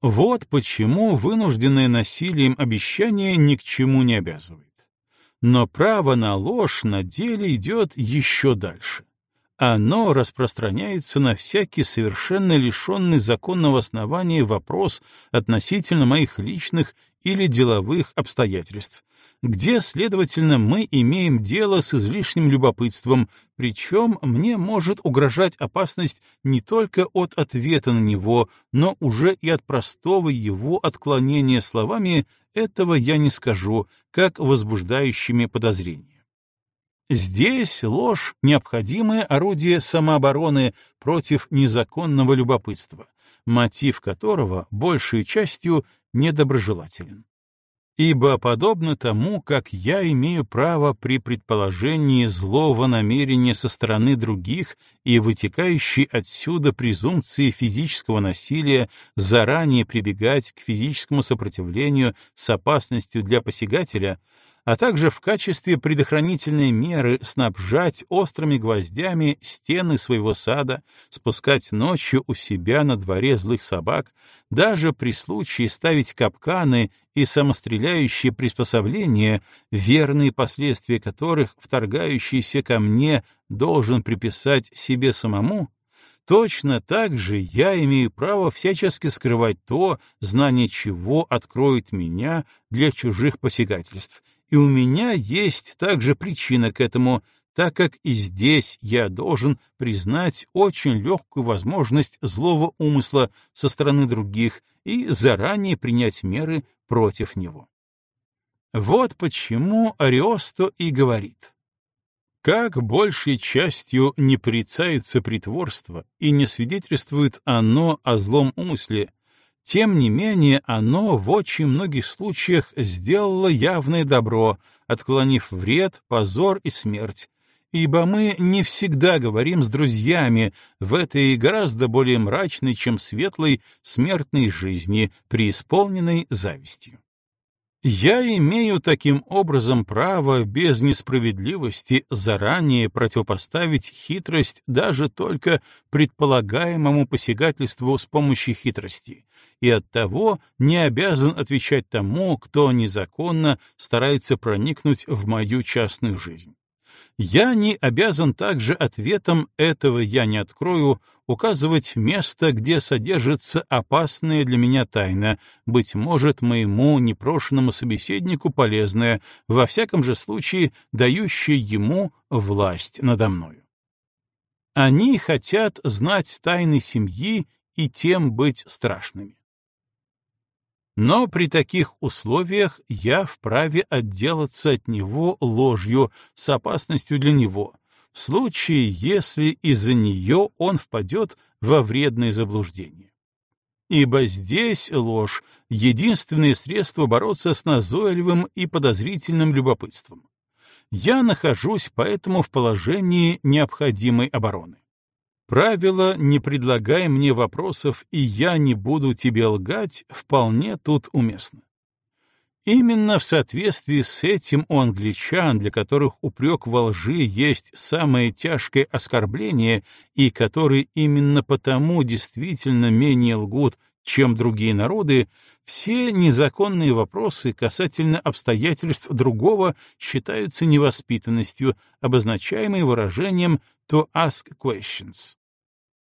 Вот почему вынужденное насилием обещание ни к чему не обязывает. Но право на ложь на деле идет еще дальше. Оно распространяется на всякий совершенно лишенный законного основания вопрос относительно моих личных или деловых обстоятельств, где, следовательно, мы имеем дело с излишним любопытством, причем мне может угрожать опасность не только от ответа на него, но уже и от простого его отклонения словами «этого я не скажу», как возбуждающими подозрения. Здесь ложь — необходимое орудие самообороны против незаконного любопытства, мотив которого большей частью недоброжелателен. Ибо подобно тому, как я имею право при предположении злого намерения со стороны других и вытекающей отсюда презумпции физического насилия заранее прибегать к физическому сопротивлению с опасностью для посягателя, а также в качестве предохранительной меры снабжать острыми гвоздями стены своего сада, спускать ночью у себя на дворе злых собак, даже при случае ставить капканы и самостреляющие приспособления, верные последствия которых вторгающийся ко мне должен приписать себе самому, Точно так же я имею право всячески скрывать то, знание чего откроет меня для чужих посягательств, и у меня есть также причина к этому, так как и здесь я должен признать очень легкую возможность злого умысла со стороны других и заранее принять меры против него. Вот почему Ариосто и говорит. Как большей частью не порицается притворство и не свидетельствует оно о злом умысле, тем не менее, оно в очень многих случаях сделало явное добро, отклонив вред, позор и смерть, ибо мы не всегда говорим с друзьями в этой гораздо более мрачной, чем светлой, смертной жизни, преисполненной завистью. Я имею таким образом право без несправедливости заранее противопоставить хитрость даже только предполагаемому посягательству с помощью хитрости, и оттого не обязан отвечать тому, кто незаконно старается проникнуть в мою частную жизнь. Я не обязан также ответом «этого я не открою» указывать место, где содержится опасная для меня тайна, быть может, моему непрошенному собеседнику полезная, во всяком же случае дающая ему власть надо мною. Они хотят знать тайны семьи и тем быть страшными. Но при таких условиях я вправе отделаться от него ложью с опасностью для него, в случае, если из-за нее он впадет во вредное заблуждение. Ибо здесь ложь — единственное средство бороться с назойливым и подозрительным любопытством. Я нахожусь поэтому в положении необходимой обороны. Правило «не предлагай мне вопросов, и я не буду тебе лгать» вполне тут уместно. Именно в соответствии с этим у англичан, для которых упрек во лжи есть самое тяжкое оскорбление, и которые именно потому действительно менее лгут, чем другие народы, все незаконные вопросы касательно обстоятельств другого считаются невоспитанностью, обозначаемой выражением «to ask questions».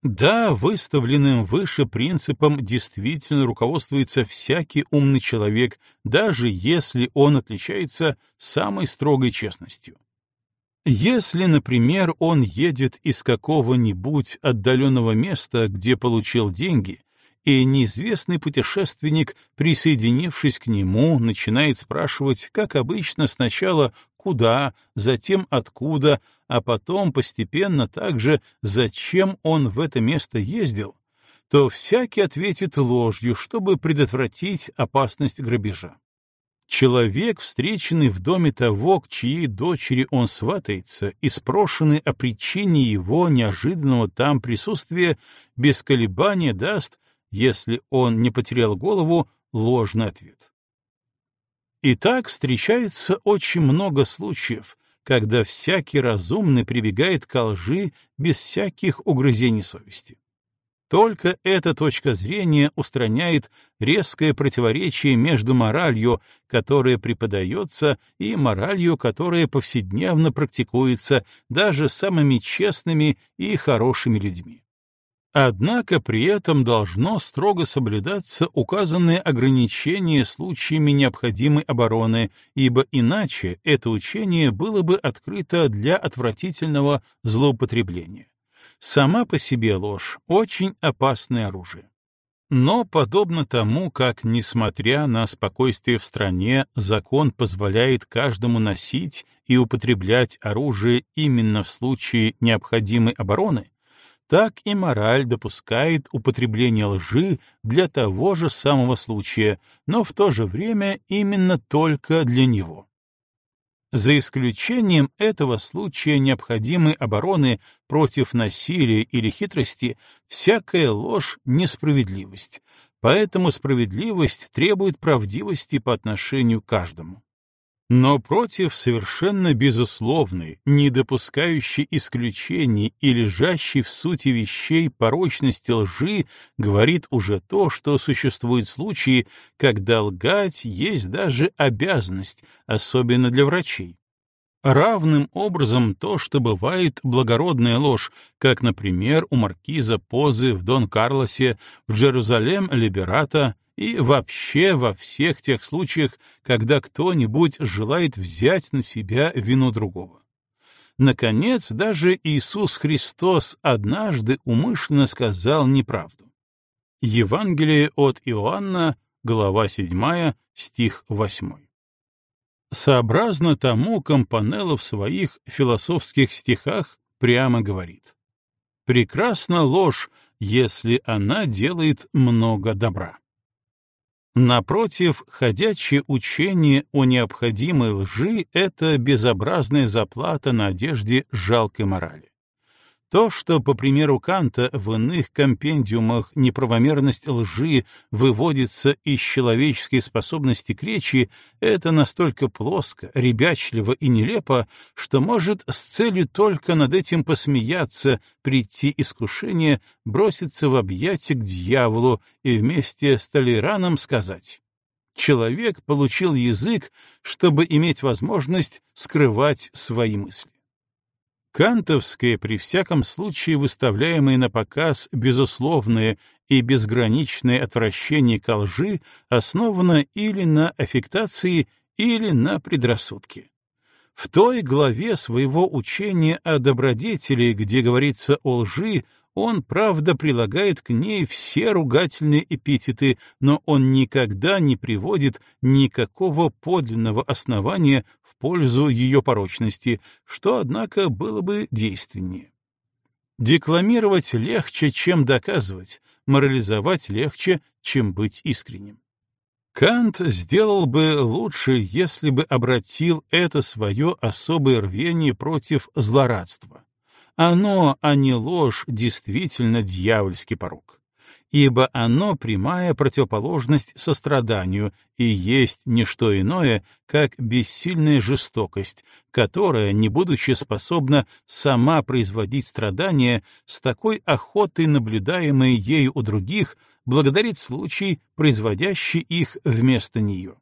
Да, выставленным выше принципом действительно руководствуется всякий умный человек, даже если он отличается самой строгой честностью. Если, например, он едет из какого-нибудь отдаленного места, где получил деньги, и неизвестный путешественник, присоединившись к нему, начинает спрашивать, как обычно, сначала куда, затем откуда, а потом постепенно также, зачем он в это место ездил, то всякий ответит ложью, чтобы предотвратить опасность грабежа. Человек, встреченный в доме того, к чьей дочери он сватается, и спрошенный о причине его неожиданного там присутствия, без колебания даст, если он не потерял голову, ложный ответ. И так встречается очень много случаев, когда всякий разумный прибегает к лжи без всяких угрызений совести. Только эта точка зрения устраняет резкое противоречие между моралью, которая преподается, и моралью, которая повседневно практикуется даже самыми честными и хорошими людьми. Однако при этом должно строго соблюдаться указанные ограничения случаями необходимой обороны, ибо иначе это учение было бы открыто для отвратительного злоупотребления. Сама по себе ложь — очень опасное оружие. Но, подобно тому, как, несмотря на спокойствие в стране, закон позволяет каждому носить и употреблять оружие именно в случае необходимой обороны, так и мораль допускает употребление лжи для того же самого случая, но в то же время именно только для него. За исключением этого случая необходимой обороны против насилия или хитрости, всякая ложь — несправедливость, поэтому справедливость требует правдивости по отношению к каждому. Но против совершенно безусловной, не допускающей исключений и лежащей в сути вещей порочности лжи говорит уже то, что существуют случаи, когда лгать есть даже обязанность, особенно для врачей. Равным образом то, что бывает благородная ложь, как, например, у маркиза Позы в Дон Карлосе, в Джерузалем Либерата и вообще во всех тех случаях, когда кто-нибудь желает взять на себя вину другого. Наконец, даже Иисус Христос однажды умышленно сказал неправду. Евангелие от Иоанна, глава 7, стих 8. Сообразно тому Компанелло в своих философских стихах прямо говорит «Прекрасна ложь, если она делает много добра». Напротив, ходячее учение о необходимой лжи — это безобразная заплата на одежде жалкой морали. То, что, по примеру Канта, в иных компендиумах неправомерность лжи выводится из человеческой способности к речи, это настолько плоско, ребячливо и нелепо, что может с целью только над этим посмеяться, прийти искушение, броситься в объятия к дьяволу и вместе с Толераном сказать «Человек получил язык, чтобы иметь возможность скрывать свои мысли». Кантовское, при всяком случае выставляемое на показ безусловное и безграничное отвращение к лжи основано или на аффектации, или на предрассудке. В той главе своего учения о добродетели, где говорится о лжи, он, правда, прилагает к ней все ругательные эпитеты, но он никогда не приводит никакого подлинного основания в пользу ее порочности, что, однако, было бы действеннее. Декламировать легче, чем доказывать, морализовать легче, чем быть искренним. Кант сделал бы лучше, если бы обратил это свое особое рвение против злорадства оно, а не ложь, действительно дьявольский порог. Ибо оно прямая противоположность состраданию и есть не что иное, как бессильная жестокость, которая, не будучи способна сама производить страдания, с такой охотой, наблюдаемой ею у других, благодарит случай, производящий их вместо нее.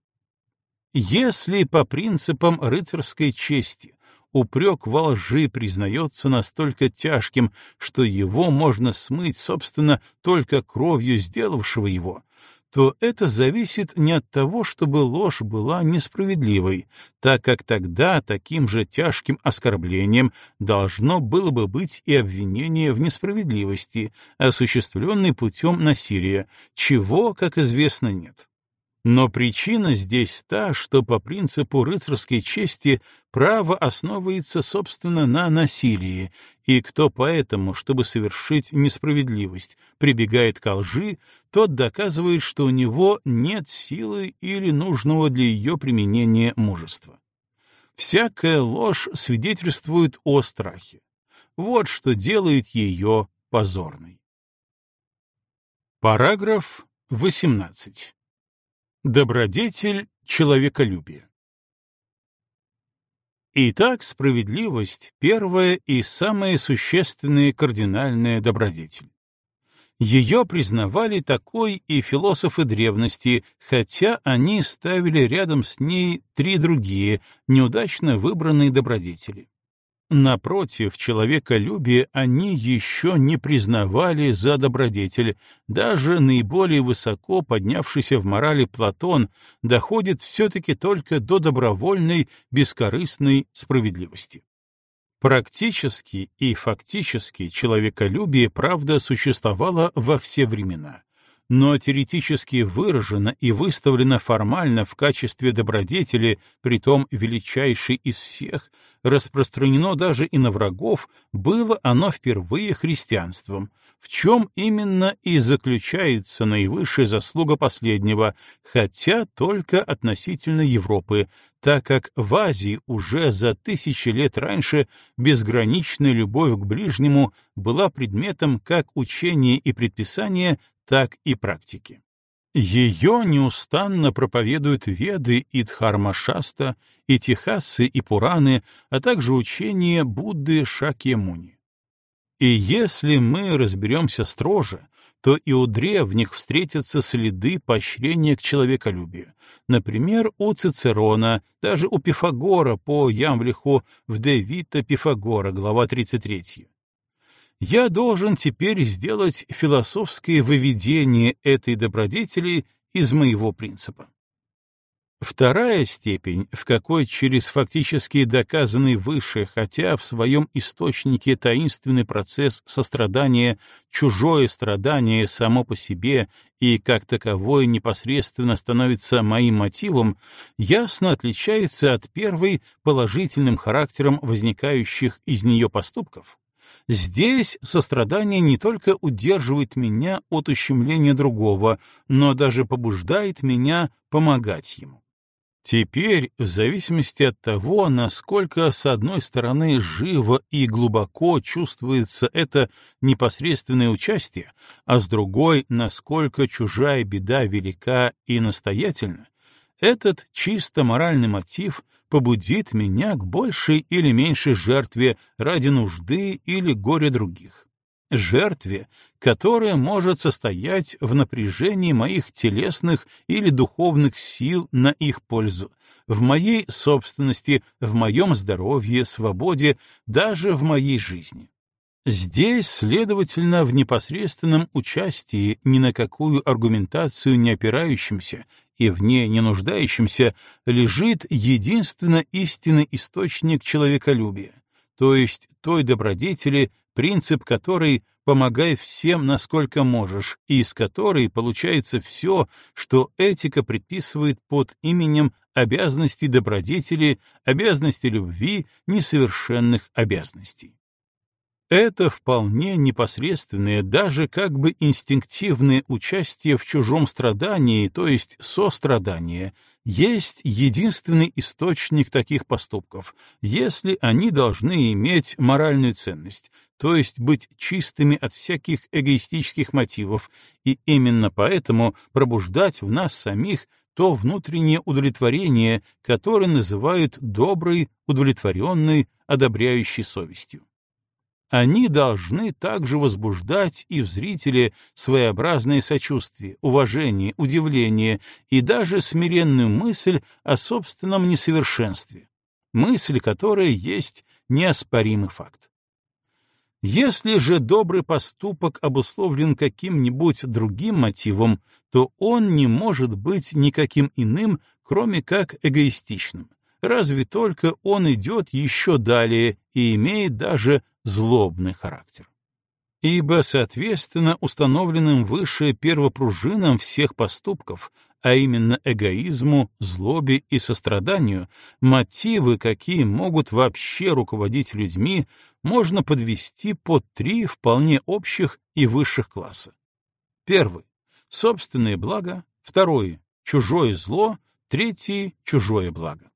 Если по принципам рыцарской чести упрек во лжи признается настолько тяжким, что его можно смыть, собственно, только кровью сделавшего его, то это зависит не от того, чтобы ложь была несправедливой, так как тогда таким же тяжким оскорблением должно было бы быть и обвинение в несправедливости, осуществленной путем насилия, чего, как известно, нет. Но причина здесь та, что по принципу рыцарской чести право основывается, собственно, на насилии, и кто поэтому, чтобы совершить несправедливость, прибегает к лжи, тот доказывает, что у него нет силы или нужного для ее применения мужества. Всякая ложь свидетельствует о страхе. Вот что делает ее позорной. Параграф 18. Добродетель человеколюбие. Итак, справедливость — первая и самая существенная кардинальная добродетель. Ее признавали такой и философы древности, хотя они ставили рядом с ней три другие, неудачно выбранные добродетели. Напротив, человеколюбие они еще не признавали за добродетель. Даже наиболее высоко поднявшийся в морали Платон доходит все-таки только до добровольной, бескорыстной справедливости. Практически и фактически человеколюбие, правда, существовало во все времена но теоретически выражено и выставлено формально в качестве добродетели, притом величайшей из всех, распространено даже и на врагов, было оно впервые христианством, в чем именно и заключается наивысшая заслуга последнего, хотя только относительно Европы, так как в Азии уже за тысячи лет раньше безграничная любовь к ближнему была предметом как учения и предписания, так и практики. Ее неустанно проповедуют Веды и Дхармашаста, и Техасы, и Пураны, а также учения Будды Шакьямуни. И если мы разберемся строже, то и у древних встретятся следы поощрения к человеколюбию. Например, у Цицерона, даже у Пифагора по Ямвлиху в Де Пифагора, глава 33 я должен теперь сделать философское выведение этой добродетели из моего принципа. Вторая степень, в какой через фактически доказанный выше, хотя в своем источнике таинственный процесс сострадания, чужое страдание само по себе и как таковое непосредственно становится моим мотивом, ясно отличается от первой положительным характером возникающих из нее поступков, Здесь сострадание не только удерживает меня от ущемления другого, но даже побуждает меня помогать ему. Теперь, в зависимости от того, насколько, с одной стороны, живо и глубоко чувствуется это непосредственное участие, а с другой, насколько чужая беда велика и настоятельна, этот чисто моральный мотив побудит меня к большей или меньшей жертве ради нужды или горя других. Жертве, которая может состоять в напряжении моих телесных или духовных сил на их пользу, в моей собственности, в моем здоровье, свободе, даже в моей жизни. Здесь, следовательно, в непосредственном участии ни на какую аргументацию не опирающимся и в ней не нуждающимся лежит единственно истинный источник человеколюбия, то есть той добродетели, принцип которой «помогай всем, насколько можешь», и из которой получается все, что этика предписывает под именем обязанностей добродетели, обязанности любви, несовершенных обязанностей. Это вполне непосредственное, даже как бы инстинктивное участие в чужом страдании, то есть сострадание, есть единственный источник таких поступков, если они должны иметь моральную ценность, то есть быть чистыми от всяких эгоистических мотивов, и именно поэтому пробуждать в нас самих то внутреннее удовлетворение, которое называют доброй, удовлетворенной, одобряющей совестью. Они должны также возбуждать и в зрителе своеобразное сочувствие, уважение, удивление и даже смиренную мысль о собственном несовершенстве, мысль, которая есть неоспоримый факт. Если же добрый поступок обусловлен каким-нибудь другим мотивом, то он не может быть никаким иным, кроме как эгоистичным разве только он идет еще далее и имеет даже злобный характер. Ибо, соответственно, установленным выше первопружинам всех поступков, а именно эгоизму, злобе и состраданию, мотивы, какие могут вообще руководить людьми, можно подвести под три вполне общих и высших класса. Первый — собственное благо, второй — чужое зло, третий — чужое благо.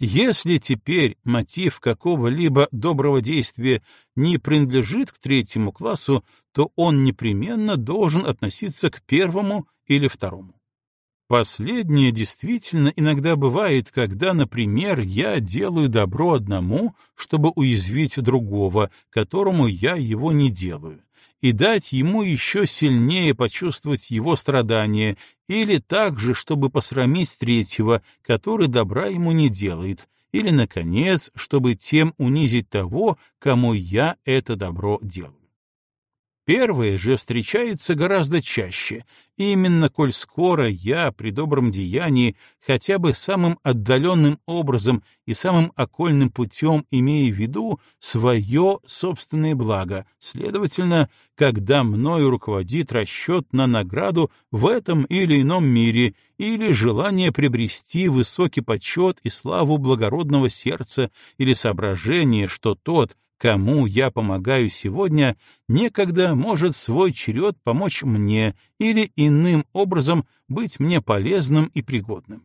Если теперь мотив какого-либо доброго действия не принадлежит к третьему классу, то он непременно должен относиться к первому или второму. Последнее действительно иногда бывает, когда, например, я делаю добро одному, чтобы уязвить другого, которому я его не делаю, и дать ему еще сильнее почувствовать его страдания, или также, чтобы посрамить третьего, который добра ему не делает, или, наконец, чтобы тем унизить того, кому я это добро делаю. Первое же встречается гораздо чаще, и именно коль скоро я при добром деянии хотя бы самым отдаленным образом и самым окольным путем имею в виду свое собственное благо, следовательно, когда мною руководит расчет на награду в этом или ином мире или желание приобрести высокий почет и славу благородного сердца или соображение, что тот, кому я помогаю сегодня, некогда может свой черед помочь мне или иным образом быть мне полезным и пригодным.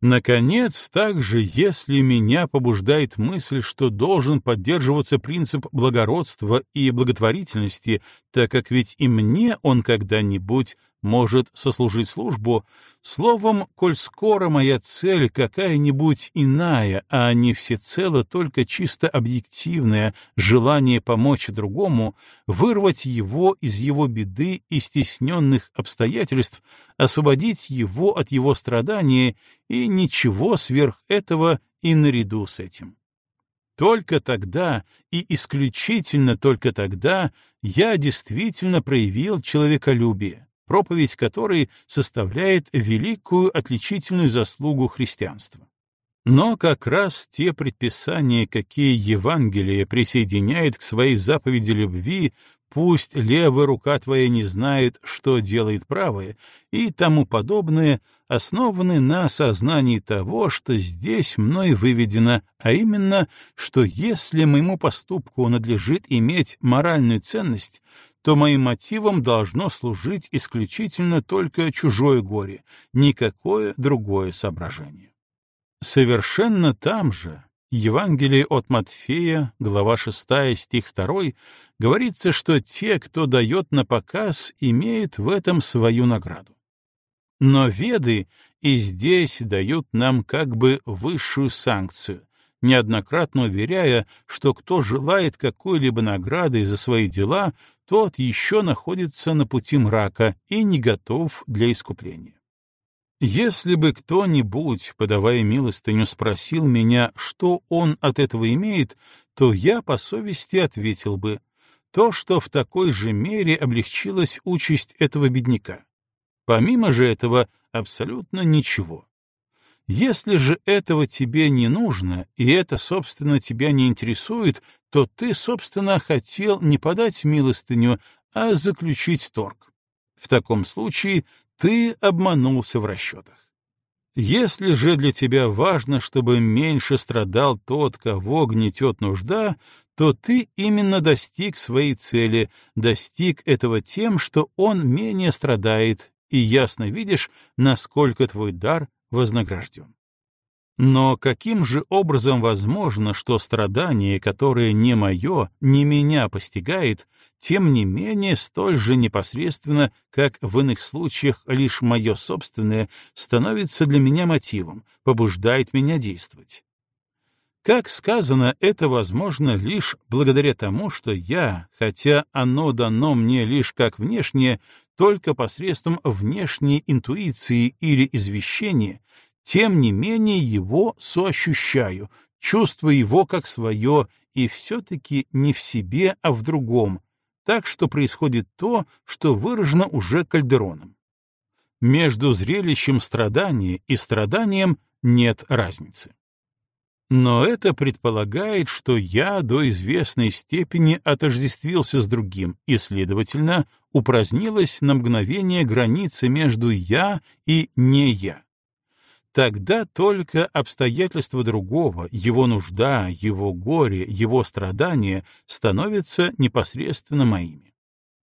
Наконец, также, если меня побуждает мысль, что должен поддерживаться принцип благородства и благотворительности, так как ведь и мне он когда-нибудь может сослужить службу, словом, коль скоро моя цель какая-нибудь иная, а не всецело только чисто объективное желание помочь другому, вырвать его из его беды и стесненных обстоятельств, освободить его от его страдания и ничего сверх этого и наряду с этим. Только тогда и исключительно только тогда я действительно проявил человеколюбие проповедь которой составляет великую отличительную заслугу христианства. Но как раз те предписания, какие Евангелие присоединяет к своей заповеди любви, пусть левая рука твоя не знает, что делает правая, и тому подобное, основаны на осознании того, что здесь мной выведено, а именно, что если моему поступку надлежит иметь моральную ценность, то моим мотивом должно служить исключительно только чужое горе, никакое другое соображение. Совершенно там же, Евангелие от Матфея, глава 6, стих 2, говорится, что те, кто дает на показ, имеют в этом свою награду. Но веды и здесь дают нам как бы высшую санкцию, неоднократно уверяя, что кто желает какой-либо награды за свои дела, тот еще находится на пути мрака и не готов для искупления. Если бы кто-нибудь, подавая милостыню, спросил меня, что он от этого имеет, то я по совести ответил бы, то, что в такой же мере облегчилась участь этого бедняка. Помимо же этого, абсолютно ничего. Если же этого тебе не нужно, и это, собственно, тебя не интересует, то ты, собственно, хотел не подать милостыню, а заключить торг. В таком случае ты обманулся в расчетах. Если же для тебя важно, чтобы меньше страдал тот, кого гнетет нужда, то ты именно достиг своей цели, достиг этого тем, что он менее страдает, и ясно видишь, насколько твой дар вознагражден. Но каким же образом возможно, что страдание, которое не мое, не меня постигает, тем не менее столь же непосредственно, как в иных случаях лишь мое собственное, становится для меня мотивом, побуждает меня действовать? Как сказано, это возможно лишь благодаря тому, что я, хотя оно дано мне лишь как внешнее, только посредством внешней интуиции или извещения, тем не менее его соощущаю, чувствую его как свое, и все-таки не в себе, а в другом, так что происходит то, что выражено уже Кальдероном. Между зрелищем страдания и страданием нет разницы. Но это предполагает, что я до известной степени отождествился с другим, и, следовательно, упразднилась на мгновение граница между «я» и «не я». Тогда только обстоятельства другого, его нужда, его горе, его страдания становятся непосредственно моими.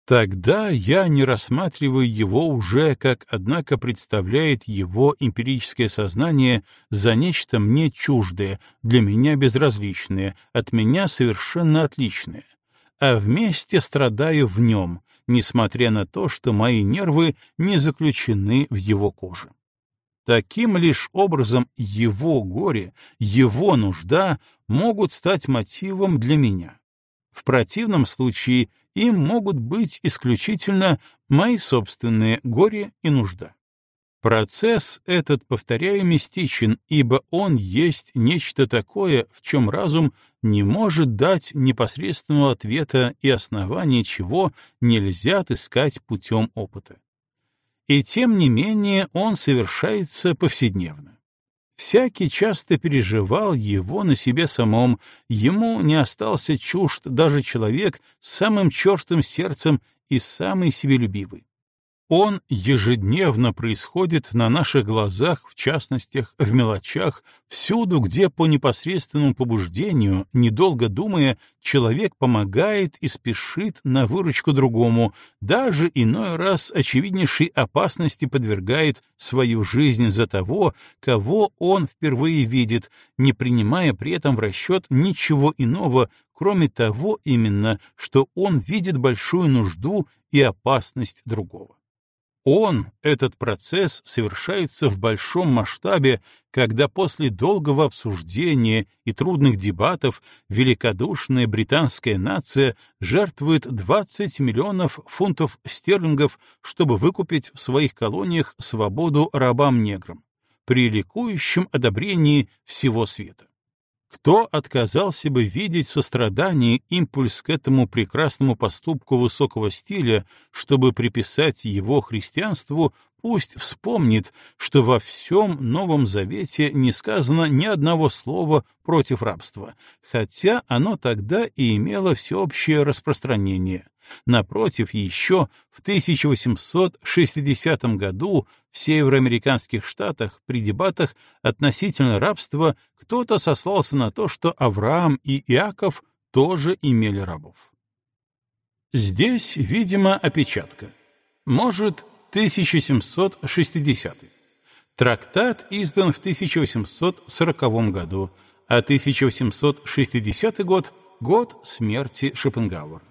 Тогда я не рассматриваю его уже, как, однако, представляет его эмпирическое сознание за нечто мне чуждое, для меня безразличное, от меня совершенно отличное, а вместе страдаю в нем, несмотря на то, что мои нервы не заключены в его коже. Таким лишь образом его горе, его нужда могут стать мотивом для меня. В противном случае им могут быть исключительно мои собственные горе и нужда. Процесс этот, повторяю, мистичен, ибо он есть нечто такое, в чем разум не может дать непосредственного ответа и основания чего нельзя отыскать путем опыта. И тем не менее он совершается повседневно. Всякий часто переживал его на себе самом, ему не остался чужд даже человек с самым чертым сердцем и самый себелюбивый. Он ежедневно происходит на наших глазах, в частностях, в мелочах, всюду, где по непосредственному побуждению, недолго думая, человек помогает и спешит на выручку другому, даже иной раз очевиднейшей опасности подвергает свою жизнь за того, кого он впервые видит, не принимая при этом в расчет ничего иного, кроме того именно, что он видит большую нужду и опасность другого. Он, этот процесс, совершается в большом масштабе, когда после долгого обсуждения и трудных дебатов великодушная британская нация жертвует 20 миллионов фунтов стерлингов, чтобы выкупить в своих колониях свободу рабам-неграм, при ликующем одобрении всего света. Кто отказался бы видеть сострадание, импульс к этому прекрасному поступку высокого стиля, чтобы приписать его христианству, пусть вспомнит, что во всем Новом Завете не сказано ни одного слова против рабства, хотя оно тогда и имело всеобщее распространение. Напротив, еще в 1860 году в североамериканских штатах при дебатах относительно рабства кто-то сослался на то, что Авраам и Иаков тоже имели рабов. Здесь, видимо, опечатка. Может, 1760. Трактат издан в 1840 году, а 1860 год — год смерти Шопенгауэра.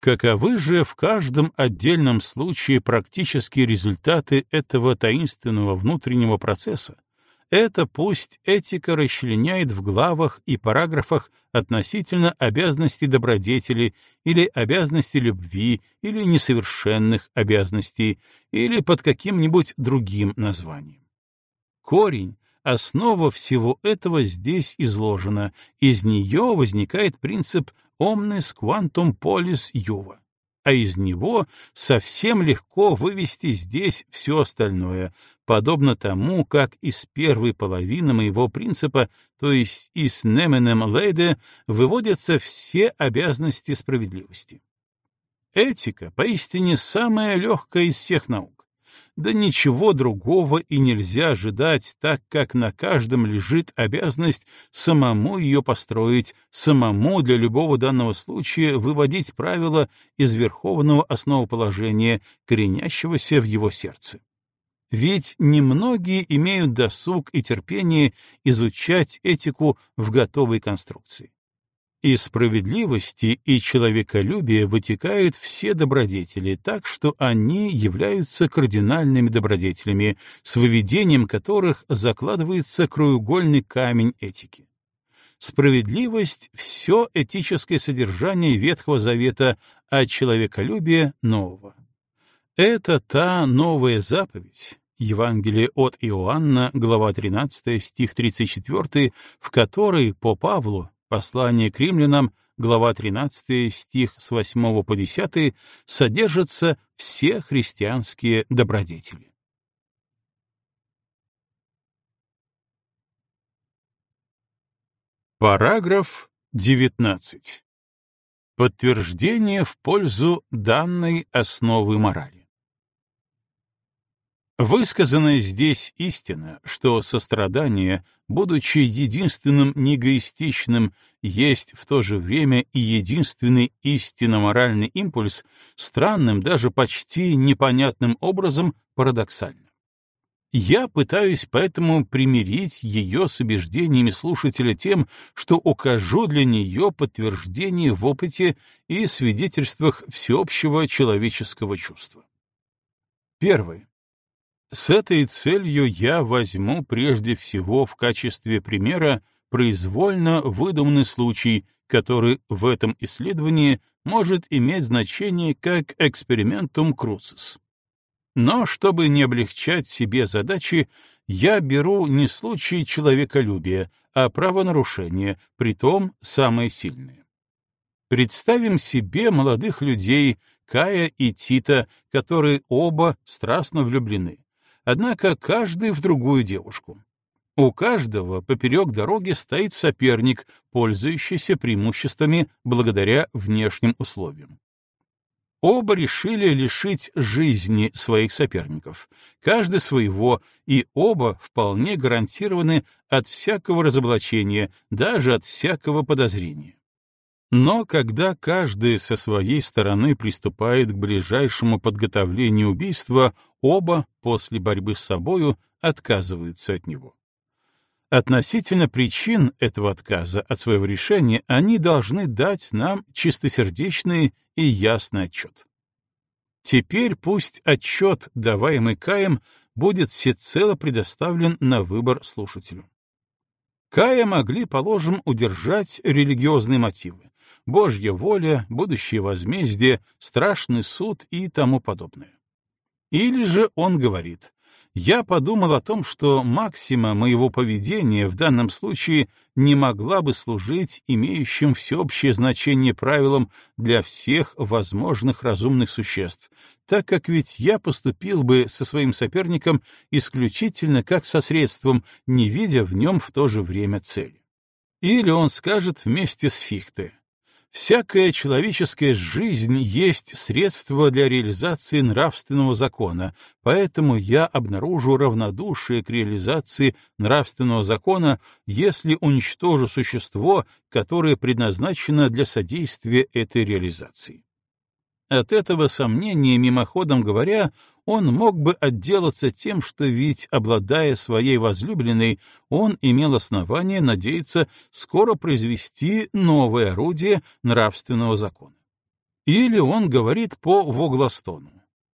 Каковы же в каждом отдельном случае практические результаты этого таинственного внутреннего процесса, это пусть этика расчленяет в главах и параграфах относительно обязанностей добродетели или обязанностей любви или несовершенных обязанностей или под каким-нибудь другим названием. Корень, основа всего этого здесь изложена, из нее возникает принцип omnes quantum polis juva а из него совсем легко вывести здесь все остальное, подобно тому, как из первой половины моего принципа, то есть из неменем лейде, выводятся все обязанности справедливости. Этика поистине самая легкая из всех наук да ничего другого и нельзя ожидать, так как на каждом лежит обязанность самому ее построить, самому для любого данного случая выводить правила из верховного основоположения, коренящегося в его сердце. Ведь немногие имеют досуг и терпение изучать этику в готовой конструкции. Из справедливости и человеколюбия вытекают все добродетели, так что они являются кардинальными добродетелями, с выведением которых закладывается краеугольный камень этики. Справедливость — все этическое содержание Ветхого Завета, а человеколюбие — нового. Это та новая заповедь, Евангелие от Иоанна, глава 13, стих 34, в которой по Павлу Послание к римлянам, глава 13, стих с 8 по 10, содержатся все христианские добродетели. Параграф 19. Подтверждение в пользу данной основы морали. Высказанная здесь истина, что сострадание, будучи единственным неэгоистичным, есть в то же время и единственный истинно-моральный импульс, странным, даже почти непонятным образом парадоксально. Я пытаюсь поэтому примирить ее с убеждениями слушателя тем, что укажу для нее подтверждение в опыте и свидетельствах всеобщего человеческого чувства. Первое. С этой целью я возьму прежде всего в качестве примера произвольно выдуманный случай, который в этом исследовании может иметь значение как экспериментум круцис. Но чтобы не облегчать себе задачи, я беру не случай человеколюбия, а правонарушение, притом самое сильное. Представим себе молодых людей, Кая и Тита, которые оба страстно влюблены, однако каждый в другую девушку. У каждого поперек дороги стоит соперник, пользующийся преимуществами благодаря внешним условиям. Оба решили лишить жизни своих соперников, каждый своего, и оба вполне гарантированы от всякого разоблачения, даже от всякого подозрения. Но когда каждый со своей стороны приступает к ближайшему подготовлению убийства, оба после борьбы с собою отказываются от него. Относительно причин этого отказа от своего решения они должны дать нам чистосердечный и ясный отчет. Теперь пусть отчет, даваемый Каем, будет всецело предоставлен на выбор слушателю. Кая могли, положим, удержать религиозные мотивы, Божья воля, будущее возмездие, страшный суд и тому подобное. Или же он говорит, я подумал о том, что максима моего поведения в данном случае не могла бы служить имеющим всеобщее значение правилам для всех возможных разумных существ, так как ведь я поступил бы со своим соперником исключительно как со средством, не видя в нем в то же время цели. Или он скажет вместе с Фихте, Всякая человеческая жизнь есть средство для реализации нравственного закона, поэтому я обнаружу равнодушие к реализации нравственного закона, если уничтожу существо, которое предназначено для содействия этой реализации. От этого сомнения, мимоходом говоря, он мог бы отделаться тем, что ведь, обладая своей возлюбленной, он имел основание надеяться скоро произвести новое орудие нравственного закона. Или он говорит по Вогластону.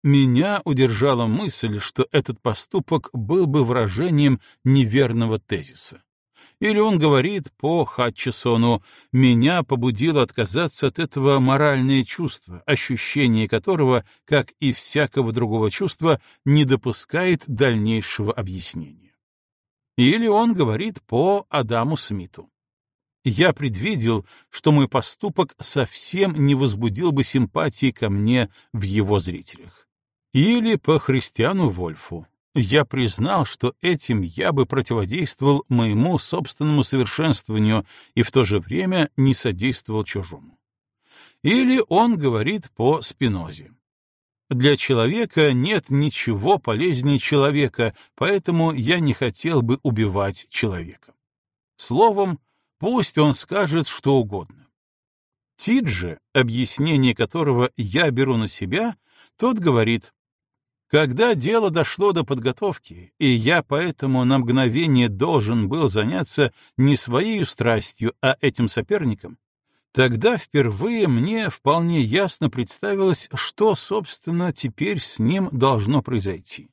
Меня удержала мысль, что этот поступок был бы выражением неверного тезиса. Или он говорит по Хатчесону «меня побудило отказаться от этого моральное чувство, ощущение которого, как и всякого другого чувства, не допускает дальнейшего объяснения». Или он говорит по Адаму Смиту я предвидел, что мой поступок совсем не возбудил бы симпатии ко мне в его зрителях. Или по христиану Вольфу я признал, что этим я бы противодействовал моему собственному совершенствованию и в то же время не содействовал чужому. Или он говорит по Спинозе. Для человека нет ничего полезнее человека, поэтому я не хотел бы убивать человека. Словом, пусть он скажет что угодно. Тиджи, объяснение которого я беру на себя, тот говорит, когда дело дошло до подготовки, и я поэтому на мгновение должен был заняться не своей страстью, а этим соперником, тогда впервые мне вполне ясно представилось, что, собственно, теперь с ним должно произойти.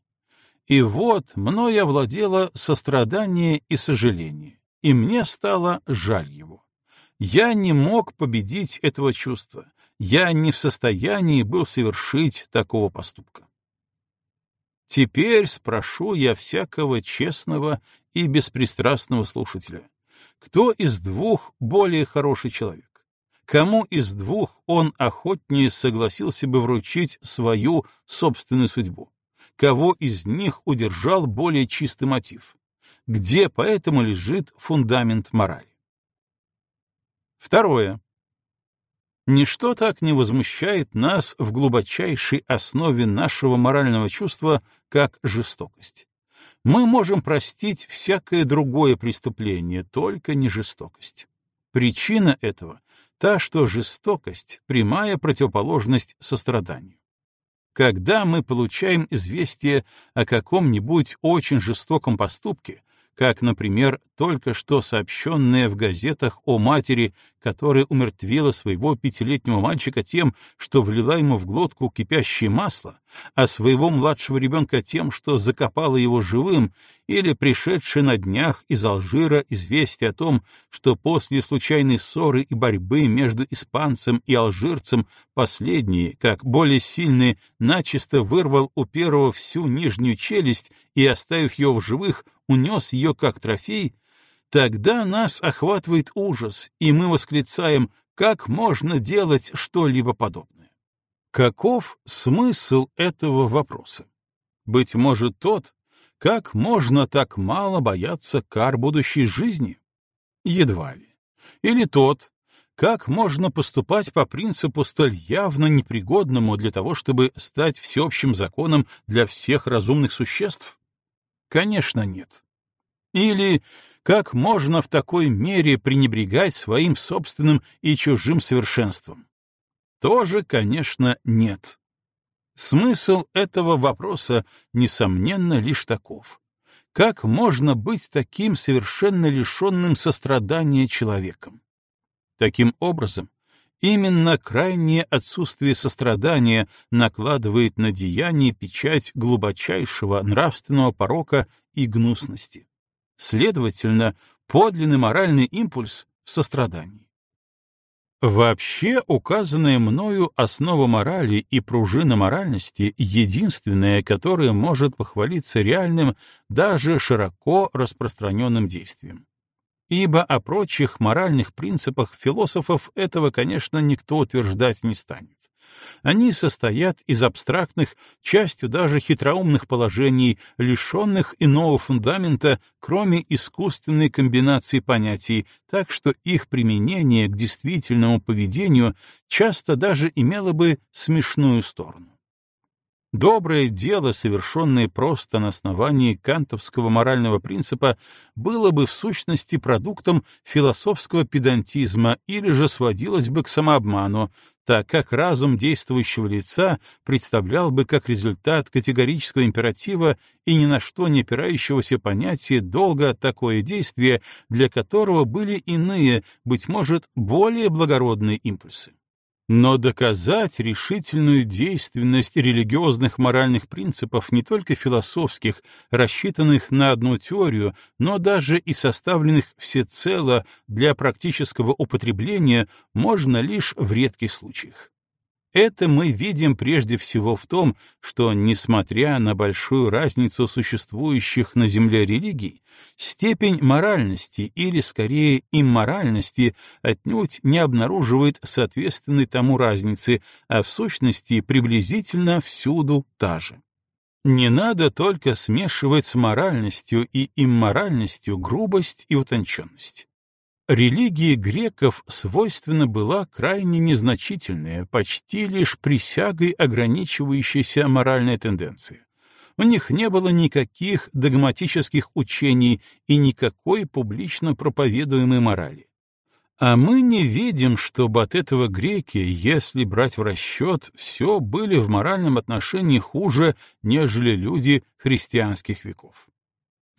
И вот мною овладело сострадание и сожаление, и мне стало жаль его. Я не мог победить этого чувства, я не в состоянии был совершить такого поступка. Теперь спрошу я всякого честного и беспристрастного слушателя. Кто из двух более хороший человек? Кому из двух он охотнее согласился бы вручить свою собственную судьбу? Кого из них удержал более чистый мотив? Где поэтому лежит фундамент морали? Второе. Ничто так не возмущает нас в глубочайшей основе нашего морального чувства, как жестокость. Мы можем простить всякое другое преступление, только не жестокость. Причина этого — та, что жестокость — прямая противоположность состраданию. Когда мы получаем известие о каком-нибудь очень жестоком поступке, как, например, только что сообщенное в газетах о матери, которая умертвила своего пятилетнего мальчика тем, что влила ему в глотку кипящее масло, а своего младшего ребенка тем, что закопала его живым, или пришедшее на днях из Алжира известие о том, что после случайной ссоры и борьбы между испанцем и алжирцем последний, как более сильный, начисто вырвал у первого всю нижнюю челюсть и, оставив ее в живых, унес ее как трофей, Тогда нас охватывает ужас, и мы восклицаем, как можно делать что-либо подобное. Каков смысл этого вопроса? Быть может, тот, как можно так мало бояться кар будущей жизни? Едва ли. Или тот, как можно поступать по принципу столь явно непригодному для того, чтобы стать всеобщим законом для всех разумных существ? Конечно, нет. Или как можно в такой мере пренебрегать своим собственным и чужим совершенством? Тоже, конечно, нет. Смысл этого вопроса, несомненно, лишь таков. Как можно быть таким совершенно лишенным сострадания человеком? Таким образом, именно крайнее отсутствие сострадания накладывает на деяние печать глубочайшего нравственного порока и гнусности. Следовательно, подлинный моральный импульс в сострадании. Вообще, указанная мною основа морали и пружина моральности — единственная, которая может похвалиться реальным, даже широко распространенным действием. Ибо о прочих моральных принципах философов этого, конечно, никто утверждать не станет. Они состоят из абстрактных, частью даже хитроумных положений, лишенных иного фундамента, кроме искусственной комбинации понятий, так что их применение к действительному поведению часто даже имело бы смешную сторону. Доброе дело, совершенное просто на основании кантовского морального принципа, было бы в сущности продуктом философского педантизма или же сводилось бы к самообману, так как разум действующего лица представлял бы как результат категорического императива и ни на что не опирающегося понятия долго такое действие, для которого были иные, быть может, более благородные импульсы. Но доказать решительную действенность религиозных моральных принципов не только философских, рассчитанных на одну теорию, но даже и составленных всецело для практического употребления, можно лишь в редких случаях. Это мы видим прежде всего в том, что, несмотря на большую разницу существующих на Земле религий, степень моральности или, скорее, имморальности отнюдь не обнаруживает соответственной тому разницы, а в сущности приблизительно всюду та же. Не надо только смешивать с моральностью и имморальностью грубость и утонченность. Религии греков свойственна была крайне незначительная, почти лишь присягой ограничивающаяся моральная тенденция. У них не было никаких догматических учений и никакой публично проповедуемой морали. А мы не видим, чтобы от этого греки, если брать в расчет, все были в моральном отношении хуже, нежели люди христианских веков.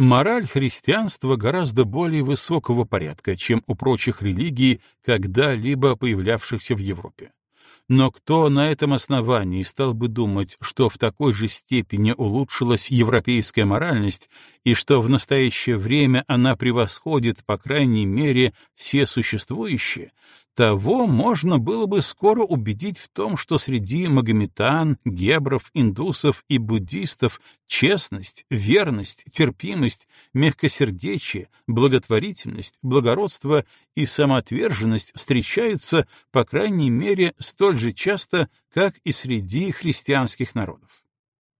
Мораль христианства гораздо более высокого порядка, чем у прочих религий, когда-либо появлявшихся в Европе. Но кто на этом основании стал бы думать, что в такой же степени улучшилась европейская моральность и что в настоящее время она превосходит, по крайней мере, все существующие, того можно было бы скоро убедить в том, что среди магометан, гебров, индусов и буддистов честность, верность, терпимость, мягкосердечие, благотворительность, благородство и самоотверженность встречаются, по крайней мере, столь же часто, как и среди христианских народов.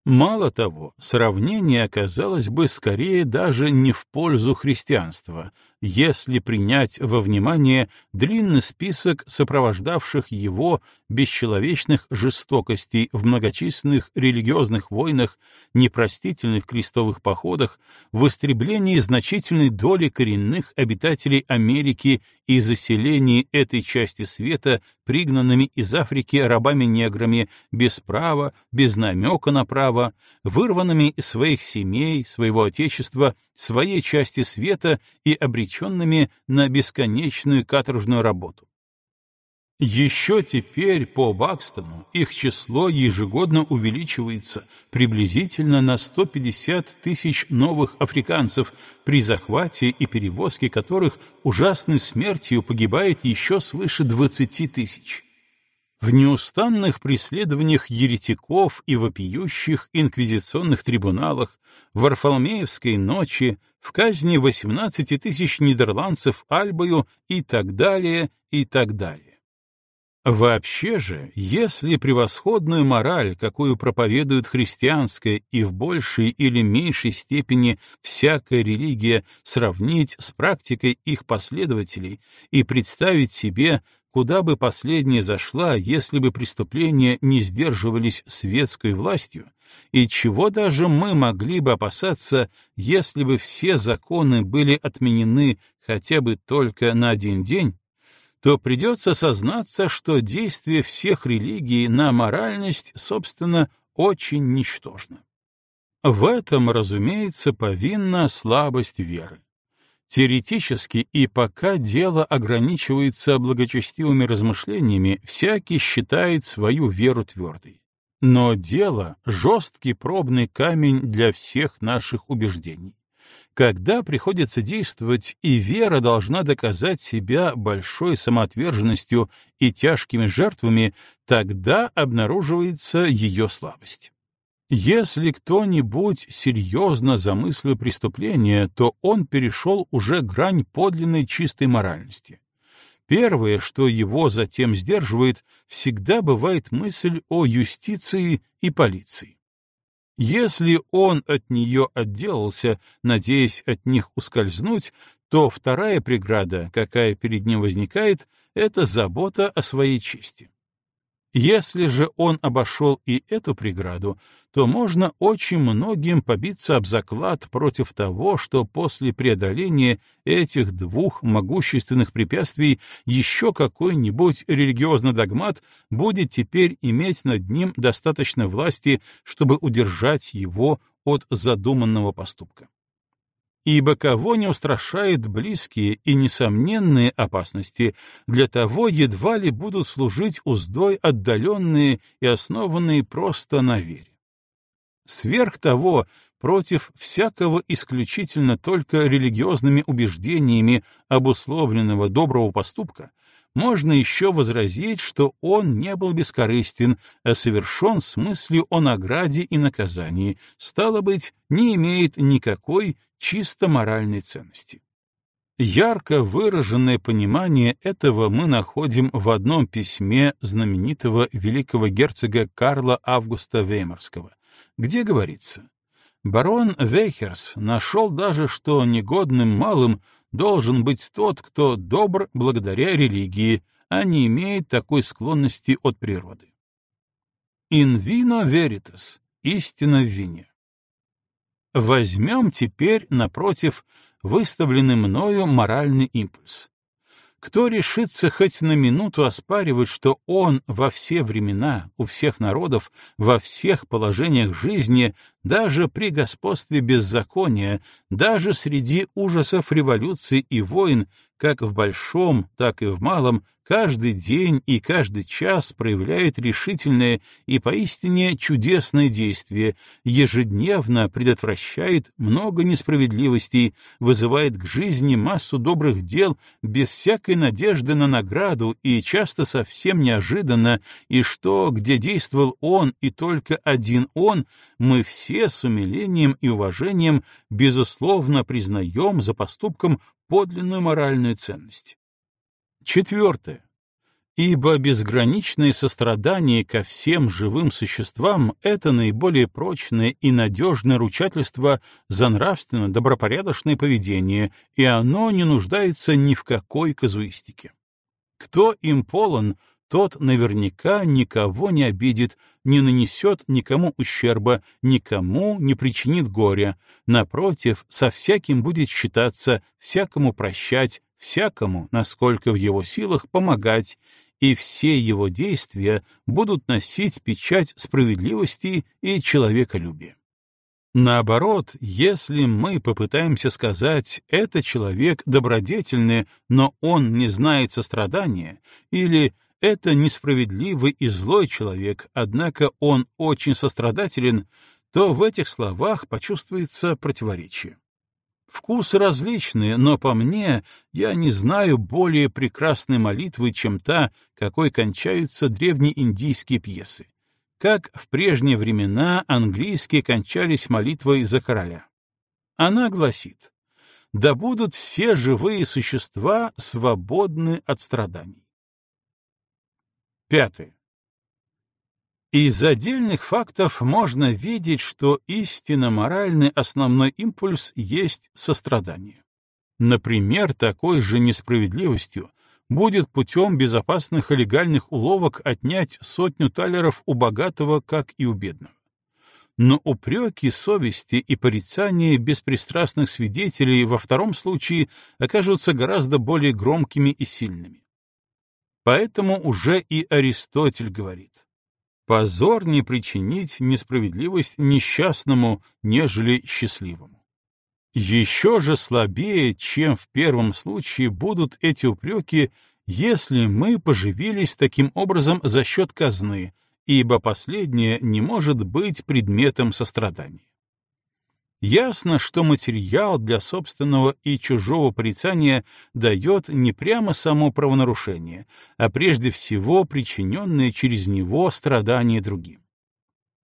Мало того, сравнение оказалось бы скорее даже не в пользу христианства, если принять во внимание длинный список сопровождавших его бесчеловечных жестокостей в многочисленных религиозных войнах, непростительных крестовых походах, в истреблении значительной доли коренных обитателей Америки и заселении этой части света пригнанными из Африки рабами-неграми без права, без намека на право, вырванными из своих семей, своего отечества, своей части света и обреченными на бесконечную каторжную работу. Еще теперь по Бакстону их число ежегодно увеличивается приблизительно на 150 тысяч новых африканцев, при захвате и перевозке которых ужасной смертью погибает еще свыше 20 тысяч. В неустанных преследованиях еретиков и вопиющих инквизиционных трибуналах, в Варфоломеевской ночи, в казни 18 тысяч нидерландцев Альбою и так далее, и так далее. Вообще же, если превосходную мораль, какую проповедует христианская и в большей или меньшей степени всякая религия, сравнить с практикой их последователей и представить себе, куда бы последняя зашла, если бы преступления не сдерживались светской властью, и чего даже мы могли бы опасаться, если бы все законы были отменены хотя бы только на один день, то придется сознаться, что действие всех религий на моральность, собственно, очень ничтожно. В этом, разумеется, повинна слабость веры. Теоретически и пока дело ограничивается благочестивыми размышлениями, всякий считает свою веру твердой. Но дело — жесткий пробный камень для всех наших убеждений. Когда приходится действовать, и вера должна доказать себя большой самоотверженностью и тяжкими жертвами, тогда обнаруживается ее слабость. Если кто-нибудь серьезно замыслил преступление, то он перешел уже грань подлинной чистой моральности. Первое, что его затем сдерживает, всегда бывает мысль о юстиции и полиции. Если он от нее отделался, надеясь от них ускользнуть, то вторая преграда, какая перед ним возникает, — это забота о своей чести. Если же он обошел и эту преграду, то можно очень многим побиться об заклад против того, что после преодоления этих двух могущественных препятствий еще какой-нибудь религиозный догмат будет теперь иметь над ним достаточно власти, чтобы удержать его от задуманного поступка. Ибо кого не устрашают близкие и несомненные опасности, для того едва ли будут служить уздой отдаленные и основанные просто на вере. Сверх того, против всякого исключительно только религиозными убеждениями обусловленного доброго поступка, можно еще возразить, что он не был бескорыстен, а совершен с мыслью о награде и наказании, стало быть, не имеет никакой чисто моральной ценности. Ярко выраженное понимание этого мы находим в одном письме знаменитого великого герцога Карла Августа Веймарского, где говорится «Барон Вейхерс нашел даже, что негодным малым должен быть тот, кто добр благодаря религии, а не имеет такой склонности от природы. In vino veritas — истина в вине. Возьмем теперь, напротив, выставленный мною моральный импульс. Кто решится хоть на минуту оспаривать, что он во все времена, у всех народов, во всех положениях жизни, даже при господстве беззакония, даже среди ужасов революции и войн, как в большом, так и в малом, каждый день и каждый час проявляет решительное и поистине чудесное действие, ежедневно предотвращает много несправедливостей, вызывает к жизни массу добрых дел без всякой надежды на награду и часто совсем неожиданно, и что, где действовал он и только один он, мы все с умилением и уважением безусловно признаем за поступком подлинную моральную ценность. Четвертое. Ибо безграничное сострадание ко всем живым существам — это наиболее прочное и надежное ручательство за нравственно добропорядочное поведение, и оно не нуждается ни в какой казуистике. Кто им полон, тот наверняка никого не обидит, не нанесет никому ущерба, никому не причинит горя, напротив, со всяким будет считаться, всякому прощать, всякому, насколько в его силах, помогать, и все его действия будут носить печать справедливости и человеколюбия. Наоборот, если мы попытаемся сказать «это человек добродетельный, но он не знает сострадания» или это несправедливый и злой человек, однако он очень сострадателен, то в этих словах почувствуется противоречие. Вкусы различные, но по мне я не знаю более прекрасной молитвы, чем та, какой кончаются древнеиндийские пьесы. Как в прежние времена английские кончались молитвой за короля. Она гласит «Да будут все живые существа свободны от страданий». Пятое. Из отдельных фактов можно видеть, что истинно моральный основной импульс есть сострадание. Например, такой же несправедливостью будет путем безопасных и легальных уловок отнять сотню талеров у богатого, как и у бедного. Но упреки совести и порицания беспристрастных свидетелей во втором случае окажутся гораздо более громкими и сильными. Поэтому уже и Аристотель говорит, Позор не причинить несправедливость несчастному, нежели счастливому. Еще же слабее, чем в первом случае, будут эти упреки, если мы поживились таким образом за счет казны, ибо последнее не может быть предметом сострадания. Ясно, что материал для собственного и чужого порицания дает не прямо само правонарушение, а прежде всего причиненные через него страдания другим.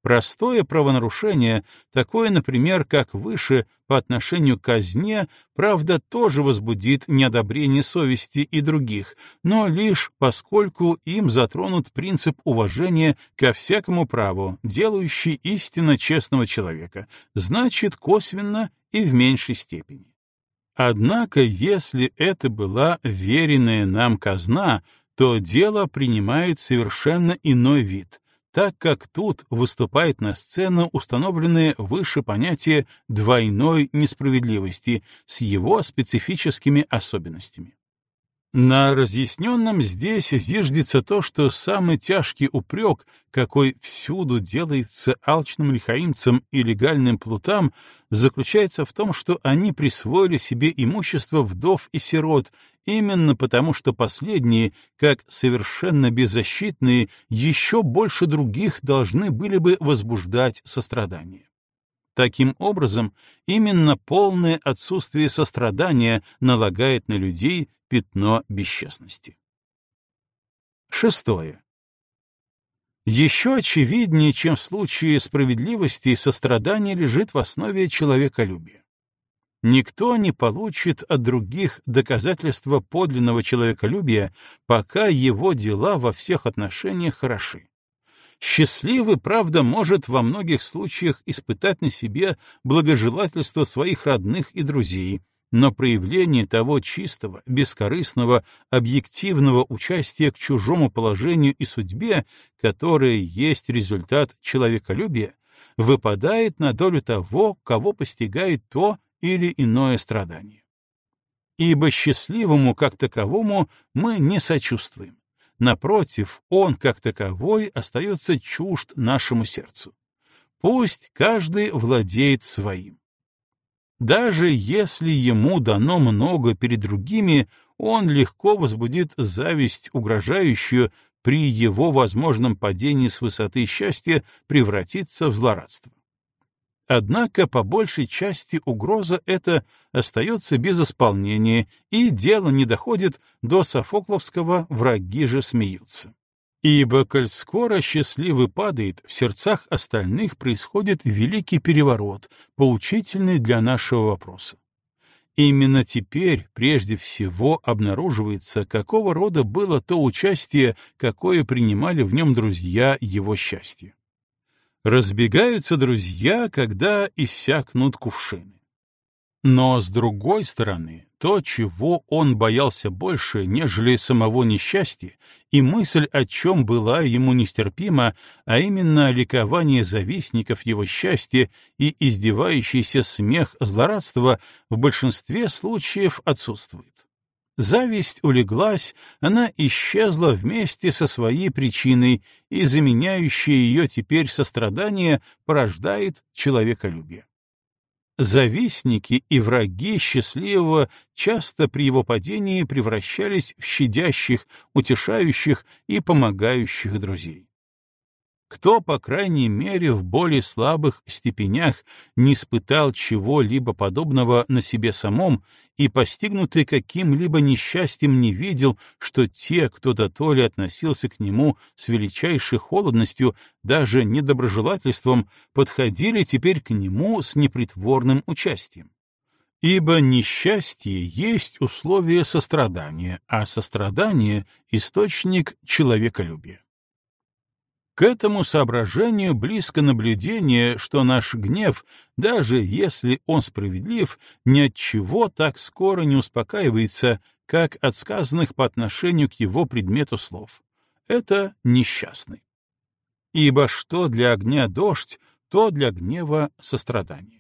Простое правонарушение, такое, например, как выше по отношению к казне, правда, тоже возбудит неодобрение совести и других, но лишь поскольку им затронут принцип уважения ко всякому праву, делающий истинно честного человека, значит, косвенно и в меньшей степени. Однако, если это была веренная нам казна, то дело принимает совершенно иной вид — так как тут выступает на сцену установленное выше понятие двойной несправедливости с его специфическими особенностями. На разъясненном здесь зиждется то, что самый тяжкий упрек, какой всюду делается алчным лихаимцам и легальным плутам, заключается в том, что они присвоили себе имущество вдов и сирот, именно потому что последние, как совершенно беззащитные, еще больше других должны были бы возбуждать сострадание. Таким образом, именно полное отсутствие сострадания налагает на людей пятно бесчестности. Шестое. Еще очевиднее, чем в случае справедливости, сострадание лежит в основе человеколюбия. Никто не получит от других доказательства подлинного человеколюбия, пока его дела во всех отношениях хороши. Счастливый, правда, может во многих случаях испытать на себе благожелательство своих родных и друзей, но проявление того чистого, бескорыстного, объективного участия к чужому положению и судьбе, которое есть результат человеколюбия, выпадает на долю того, кого постигает то или иное страдание. Ибо счастливому как таковому мы не сочувствуем. Напротив, он как таковой остается чужд нашему сердцу. Пусть каждый владеет своим. Даже если ему дано много перед другими, он легко возбудит зависть, угрожающую при его возможном падении с высоты счастья превратиться в злорадство. Однако по большей части угроза эта остается без исполнения, и дело не доходит до Софокловского «враги же смеются». Ибо, коль скоро счастливый падает, в сердцах остальных происходит великий переворот, поучительный для нашего вопроса. Именно теперь прежде всего обнаруживается, какого рода было то участие, какое принимали в нем друзья его счастья. Разбегаются друзья, когда иссякнут кувшины. Но, с другой стороны, то, чего он боялся больше, нежели самого несчастья, и мысль о чем была ему нестерпима, а именно ликование завистников его счастья и издевающийся смех злорадства, в большинстве случаев отсутствует. Зависть улеглась, она исчезла вместе со своей причиной, и заменяющее ее теперь сострадание порождает человеколюбие. Завистники и враги счастливого часто при его падении превращались в щадящих, утешающих и помогающих друзей. Кто, по крайней мере, в более слабых степенях не испытал чего-либо подобного на себе самом и, постигнутый каким-либо несчастьем, не видел, что те, кто до то ли относился к нему с величайшей холодностью, даже недоброжелательством, подходили теперь к нему с непритворным участием? Ибо несчастье есть условие сострадания, а сострадание — источник человеколюбия. К этому соображению близко наблюдение, что наш гнев, даже если он справедлив, ни от чего так скоро не успокаивается, как от сказанных по отношению к его предмету слов. Это несчастный. Ибо что для огня дождь, то для гнева сострадание.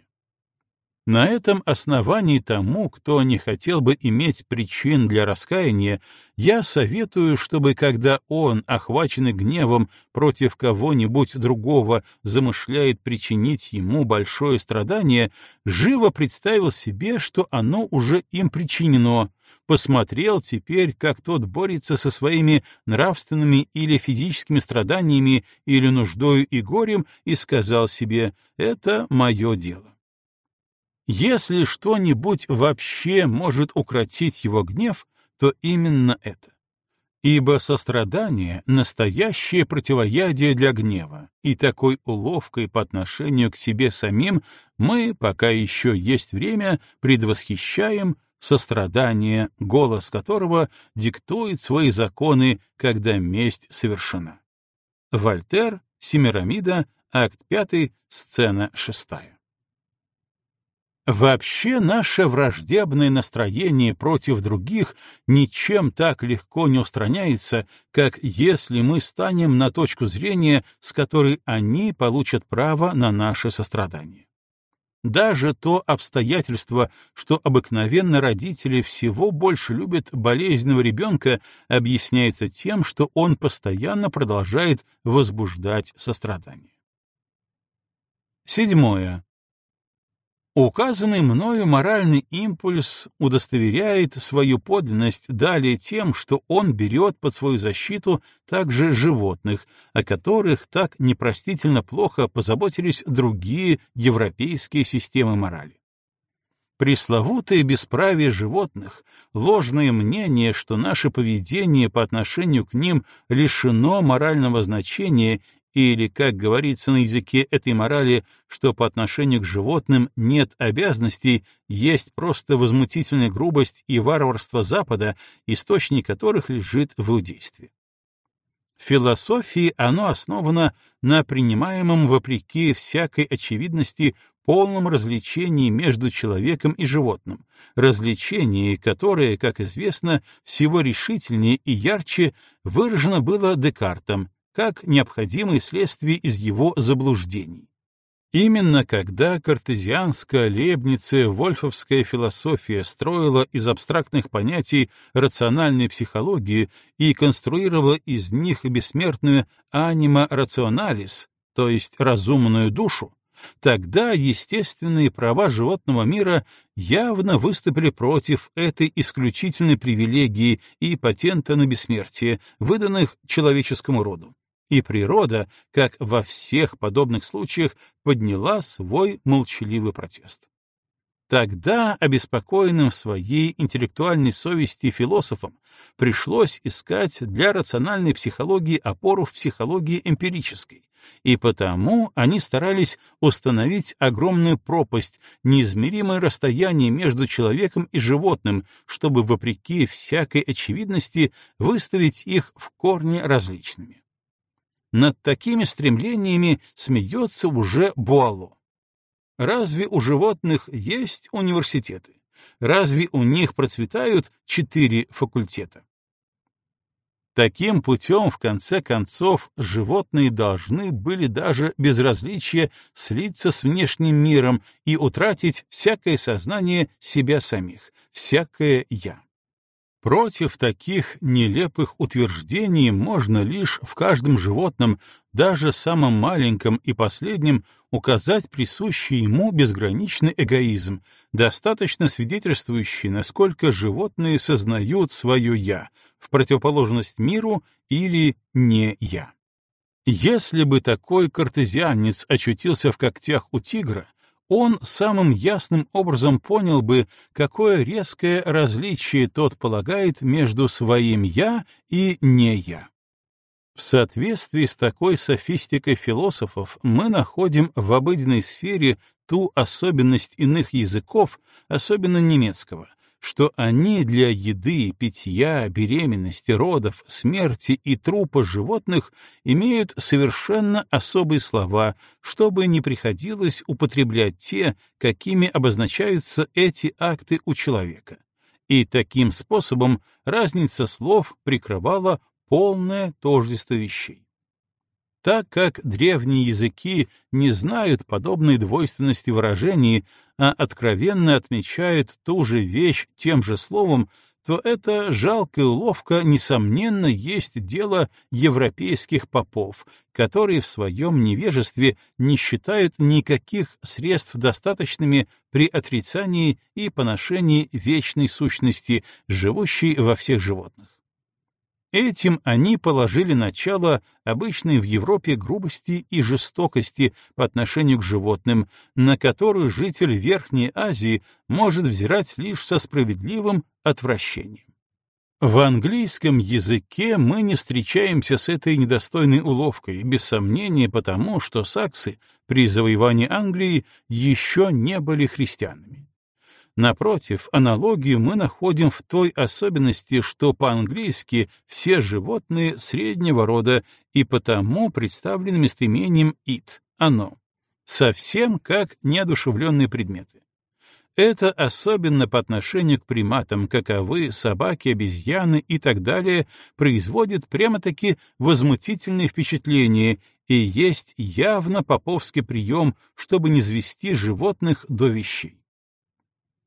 На этом основании тому, кто не хотел бы иметь причин для раскаяния, я советую, чтобы когда он, охваченный гневом против кого-нибудь другого, замышляет причинить ему большое страдание, живо представил себе, что оно уже им причинено, посмотрел теперь, как тот борется со своими нравственными или физическими страданиями или нуждою и горем, и сказал себе «это мое дело». Если что-нибудь вообще может укротить его гнев, то именно это. Ибо сострадание — настоящее противоядие для гнева, и такой уловкой по отношению к себе самим мы, пока еще есть время, предвосхищаем сострадание, голос которого диктует свои законы, когда месть совершена. Вольтер, Семирамида, акт 5, сцена 6. Вообще наше враждебное настроение против других ничем так легко не устраняется, как если мы станем на точку зрения, с которой они получат право на наше сострадание. Даже то обстоятельство, что обыкновенно родители всего больше любят болезненного ребенка, объясняется тем, что он постоянно продолжает возбуждать сострадание. Седьмое. Указанный мною моральный импульс удостоверяет свою подлинность далее тем, что он берет под свою защиту также животных, о которых так непростительно плохо позаботились другие европейские системы морали. Пресловутое бесправие животных, ложное мнение, что наше поведение по отношению к ним лишено морального значения или, как говорится на языке этой морали, что по отношению к животным нет обязанностей, есть просто возмутительная грубость и варварство Запада, источник которых лежит в иудействе. В философии оно основано на принимаемом вопреки всякой очевидности полном различении между человеком и животным, различении, которое, как известно, всего решительнее и ярче выражено было Декартом, как необходимое следствие из его заблуждений. Именно когда картезианская, лебница, вольфовская философия строила из абстрактных понятий рациональную психологию и конструировала из них бессмертную анима рационалис, то есть разумную душу, тогда естественные права животного мира явно выступили против этой исключительной привилегии и патента на бессмертие, выданных человеческому роду и природа, как во всех подобных случаях, подняла свой молчаливый протест. Тогда обеспокоенным своей интеллектуальной совести философам пришлось искать для рациональной психологии опору в психологии эмпирической, и потому они старались установить огромную пропасть, неизмеримое расстояние между человеком и животным, чтобы, вопреки всякой очевидности, выставить их в корне различными. Над такими стремлениями смеется уже Буало. Разве у животных есть университеты? Разве у них процветают четыре факультета? Таким путем, в конце концов, животные должны были даже безразличие слиться с внешним миром и утратить всякое сознание себя самих, всякое «я». Против таких нелепых утверждений можно лишь в каждом животном, даже самом маленьком и последнем, указать присущий ему безграничный эгоизм, достаточно свидетельствующий, насколько животные сознают свое «я», в противоположность миру или «не я». Если бы такой картезианец очутился в когтях у тигра, он самым ясным образом понял бы, какое резкое различие тот полагает между своим «я» и «не я». В соответствии с такой софистикой философов мы находим в обыденной сфере ту особенность иных языков, особенно немецкого, что они для еды, питья, беременности, родов, смерти и трупа животных имеют совершенно особые слова, чтобы не приходилось употреблять те, какими обозначаются эти акты у человека. И таким способом разница слов прикрывала полное тождество вещей. Так как древние языки не знают подобной двойственности выражений, а откровенно отмечают ту же вещь тем же словом, то эта жалкая уловка, несомненно, есть дело европейских попов, которые в своем невежестве не считают никаких средств достаточными при отрицании и поношении вечной сущности, живущей во всех животных. Этим они положили начало обычной в Европе грубости и жестокости по отношению к животным, на которую житель Верхней Азии может взирать лишь со справедливым отвращением. В английском языке мы не встречаемся с этой недостойной уловкой, без сомнения потому, что саксы при завоевании Англии еще не были христианами. Напротив, аналогию мы находим в той особенности, что по-английски все животные среднего рода и потому представлены местоимением «it» — «оно», совсем как неодушевленные предметы. Это особенно по отношению к приматам, каковы собаки, обезьяны и так далее, производит прямо-таки возмутительное впечатление и есть явно поповский прием, чтобы не звести животных до вещей.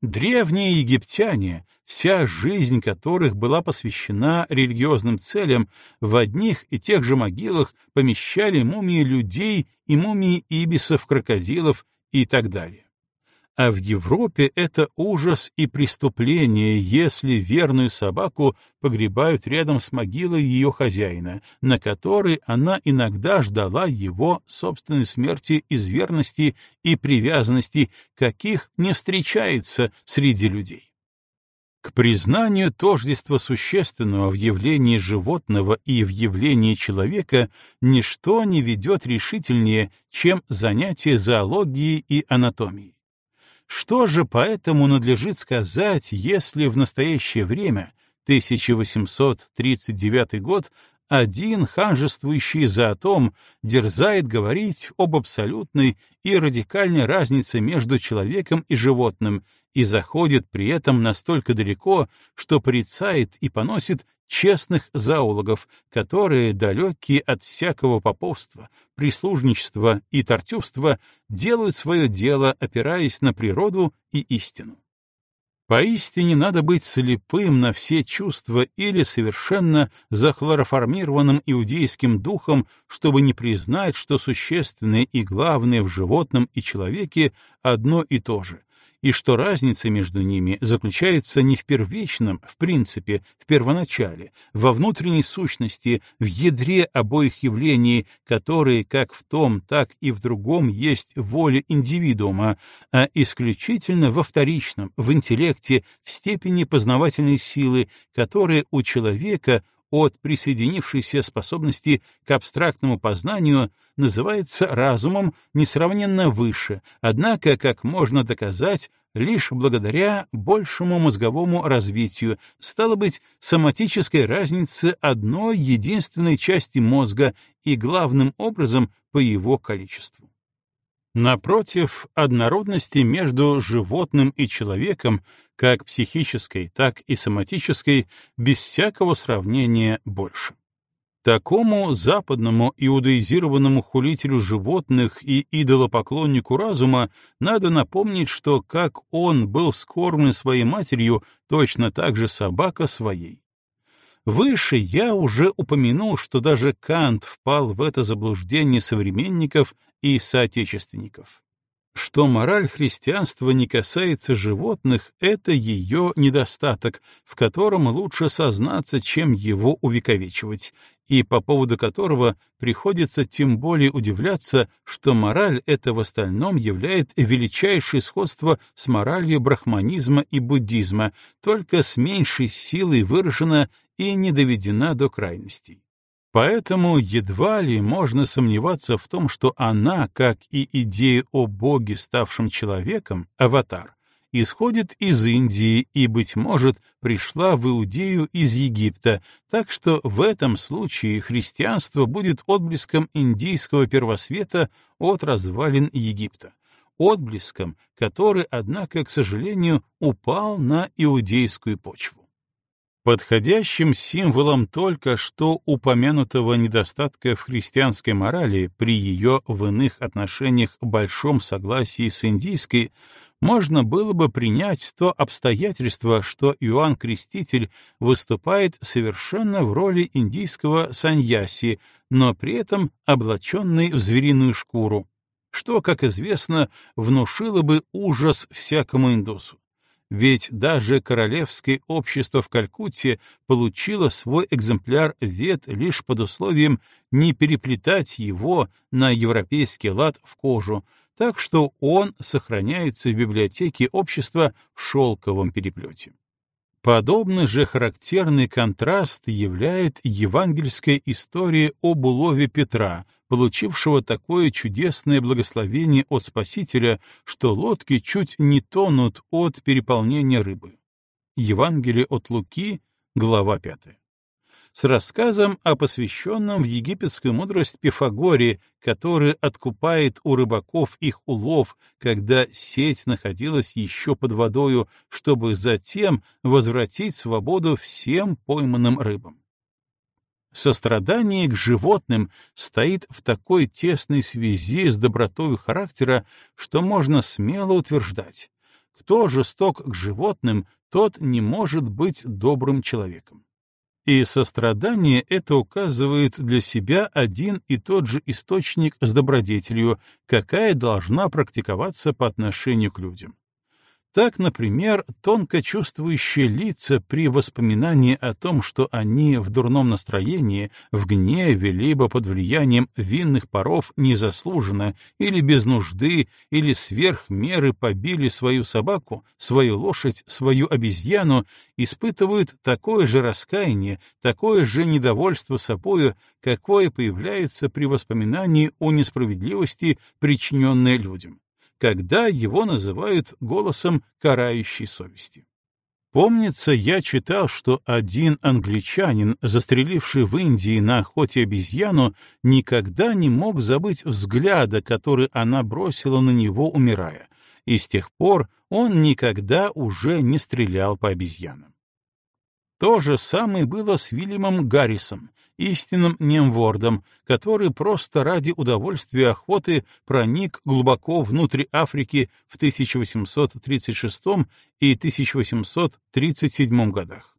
Древние египтяне, вся жизнь которых была посвящена религиозным целям, в одних и тех же могилах помещали мумии людей и мумии ибисов, крокодилов и так далее. А в Европе это ужас и преступление, если верную собаку погребают рядом с могилой ее хозяина, на которой она иногда ждала его собственной смерти из верности и привязанности, каких не встречается среди людей. К признанию тождества существенного в явлении животного и в явлении человека ничто не ведет решительнее, чем занятие зоологией и анатомией. Что же поэтому надлежит сказать, если в настоящее время, 1839 год, один ханжествующий зоотом дерзает говорить об абсолютной и радикальной разнице между человеком и животным и заходит при этом настолько далеко, что порицает и поносит честных зоологов, которые, далекие от всякого поповства, прислужничества и тортюрства, делают свое дело, опираясь на природу и истину. Поистине надо быть слепым на все чувства или совершенно захлороформированным иудейским духом, чтобы не признать, что существенное и главное в животном и человеке одно и то же, и что разница между ними заключается не в первичном, в принципе, в первоначале, во внутренней сущности, в ядре обоих явлений, которые как в том, так и в другом есть воля индивидуума, а исключительно во вторичном, в интеллекте, в степени познавательной силы, которая у человека от присоединившейся способности к абстрактному познанию называется разумом несравненно выше, однако, как можно доказать, лишь благодаря большему мозговому развитию, стало быть, соматической разнице одной единственной части мозга и главным образом по его количеству. Напротив, однородности между животным и человеком, как психической, так и соматической, без всякого сравнения больше. Такому западному иудаизированному хулителю животных и идолопоклоннику разума надо напомнить, что как он был вскормлен своей матерью, точно так же собака своей. Выше я уже упомянул, что даже Кант впал в это заблуждение современников и соотечественников. Что мораль христианства не касается животных — это ее недостаток, в котором лучше сознаться, чем его увековечивать, и по поводу которого приходится тем более удивляться, что мораль это в остальном являет величайшее сходство с моралью брахманизма и буддизма, только с меньшей силой выражена и не доведена до крайностей. Поэтому едва ли можно сомневаться в том, что она, как и идея о Боге, ставшем человеком, аватар, исходит из Индии и, быть может, пришла в Иудею из Египта, так что в этом случае христианство будет отблеском индийского первосвета от развалин Египта, отблеском, который, однако, к сожалению, упал на иудейскую почву. Подходящим символом только что упомянутого недостатка в христианской морали при ее в иных отношениях большом согласии с индийской можно было бы принять то обстоятельство, что Иоанн Креститель выступает совершенно в роли индийского саньяси, но при этом облаченный в звериную шкуру, что, как известно, внушило бы ужас всякому индусу ведь даже Королевское общество в Калькутте получило свой экземпляр вет лишь под условием не переплетать его на европейский лад в кожу, так что он сохраняется в библиотеке общества в шелковом переплете. Подобный же характерный контраст являет евангельская история об улове Петра, получившего такое чудесное благословение от Спасителя, что лодки чуть не тонут от переполнения рыбы. Евангелие от Луки, глава 5 с рассказом о посвященном в египетскую мудрость Пифагоре, который откупает у рыбаков их улов, когда сеть находилась еще под водою, чтобы затем возвратить свободу всем пойманным рыбам. Сострадание к животным стоит в такой тесной связи с добротой характера, что можно смело утверждать, кто жесток к животным, тот не может быть добрым человеком. И сострадание это указывает для себя один и тот же источник с добродетелью, какая должна практиковаться по отношению к людям. Так, например, тонко чувствующие лица при воспоминании о том, что они в дурном настроении, в гневе, либо под влиянием винных паров незаслуженно или без нужды, или сверх меры побили свою собаку, свою лошадь, свою обезьяну, испытывают такое же раскаяние, такое же недовольство собою, какое появляется при воспоминании о несправедливости, причиненной людям когда его называют голосом карающей совести. Помнится, я читал, что один англичанин, застреливший в Индии на охоте обезьяну, никогда не мог забыть взгляда, который она бросила на него, умирая, и с тех пор он никогда уже не стрелял по обезьянам. То же самое было с Вильямом Гаррисом, истинным немвордом, который просто ради удовольствия охоты проник глубоко внутрь Африки в 1836 и 1837 годах.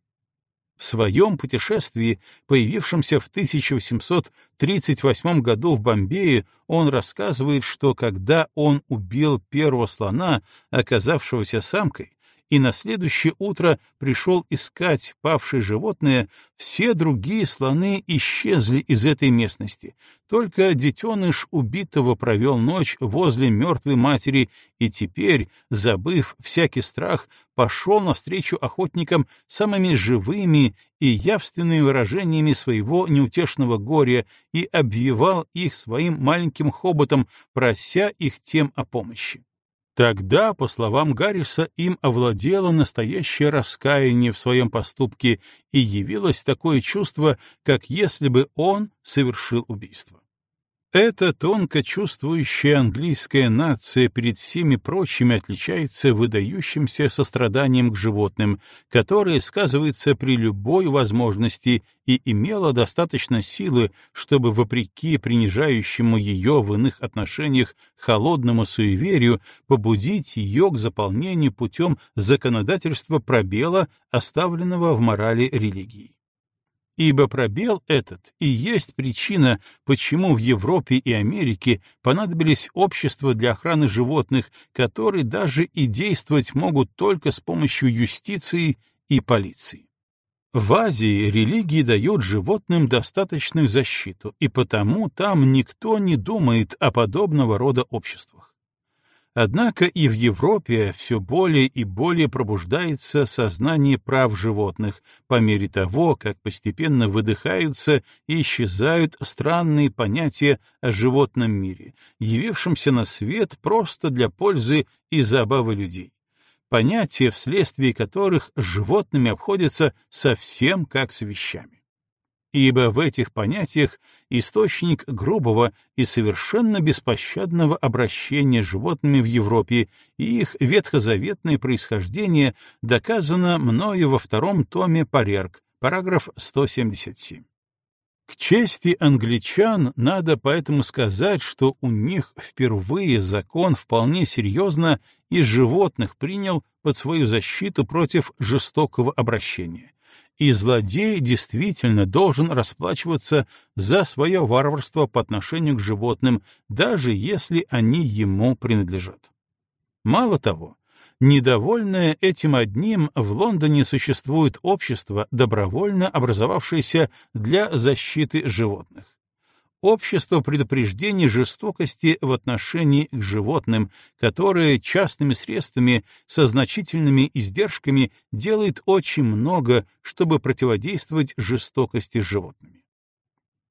В своем путешествии, появившемся в 1838 году в Бомбее, он рассказывает, что когда он убил первого слона, оказавшегося самкой, и на следующее утро пришел искать павшее животное, все другие слоны исчезли из этой местности. Только детеныш убитого провел ночь возле мертвой матери и теперь, забыв всякий страх, пошел навстречу охотникам самыми живыми и явственными выражениями своего неутешного горя и обвивал их своим маленьким хоботом, прося их тем о помощи. Тогда, по словам Гарриса, им овладело настоящее раскаяние в своем поступке и явилось такое чувство, как если бы он совершил убийство. Эта тонко чувствующая английская нация перед всеми прочими отличается выдающимся состраданием к животным, которое сказывается при любой возможности и имело достаточно силы, чтобы, вопреки принижающему ее в иных отношениях холодному суеверию, побудить ее к заполнению путем законодательства пробела, оставленного в морали религии. Ибо пробел этот и есть причина, почему в Европе и Америке понадобились общества для охраны животных, которые даже и действовать могут только с помощью юстиции и полиции. В Азии религии дают животным достаточную защиту, и потому там никто не думает о подобного рода обществах. Однако и в Европе все более и более пробуждается сознание прав животных по мере того, как постепенно выдыхаются и исчезают странные понятия о животном мире, явившемся на свет просто для пользы и забавы людей. Понятия, вследствие которых животными обходятся совсем как с вещами ибо в этих понятиях источник грубого и совершенно беспощадного обращения животными в Европе и их ветхозаветное происхождение доказано мною во втором томе Парерк, параграф 177. К чести англичан надо поэтому сказать, что у них впервые закон вполне серьезно из животных принял под свою защиту против жестокого обращения и злодей действительно должен расплачиваться за свое варварство по отношению к животным, даже если они ему принадлежат. Мало того, недовольное этим одним, в Лондоне существует общество, добровольно образовавшееся для защиты животных общество предупреждения жестокости в отношении к животным, которое частными средствами со значительными издержками делает очень много, чтобы противодействовать жестокости с животными.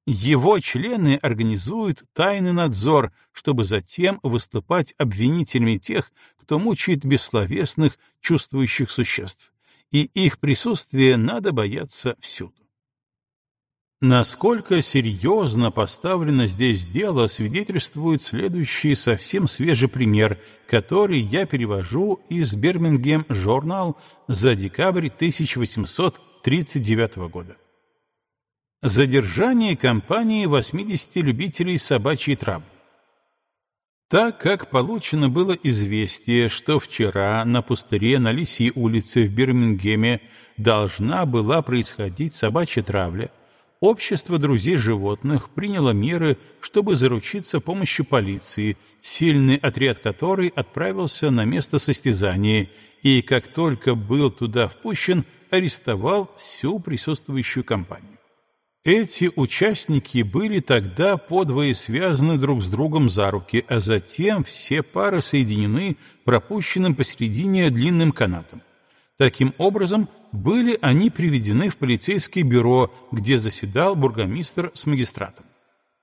Его члены организуют тайный надзор, чтобы затем выступать обвинителями тех, кто мучает бессловесных, чувствующих существ, и их присутствие надо бояться всюду. Насколько серьезно поставлено здесь дело, свидетельствует следующий совсем свежий пример, который я перевожу из Birmingham Journal за декабрь 1839 года. Задержание компании 80 любителей собачьей травы. Так как получено было известие, что вчера на пустыре на Лисьей улице в Бирмингеме должна была происходить собачья травля, Общество друзей животных приняло меры, чтобы заручиться помощью полиции, сильный отряд которой отправился на место состязания и, как только был туда впущен, арестовал всю присутствующую компанию. Эти участники были тогда подвое связаны друг с другом за руки, а затем все пары соединены пропущенным посередине длинным канатом. Таким образом, были они приведены в полицейское бюро, где заседал бургомистр с магистратом.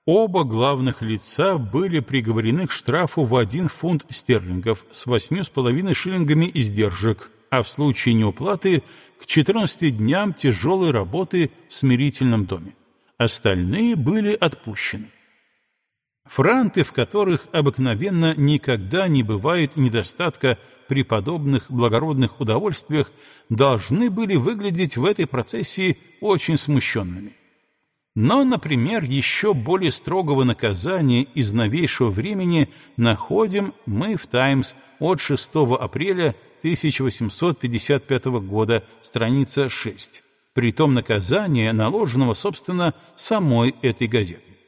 Оба главных лица были приговорены к штрафу в один фунт стерлингов с восьмью с половиной шиллингами издержек, а в случае неуплаты — к 14 дням тяжелой работы в смирительном доме. Остальные были отпущены. Франты, в которых обыкновенно никогда не бывает недостатка при подобных благородных удовольствиях, должны были выглядеть в этой процессии очень смущенными. Но, например, еще более строгого наказания из новейшего времени находим мы в «Таймс» от 6 апреля 1855 года, страница 6, притом наказания, наложенного, собственно, самой этой газетой.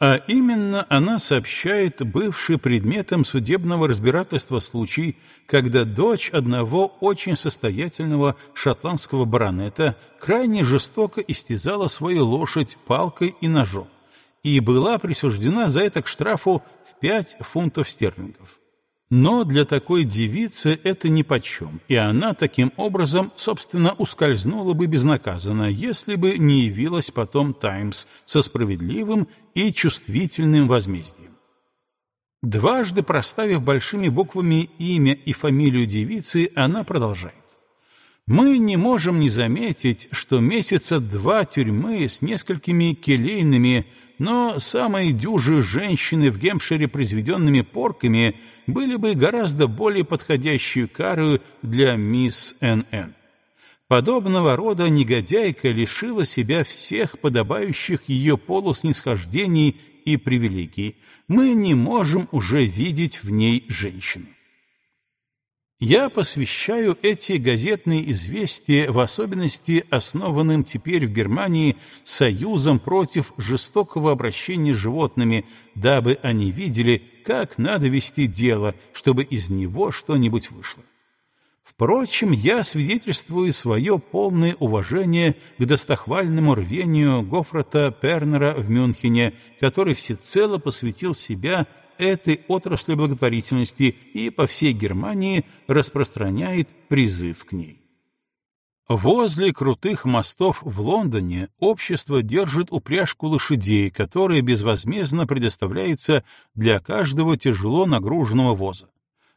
А именно она сообщает бывший предметом судебного разбирательства случай, когда дочь одного очень состоятельного шотландского баронета крайне жестоко истязала свою лошадь палкой и ножом и была присуждена за это к штрафу в пять фунтов стерлингов. Но для такой девицы это нипочем, и она таким образом, собственно, ускользнула бы безнаказанно, если бы не явилась потом «Таймс» со справедливым и чувствительным возмездием. Дважды проставив большими буквами имя и фамилию девицы, она продолжает. Мы не можем не заметить, что месяца два тюрьмы с несколькими келейными, но самые дюжи женщины в Гемпшире произведенными порками были бы гораздо более подходящей карой для мисс Н.Н. Подобного рода негодяйка лишила себя всех подобающих ее полу снисхождений и привилегий. Мы не можем уже видеть в ней женщину. Я посвящаю эти газетные известия, в особенности основанным теперь в Германии союзом против жестокого обращения с животными, дабы они видели, как надо вести дело, чтобы из него что-нибудь вышло. Впрочем, я свидетельствую свое полное уважение к достохвальному рвению Гофрата Пернера в Мюнхене, который всецело посвятил себя этой отрасли благотворительности и по всей Германии распространяет призыв к ней. Возле крутых мостов в Лондоне общество держит упряжку лошадей, которая безвозмездно предоставляется для каждого тяжело нагруженного воза.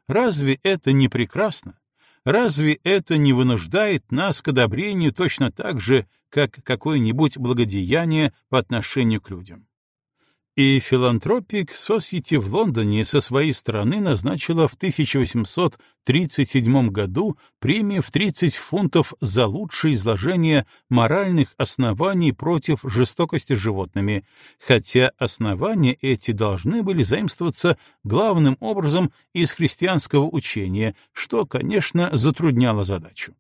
Разве это не прекрасно? Разве это не вынуждает нас к одобрению точно так же, как какое-нибудь благодеяние по отношению к людям? И филантропик Society в Лондоне со своей стороны назначила в 1837 году премию в 30 фунтов за лучшее изложение моральных оснований против жестокости животными, хотя основания эти должны были заимствоваться главным образом из христианского учения, что, конечно, затрудняло задачу.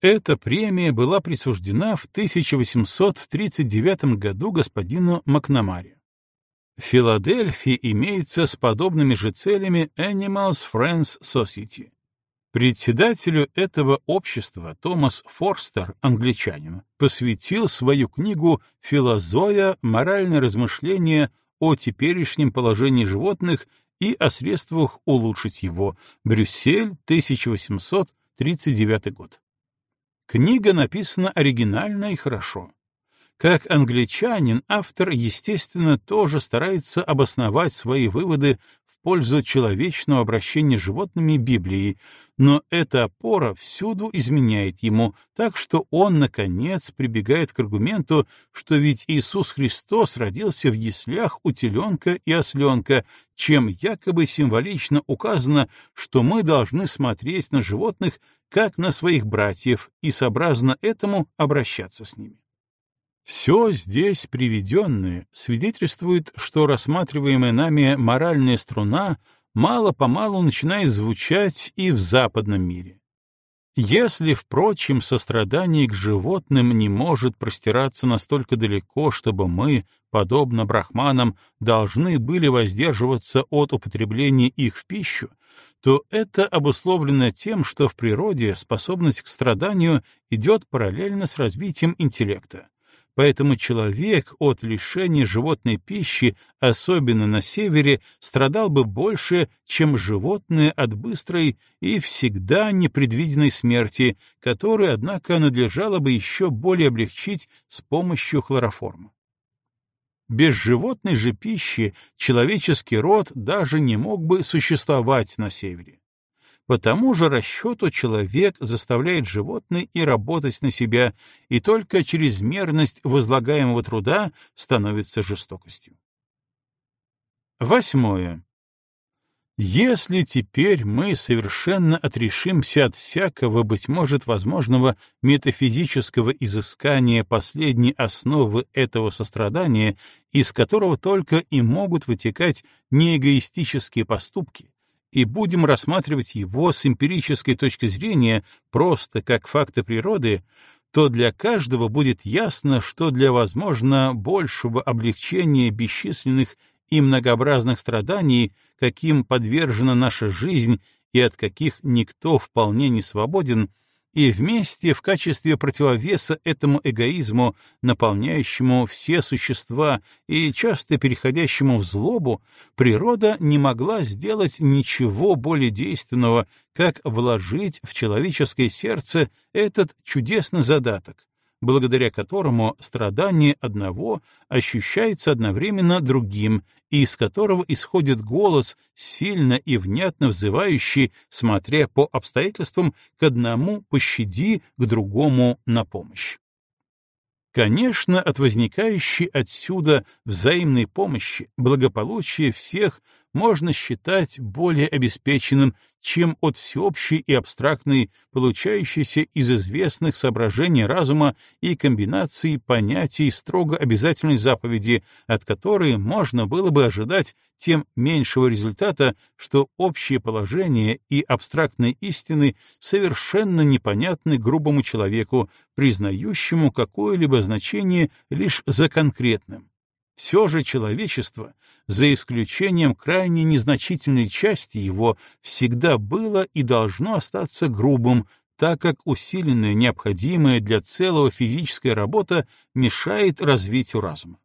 Эта премия была присуждена в 1839 году господину Макнамаре. В Филадельфии имеется с подобными же целями Animals Friends Society. Председателю этого общества Томас Форстер, англичанин, посвятил свою книгу «Филозоя. Моральное размышление о теперешнем положении животных и о средствах улучшить его. Брюссель, 1839 год». Книга написана оригинально и хорошо. Как англичанин, автор, естественно, тоже старается обосновать свои выводы в пользу человечного обращения с животными Библии, но эта опора всюду изменяет ему, так что он, наконец, прибегает к аргументу, что ведь Иисус Христос родился в яслях у теленка и осленка, чем якобы символично указано, что мы должны смотреть на животных как на своих братьев и сообразно этому обращаться с ними. Все здесь приведенное свидетельствует, что рассматриваемая нами моральная струна мало-помалу начинает звучать и в западном мире. Если, впрочем, сострадание к животным не может простираться настолько далеко, чтобы мы, подобно брахманам, должны были воздерживаться от употребления их в пищу, то это обусловлено тем, что в природе способность к страданию идет параллельно с развитием интеллекта, Поэтому человек от лишения животной пищи, особенно на севере, страдал бы больше, чем животное от быстрой и всегда непредвиденной смерти, которую, однако, надлежало бы еще более облегчить с помощью хлороформа. Без животной же пищи человеческий род даже не мог бы существовать на севере. По тому же расчету человек заставляет животное и работать на себя, и только чрезмерность возлагаемого труда становится жестокостью. Восьмое. Если теперь мы совершенно отрешимся от всякого, быть может, возможного метафизического изыскания последней основы этого сострадания, из которого только и могут вытекать неэгоистические поступки, и будем рассматривать его с эмпирической точки зрения просто как факты природы, то для каждого будет ясно, что для, возможно, большего облегчения бесчисленных и многообразных страданий, каким подвержена наша жизнь и от каких никто вполне не свободен, и вместе в качестве противовеса этому эгоизму, наполняющему все существа и часто переходящему в злобу, природа не могла сделать ничего более действенного, как вложить в человеческое сердце этот чудесный задаток, благодаря которому страдание одного ощущается одновременно другим, и из которого исходит голос, сильно и внятно взывающий, смотря по обстоятельствам, к одному пощади, к другому на помощь. Конечно, от возникающей отсюда взаимной помощи благополучие всех можно считать более обеспеченным, чем от всеобщей и абстрактной, получающейся из известных соображений разума и комбинаций понятий строго обязательной заповеди, от которой можно было бы ожидать тем меньшего результата, что общее положение и абстрактные истины совершенно непонятны грубому человеку, признающему какое-либо значение лишь за конкретным. Все же человечество, за исключением крайне незначительной части его, всегда было и должно остаться грубым, так как усиленная необходимая для целого физическая работа мешает развитию разума.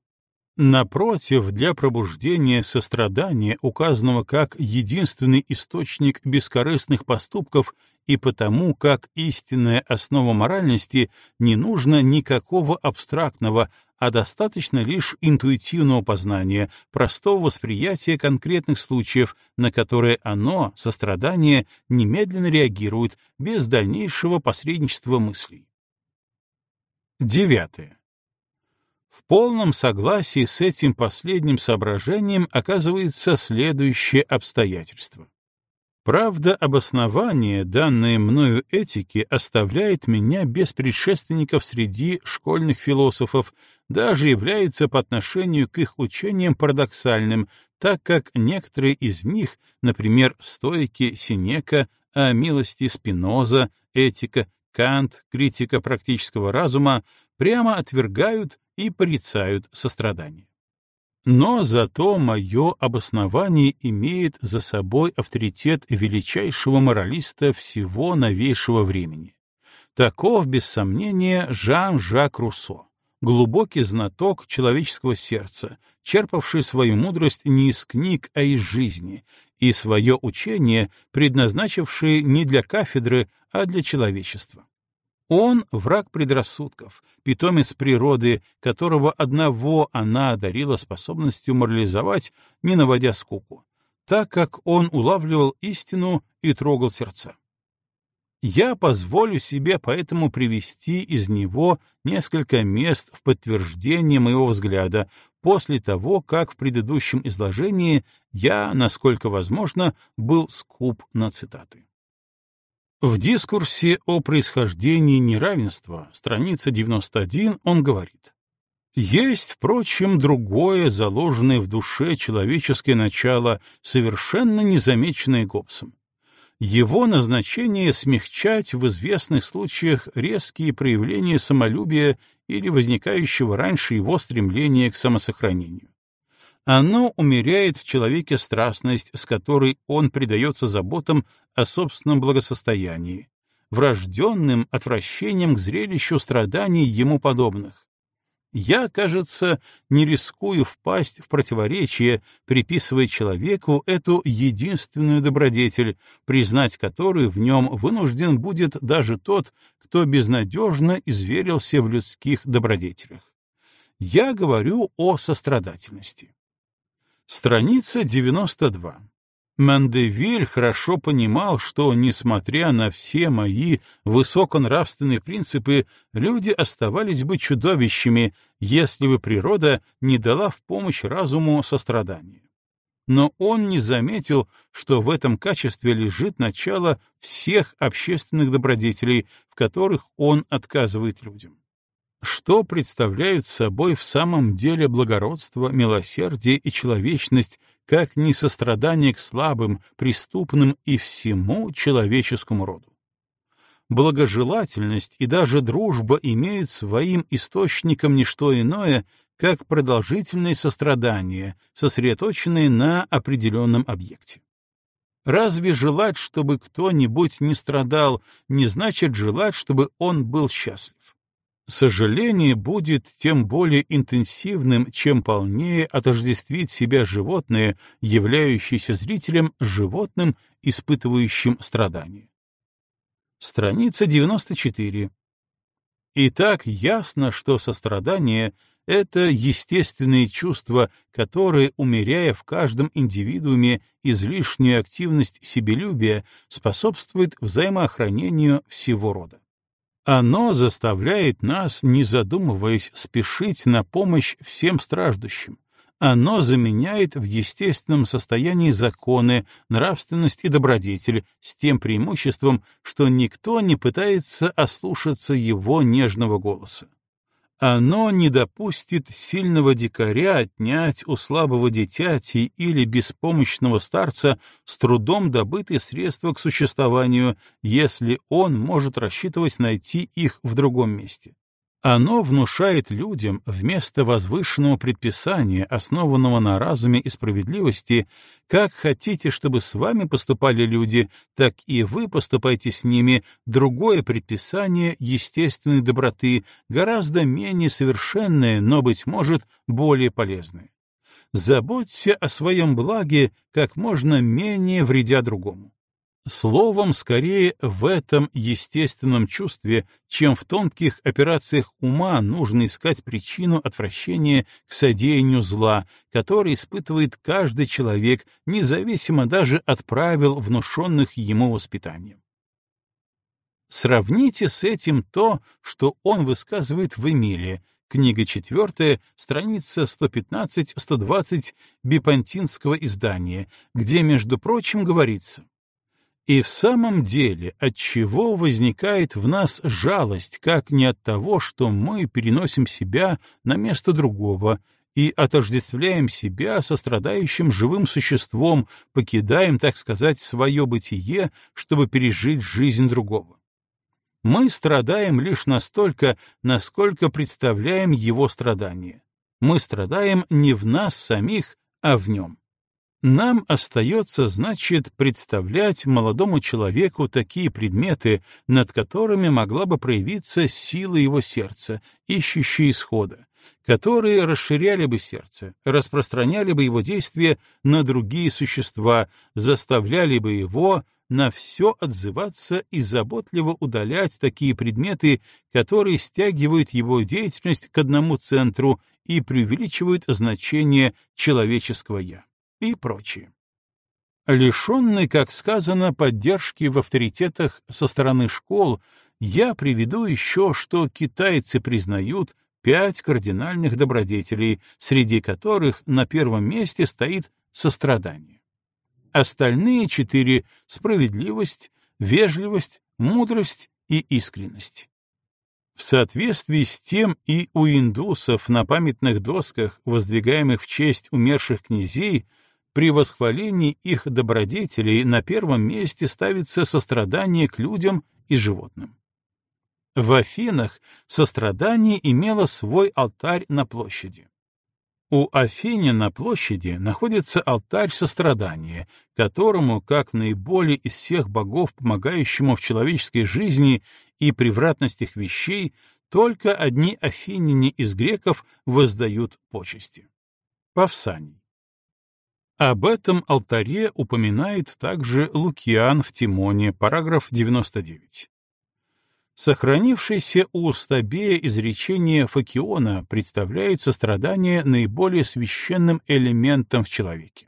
Напротив, для пробуждения сострадания, указанного как единственный источник бескорыстных поступков и потому как истинная основа моральности, не нужно никакого абстрактного, а достаточно лишь интуитивного познания, простого восприятия конкретных случаев, на которые оно, сострадание, немедленно реагирует без дальнейшего посредничества мыслей. Девятое. В полном согласии с этим последним соображением оказывается следующее обстоятельство. Правда, обоснование, данное мною этики, оставляет меня без предшественников среди школьных философов, даже является по отношению к их учениям парадоксальным, так как некоторые из них, например, стойки Синека, о милости Спиноза, этика, Кант, критика практического разума, прямо отвергают и порицают сострадание. Но зато мое обоснование имеет за собой авторитет величайшего моралиста всего новейшего времени. Таков, без сомнения, Жан-Жак Руссо, глубокий знаток человеческого сердца, черпавший свою мудрость не из книг, а из жизни, и свое учение, предназначивший не для кафедры, а для человечества. Он — враг предрассудков, питомец природы, которого одного она одарила способностью морализовать, не наводя скуку, так как он улавливал истину и трогал сердца. Я позволю себе поэтому привести из него несколько мест в подтверждение моего взгляда после того, как в предыдущем изложении я, насколько возможно, был скуп на цитаты. В дискурсе о происхождении неравенства, страница 91, он говорит. Есть, впрочем, другое, заложенное в душе человеческое начало, совершенно незамеченное Гоббсом. Его назначение — смягчать в известных случаях резкие проявления самолюбия или возникающего раньше его стремления к самосохранению. Оно умеряет в человеке страстность, с которой он предается заботам о собственном благосостоянии, врожденным отвращением к зрелищу страданий ему подобных. Я, кажется, не рискую впасть в противоречие, приписывая человеку эту единственную добродетель, признать которую в нем вынужден будет даже тот, кто безнадежно изверился в людских добродетелях. Я говорю о сострадательности. Страница 92. Мандевиль хорошо понимал, что, несмотря на все мои высоконравственные принципы, люди оставались бы чудовищами, если бы природа не дала в помощь разуму сострадания. Но он не заметил, что в этом качестве лежит начало всех общественных добродетелей, в которых он отказывает людям что представляют собой в самом деле благородство, милосердие и человечность, как не сострадание к слабым, преступным и всему человеческому роду. Благожелательность и даже дружба имеют своим источником не что иное, как продолжительное сострадание, сосредоточенное на определенном объекте. Разве желать, чтобы кто-нибудь не страдал, не значит желать, чтобы он был счастлив? Сожаление будет тем более интенсивным, чем полнее отождествить себя животное, являющееся зрителем животным, испытывающим страдания. Страница 94. Итак, ясно, что сострадание — это естественные чувства, которые, умеряя в каждом индивидууме излишнюю активность себелюбия, способствуют взаимоохранению всего рода. Оно заставляет нас, не задумываясь, спешить на помощь всем страждущим, Оно заменяет в естественном состоянии законы, нравственность и добродетель с тем преимуществом, что никто не пытается ослушаться его нежного голоса. Оно не допустит сильного дикаря отнять у слабого дитяти или беспомощного старца с трудом добытые средства к существованию, если он может рассчитывать найти их в другом месте. Оно внушает людям вместо возвышенного предписания, основанного на разуме и справедливости, как хотите, чтобы с вами поступали люди, так и вы поступайте с ними, другое предписание естественной доброты, гораздо менее совершенное, но, быть может, более полезное. Заботься о своем благе как можно менее вредя другому. Словом, скорее в этом естественном чувстве, чем в тонких операциях ума нужно искать причину отвращения к содеянию зла, который испытывает каждый человек, независимо даже от правил, внушенных ему воспитанием. Сравните с этим то, что он высказывает в Эмиле, книга 4, страница 115-120 бипантинского издания, где, между прочим, говорится и в самом деле, от чего возникает в нас жалость, как не от того, что мы переносим себя на место другого и отождествляем себя со страдающим живым существом, покидаем, так сказать, свое бытие, чтобы пережить жизнь другого. Мы страдаем лишь настолько, насколько представляем его страдания. Мы страдаем не в нас самих, а в нем. Нам остается, значит, представлять молодому человеку такие предметы, над которыми могла бы проявиться сила его сердца, ищущая исхода, которые расширяли бы сердце, распространяли бы его действия на другие существа, заставляли бы его на все отзываться и заботливо удалять такие предметы, которые стягивают его деятельность к одному центру и преувеличивают значение человеческого «я» и прочее. Лишенный, как сказано, поддержки в авторитетах со стороны школ, я приведу еще, что китайцы признают пять кардинальных добродетелей, среди которых на первом месте стоит сострадание. Остальные четыре — справедливость, вежливость, мудрость и искренность. В соответствии с тем и у индусов на памятных досках, воздвигаемых в честь умерших князей, при восхвалении их добродетелей на первом месте ставится сострадание к людям и животным. В Афинах сострадание имело свой алтарь на площади. У Афиня на площади находится алтарь сострадания, которому, как наиболее из всех богов, помогающему в человеческой жизни и превратностях вещей, только одни афиняне из греков воздают почести. Павсаний. Об этом алтаре упоминает также Лукиан в Тимоне, параграф 99. Сохранившееся у Стабея изречение Факиона представляет сострадание наиболее священным элементом в человеке.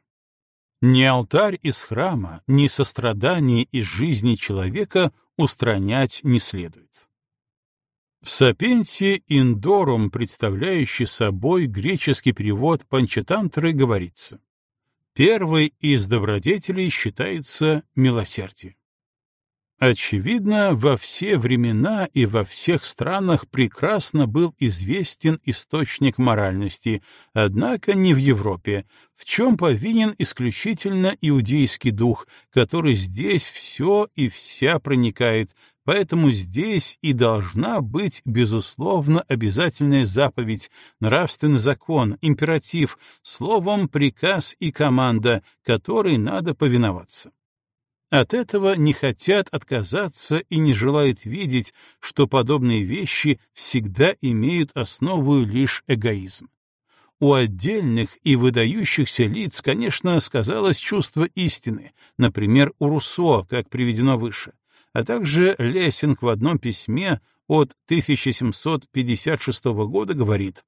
Ни алтарь из храма, ни сострадание из жизни человека устранять не следует. В Сапенте Индорум, представляющий собой греческий перевод Панчатантры, говорится Первый из добродетелей считается милосердие. Очевидно, во все времена и во всех странах прекрасно был известен источник моральности, однако не в Европе, в чем повинен исключительно иудейский дух, который здесь все и вся проникает, Поэтому здесь и должна быть, безусловно, обязательная заповедь, нравственный закон, императив, словом, приказ и команда, которой надо повиноваться. От этого не хотят отказаться и не желают видеть, что подобные вещи всегда имеют основу лишь эгоизм. У отдельных и выдающихся лиц, конечно, сказалось чувство истины, например, у Руссо, как приведено выше а также Лессинг в одном письме от 1756 года говорит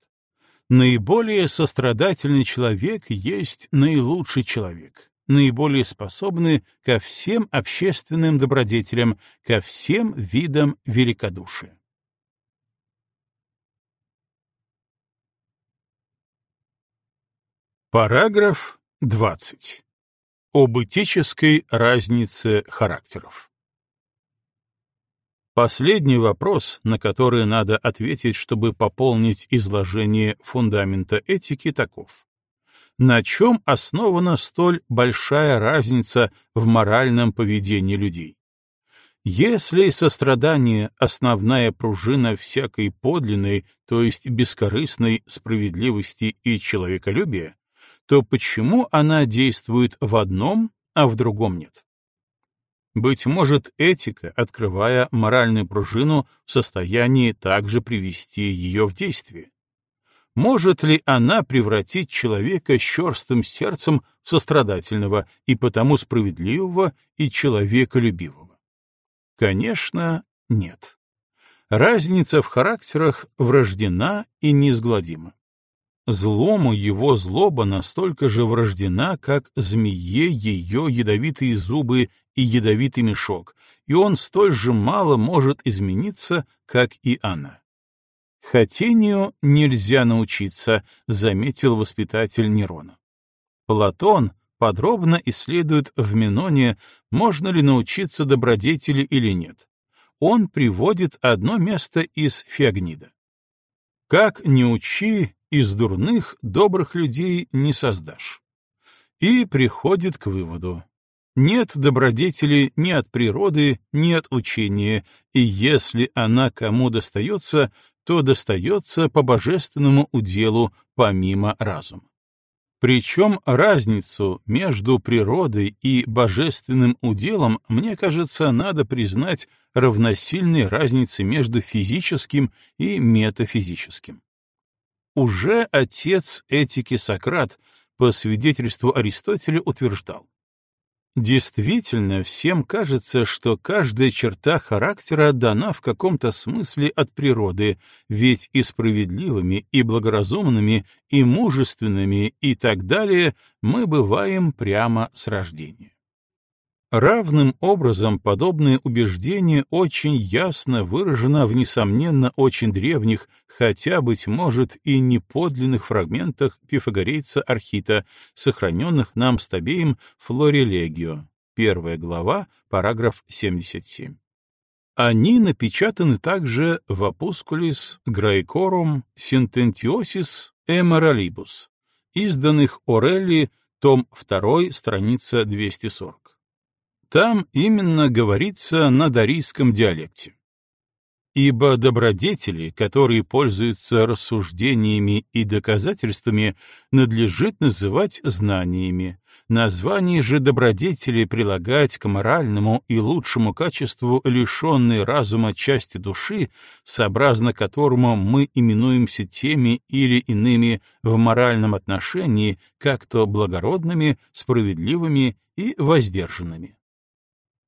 «Наиболее сострадательный человек есть наилучший человек, наиболее способный ко всем общественным добродетелям, ко всем видам великодушия». Параграф 20. Об этической разнице характеров. Последний вопрос, на который надо ответить, чтобы пополнить изложение фундамента этики, таков. На чем основана столь большая разница в моральном поведении людей? Если сострадание — основная пружина всякой подлинной, то есть бескорыстной справедливости и человеколюбия, то почему она действует в одном, а в другом нет? Быть может, этика, открывая моральную пружину, в состоянии также привести ее в действие. Может ли она превратить человека с черстым сердцем в сострадательного и потому справедливого и человеколюбивого? Конечно, нет. Разница в характерах врождена и неизгладима. Злому его злоба настолько же врождена, как змее ее ядовитые зубы и ядовитый мешок, и он столь же мало может измениться, как и она. «Хотению нельзя научиться», — заметил воспитатель Нерона. Платон подробно исследует в Меноне, можно ли научиться добродетели или нет. Он приводит одно место из Феогнида. «Как не учи, из дурных добрых людей не создашь. И приходит к выводу. Нет добродетели ни от природы, ни от учения, и если она кому достается, то достается по божественному уделу помимо разума. Причем разницу между природой и божественным уделом, мне кажется, надо признать равносильной разнице между физическим и метафизическим. Уже отец этики Сократ, по свидетельству Аристотеля, утверждал, Действительно, всем кажется, что каждая черта характера дана в каком-то смысле от природы, ведь и справедливыми, и благоразумными, и мужественными, и так далее мы бываем прямо с рождения. Равным образом подобное убеждение очень ясно выражено в несомненно очень древних, хотя, быть может, и неподлинных фрагментах пифагорейца Архита, сохраненных нам с Табеем Флорелегио, первая глава, параграф 77. Они напечатаны также в Опускулис Граекорум Сентентиосис Эморалибус, изданных Орелли, том 2, страница 240. Там именно говорится на дарийском диалекте. Ибо добродетели, которые пользуются рассуждениями и доказательствами, надлежит называть знаниями, название же добродетели прилагать к моральному и лучшему качеству лишенной разума части души, сообразно которому мы именуемся теми или иными в моральном отношении, как то благородными, справедливыми и воздержанными.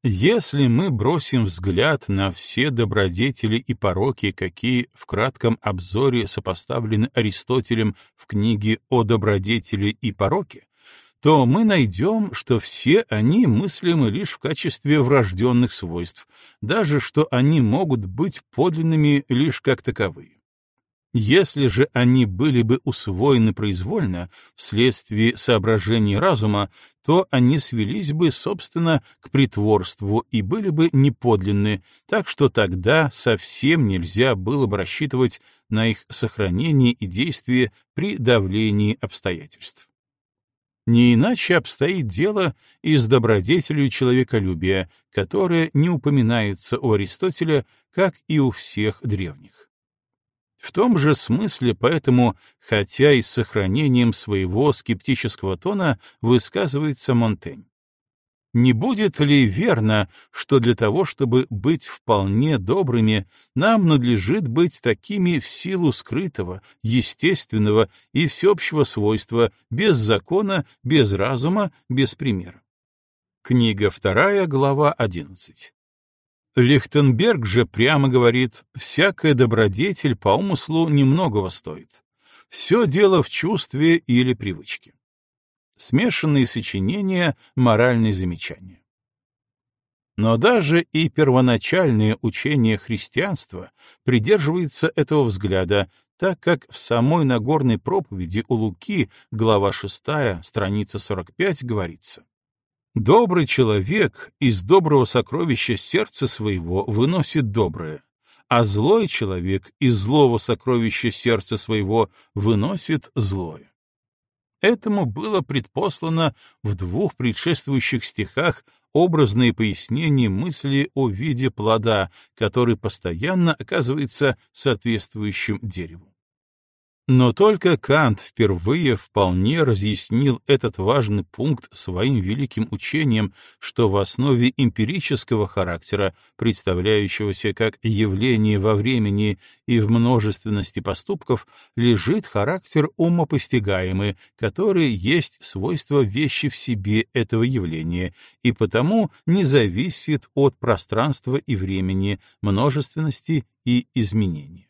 Если мы бросим взгляд на все добродетели и пороки, какие в кратком обзоре сопоставлены Аристотелем в книге о добродетели и пороке, то мы найдем, что все они мыслимы лишь в качестве врожденных свойств, даже что они могут быть подлинными лишь как таковые. Если же они были бы усвоены произвольно, вследствие соображений разума, то они свелись бы, собственно, к притворству и были бы неподлинны, так что тогда совсем нельзя было бы рассчитывать на их сохранение и действие при давлении обстоятельств. Не иначе обстоит дело и с добродетелью человеколюбия, которое не упоминается у Аристотеля, как и у всех древних. В том же смысле поэтому, хотя и с сохранением своего скептического тона, высказывается Монтень. Не будет ли верно, что для того, чтобы быть вполне добрыми, нам надлежит быть такими в силу скрытого, естественного и всеобщего свойства, без закона, без разума, без примера? Книга вторая, глава 11. Лихтенберг же прямо говорит, всякая добродетель по умыслу немногого стоит. Все дело в чувстве или привычке. Смешанные сочинения, моральные замечания. Но даже и первоначальное учение христианства придерживается этого взгляда, так как в самой Нагорной проповеди у Луки, глава 6, страница 45, говорится «Добрый человек из доброго сокровища сердца своего выносит доброе, а злой человек из злого сокровища сердца своего выносит злое». Этому было предпослано в двух предшествующих стихах образные пояснения мысли о виде плода, который постоянно оказывается соответствующим дереву. Но только Кант впервые вполне разъяснил этот важный пункт своим великим учением, что в основе эмпирического характера, представляющегося как явление во времени и в множественности поступков, лежит характер умопостигаемый, который есть свойство вещи в себе этого явления, и потому не зависит от пространства и времени, множественности и изменения.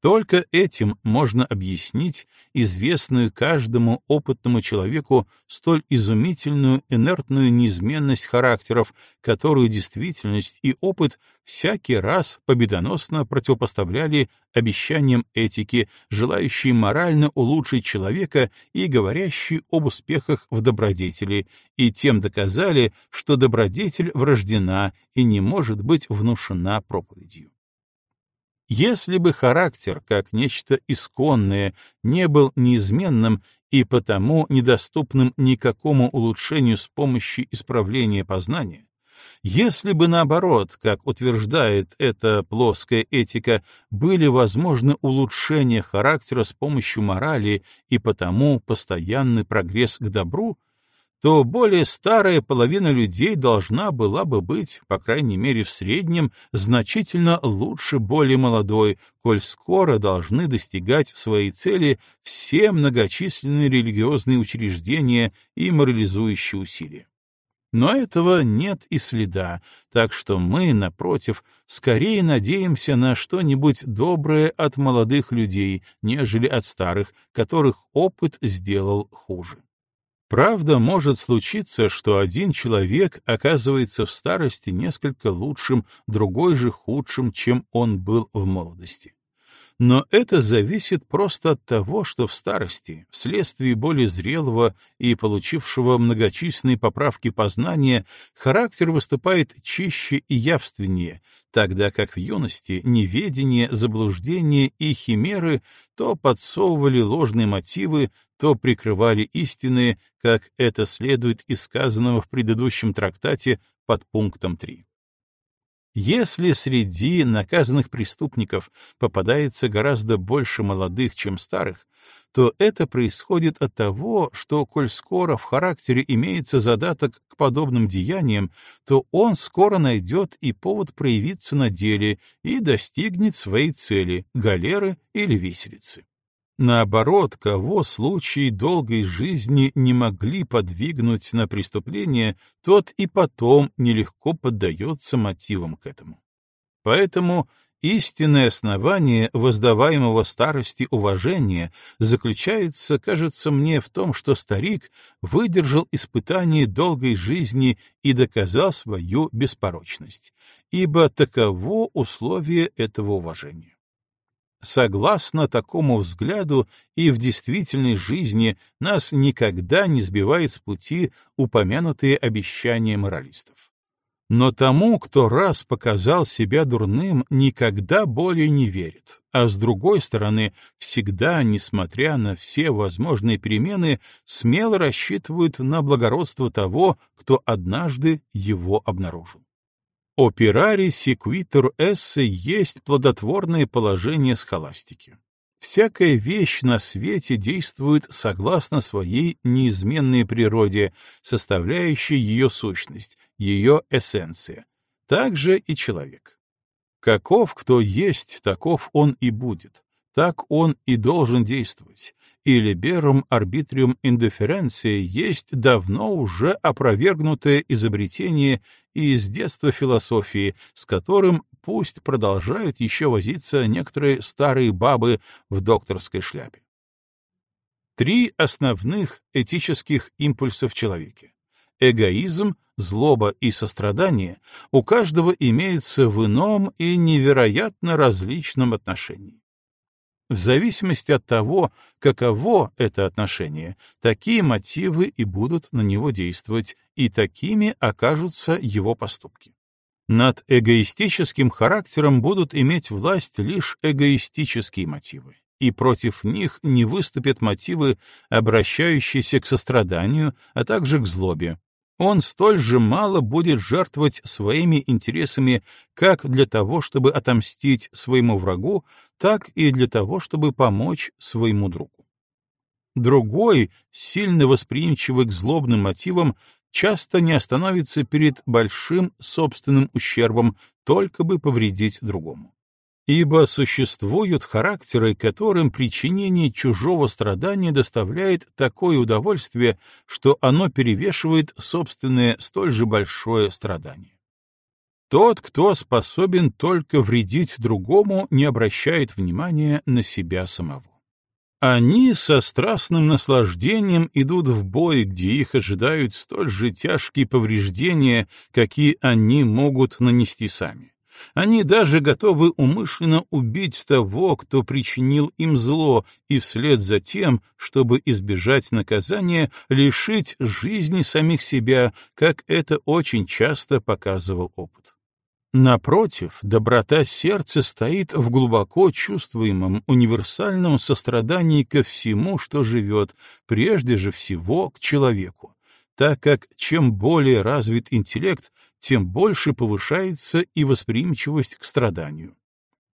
Только этим можно объяснить известную каждому опытному человеку столь изумительную инертную неизменность характеров, которую действительность и опыт всякий раз победоносно противопоставляли обещаниям этики, желающей морально улучшить человека и говорящей об успехах в добродетели, и тем доказали, что добродетель врождена и не может быть внушена проповедью. Если бы характер, как нечто исконное, не был неизменным и потому недоступным никакому улучшению с помощью исправления познания, если бы, наоборот, как утверждает эта плоская этика, были возможны улучшения характера с помощью морали и потому постоянный прогресс к добру, то более старая половина людей должна была бы быть, по крайней мере в среднем, значительно лучше более молодой, коль скоро должны достигать своей цели все многочисленные религиозные учреждения и морализующие усилия. Но этого нет и следа, так что мы, напротив, скорее надеемся на что-нибудь доброе от молодых людей, нежели от старых, которых опыт сделал хуже. Правда, может случиться, что один человек оказывается в старости несколько лучшим, другой же худшим, чем он был в молодости. Но это зависит просто от того, что в старости, вследствие более зрелого и получившего многочисленные поправки познания, характер выступает чище и явственнее, тогда как в юности неведение, заблуждение и химеры то подсовывали ложные мотивы, то прикрывали истины, как это следует из сказанного в предыдущем трактате под пунктом 3. Если среди наказанных преступников попадается гораздо больше молодых, чем старых, то это происходит от того, что, коль скоро в характере имеется задаток к подобным деяниям, то он скоро найдет и повод проявиться на деле и достигнет своей цели — галеры или виселицы. Наоборот, кого случаи долгой жизни не могли подвигнуть на преступление, тот и потом нелегко поддается мотивам к этому. Поэтому истинное основание воздаваемого старости уважения заключается, кажется мне, в том, что старик выдержал испытание долгой жизни и доказал свою беспорочность, ибо таково условие этого уважения. Согласно такому взгляду и в действительной жизни нас никогда не сбивает с пути упомянутые обещания моралистов. Но тому, кто раз показал себя дурным, никогда более не верит, а с другой стороны, всегда, несмотря на все возможные перемены, смело рассчитывают на благородство того, кто однажды его обнаружил. Операри секвитор эссе есть плодотворное положение схоластики. Всякая вещь на свете действует согласно своей неизменной природе, составляющей ее сущность, ее эссенция. Так же и человек. Каков кто есть, таков он и будет. Так он и должен действовать. И liberum arbitrium indifferentiae есть давно уже опровергнутое изобретение из детства философии, с которым пусть продолжают еще возиться некоторые старые бабы в докторской шляпе. Три основных этических импульса в человеке. Эгоизм, злоба и сострадание у каждого имеются в ином и невероятно различном отношении. В зависимости от того, каково это отношение, такие мотивы и будут на него действовать, и такими окажутся его поступки. Над эгоистическим характером будут иметь власть лишь эгоистические мотивы, и против них не выступят мотивы, обращающиеся к состраданию, а также к злобе. Он столь же мало будет жертвовать своими интересами как для того, чтобы отомстить своему врагу, так и для того, чтобы помочь своему другу. Другой, сильно восприимчивый к злобным мотивам, часто не остановится перед большим собственным ущербом, только бы повредить другому. Ибо существуют характеры, которым причинение чужого страдания доставляет такое удовольствие, что оно перевешивает собственное столь же большое страдание. Тот, кто способен только вредить другому, не обращает внимания на себя самого. Они со страстным наслаждением идут в бой, где их ожидают столь же тяжкие повреждения, какие они могут нанести сами. Они даже готовы умышленно убить того, кто причинил им зло, и вслед за тем, чтобы избежать наказания, лишить жизни самих себя, как это очень часто показывал опыт. Напротив, доброта сердца стоит в глубоко чувствуемом универсальном сострадании ко всему, что живет, прежде же всего к человеку, так как чем более развит интеллект, тем больше повышается и восприимчивость к страданию.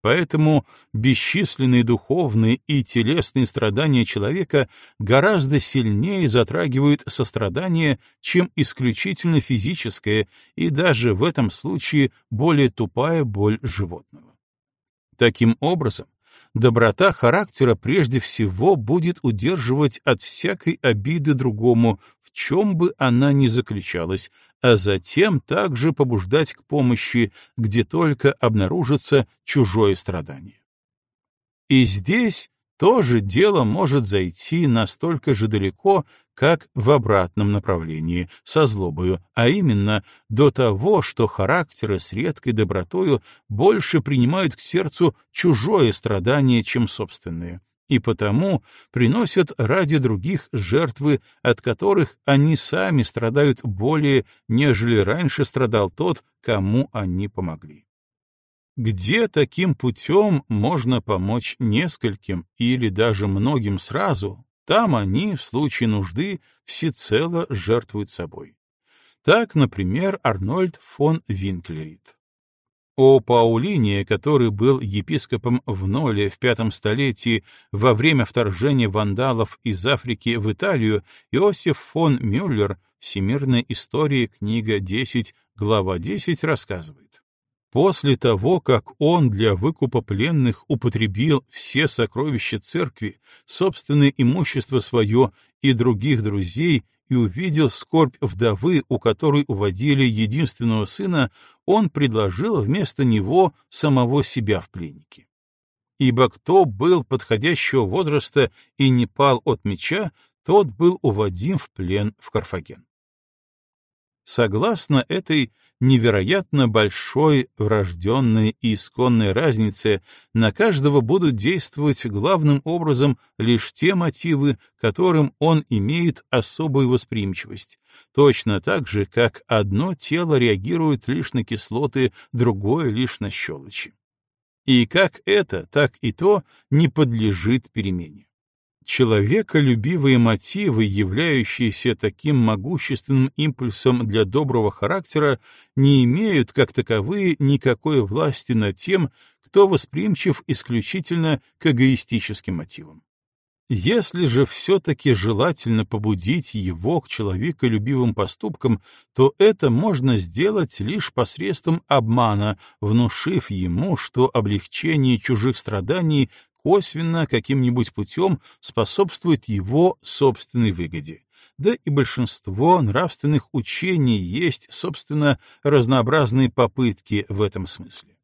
Поэтому бесчисленные духовные и телесные страдания человека гораздо сильнее затрагивают сострадание, чем исключительно физическое и даже в этом случае более тупая боль животного. Таким образом, доброта характера прежде всего будет удерживать от всякой обиды другому, чем бы она ни заключалась, а затем также побуждать к помощи, где только обнаружится чужое страдание. И здесь тоже дело может зайти настолько же далеко, как в обратном направлении, со злобою, а именно до того, что характеры с редкой добротою больше принимают к сердцу чужое страдание, чем собственное и потому приносят ради других жертвы, от которых они сами страдают более, нежели раньше страдал тот, кому они помогли. Где таким путем можно помочь нескольким или даже многим сразу, там они, в случае нужды, всецело жертвуют собой. Так, например, Арнольд фон Винклерит. О Паулине, который был епископом в Ноле в пятом столетии во время вторжения вандалов из Африки в Италию, Иосиф фон Мюллер «Всемирная история», книга 10, глава 10 рассказывает. После того, как он для выкупа пленных употребил все сокровища церкви, собственное имущество свое и других друзей, и увидел скорбь вдовы, у которой уводили единственного сына, он предложил вместо него самого себя в пленнике. Ибо кто был подходящего возраста и не пал от меча, тот был уводим в плен в Карфаген. Согласно этой невероятно большой врожденной и исконной разнице, на каждого будут действовать главным образом лишь те мотивы, которым он имеет особую восприимчивость, точно так же, как одно тело реагирует лишь на кислоты, другое лишь на щелочи. И как это, так и то не подлежит перемене. Человеколюбивые мотивы, являющиеся таким могущественным импульсом для доброго характера, не имеют, как таковые, никакой власти над тем, кто восприимчив исключительно к эгоистическим мотивам. Если же все-таки желательно побудить его к человеколюбивым поступкам, то это можно сделать лишь посредством обмана, внушив ему, что облегчение чужих страданий косвенно каким-нибудь путем способствует его собственной выгоде. Да и большинство нравственных учений есть, собственно, разнообразные попытки в этом смысле.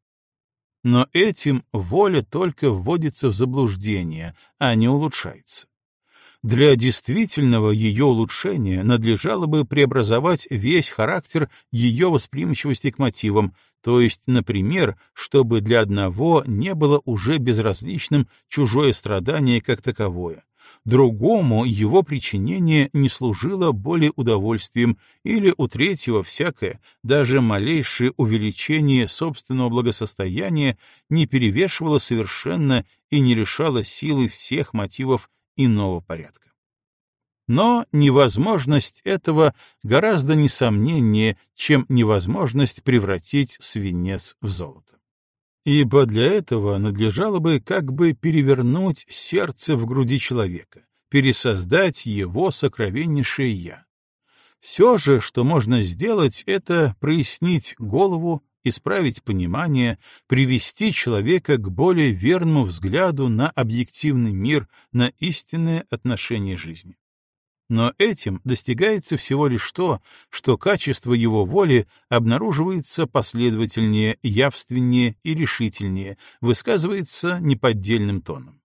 Но этим воля только вводится в заблуждение, а не улучшается. Для действительного ее улучшения надлежало бы преобразовать весь характер ее восприимчивости к мотивам, то есть, например, чтобы для одного не было уже безразличным чужое страдание как таковое, другому его причинение не служило более удовольствием или у третьего всякое, даже малейшее увеличение собственного благосостояния не перевешивало совершенно и не лишало силы всех мотивов иного порядка. Но невозможность этого гораздо несомненнее, чем невозможность превратить свинец в золото. Ибо для этого надлежало бы как бы перевернуть сердце в груди человека, пересоздать его сокровеннейшее «я». Все же, что можно сделать, это прояснить голову, исправить понимание, привести человека к более верному взгляду на объективный мир, на истинное отношение жизни. Но этим достигается всего лишь то, что качество его воли обнаруживается последовательнее, явственнее и решительнее, высказывается неподдельным тоном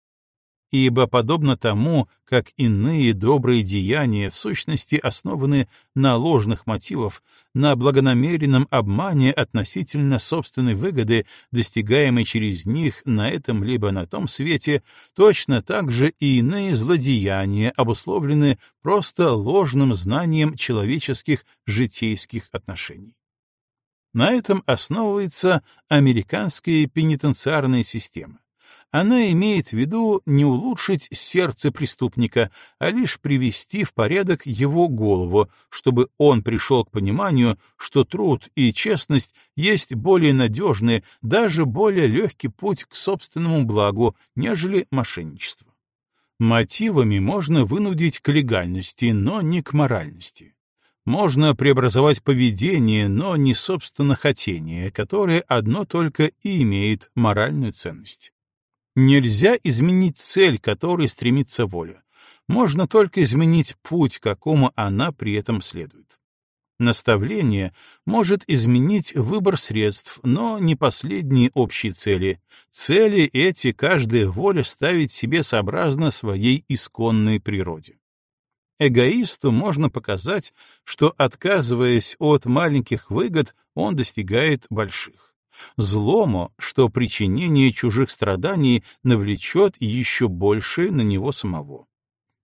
ибо подобно тому, как иные добрые деяния в сущности основаны на ложных мотивах, на благонамеренном обмане относительно собственной выгоды, достигаемой через них на этом либо на том свете, точно так же и иные злодеяния обусловлены просто ложным знанием человеческих житейских отношений. На этом основывается американская пенитенциарная система она имеет в виду не улучшить сердце преступника, а лишь привести в порядок его голову, чтобы он пришел к пониманию, что труд и честность есть более надежный, даже более легкий путь к собственному благу, нежели мошенничество. Мотивами можно вынудить к легальности, но не к моральности. Можно преобразовать поведение, но не собственно хотение, которое одно только и имеет моральную ценность. Нельзя изменить цель, которой стремится воля. Можно только изменить путь, какому она при этом следует. Наставление может изменить выбор средств, но не последние общие цели. Цели эти каждая воля ставит себе сообразно своей исконной природе. Эгоисту можно показать, что, отказываясь от маленьких выгод, он достигает больших злому, что причинение чужих страданий навлечет еще больше на него самого.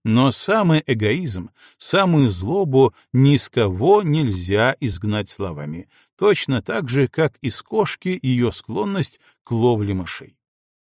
Но самый эгоизм, самую злобу ни с кого нельзя изгнать словами, точно так же, как из кошки ее склонность к ловле мышей.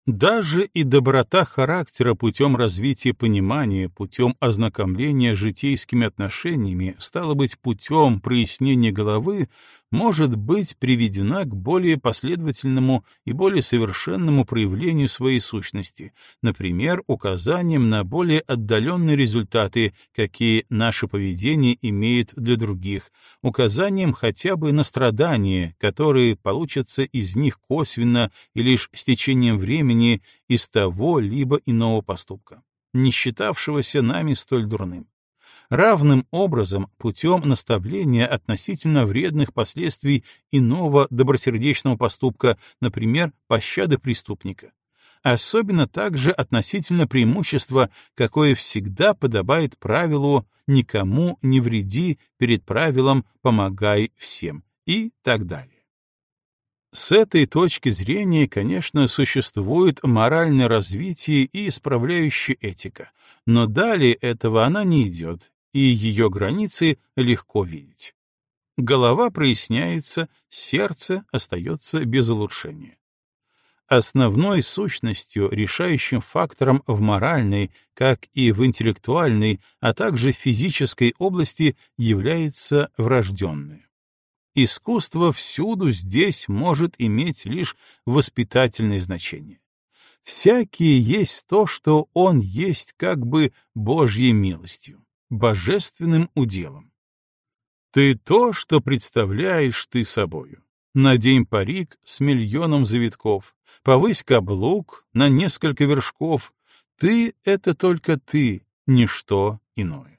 Даже и доброта характера путем развития понимания, путем ознакомления с житейскими отношениями, стало быть, путем прояснения головы, может быть приведена к более последовательному и более совершенному проявлению своей сущности, например, указанием на более отдаленные результаты, какие наше поведение имеет для других, указанием хотя бы на страдания, которые получатся из них косвенно и лишь с течением времени из того либо иного поступка, не считавшегося нами столь дурным равным образом путем наставления относительно вредных последствий иного добросердечного поступка, например, пощады преступника. Особенно также относительно преимущества, какое всегда подобает правилу «никому не вреди, перед правилом помогай всем» и так далее. С этой точки зрения, конечно, существует моральное развитие и исправляющая этика, но далее этого она не идет, и ее границы легко видеть. Голова проясняется, сердце остается без улучшения. Основной сущностью, решающим фактором в моральной, как и в интеллектуальной, а также физической области является врожденное. Искусство всюду здесь может иметь лишь воспитательное значение. Всякий есть то, что он есть как бы Божьей милостью божественным уделом. Ты то, что представляешь ты собою. Надень парик с миллионом завитков, повысь каблук на несколько вершков. Ты — это только ты, ничто иное.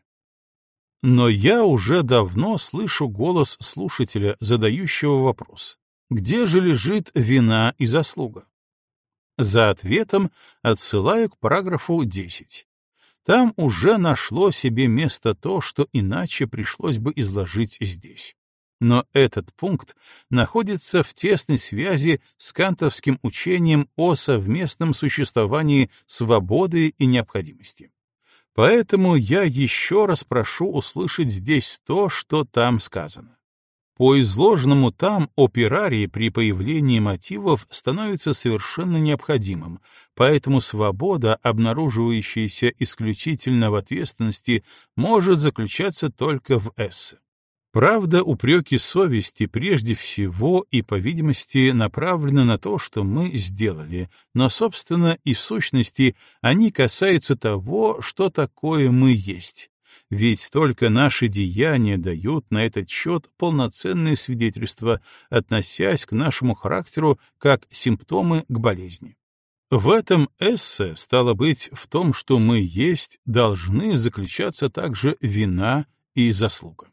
Но я уже давно слышу голос слушателя, задающего вопрос. Где же лежит вина и заслуга? За ответом отсылаю к параграфу 10. там уже нашло себе место то, что иначе пришлось бы изложить здесь. Но этот пункт находится в тесной связи с кантовским учением о совместном существовании свободы и необходимости. Поэтому я еще раз прошу услышать здесь то, что там сказано. По изложенному там операрии при появлении мотивов становится совершенно необходимым, поэтому свобода, обнаруживающаяся исключительно в ответственности, может заключаться только в эссе. Правда, упреки совести прежде всего и, по видимости, направлены на то, что мы сделали, но, собственно, и в сущности они касаются того, что такое мы есть, ведь только наши деяния дают на этот счет полноценные свидетельства, относясь к нашему характеру как симптомы к болезни. В этом эссе, стало быть, в том, что мы есть, должны заключаться также вина и заслуга.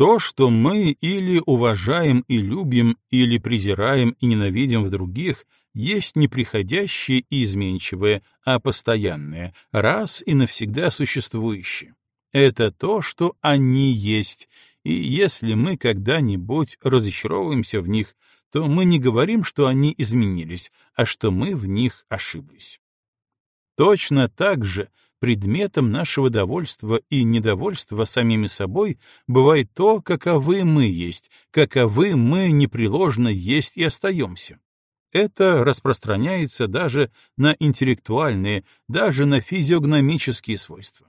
То, что мы или уважаем и любим, или презираем и ненавидим в других, есть не приходящее и изменчивое, а постоянное, раз и навсегда существующее это то, что они есть, и если мы когда-нибудь разочаровываемся в них, то мы не говорим, что они изменились, а что мы в них ошиблись. Точно так же предметом нашего довольства и недовольства самими собой бывает то, каковы мы есть, каковы мы непреложно есть и остаемся. Это распространяется даже на интеллектуальные, даже на физиогномические свойства.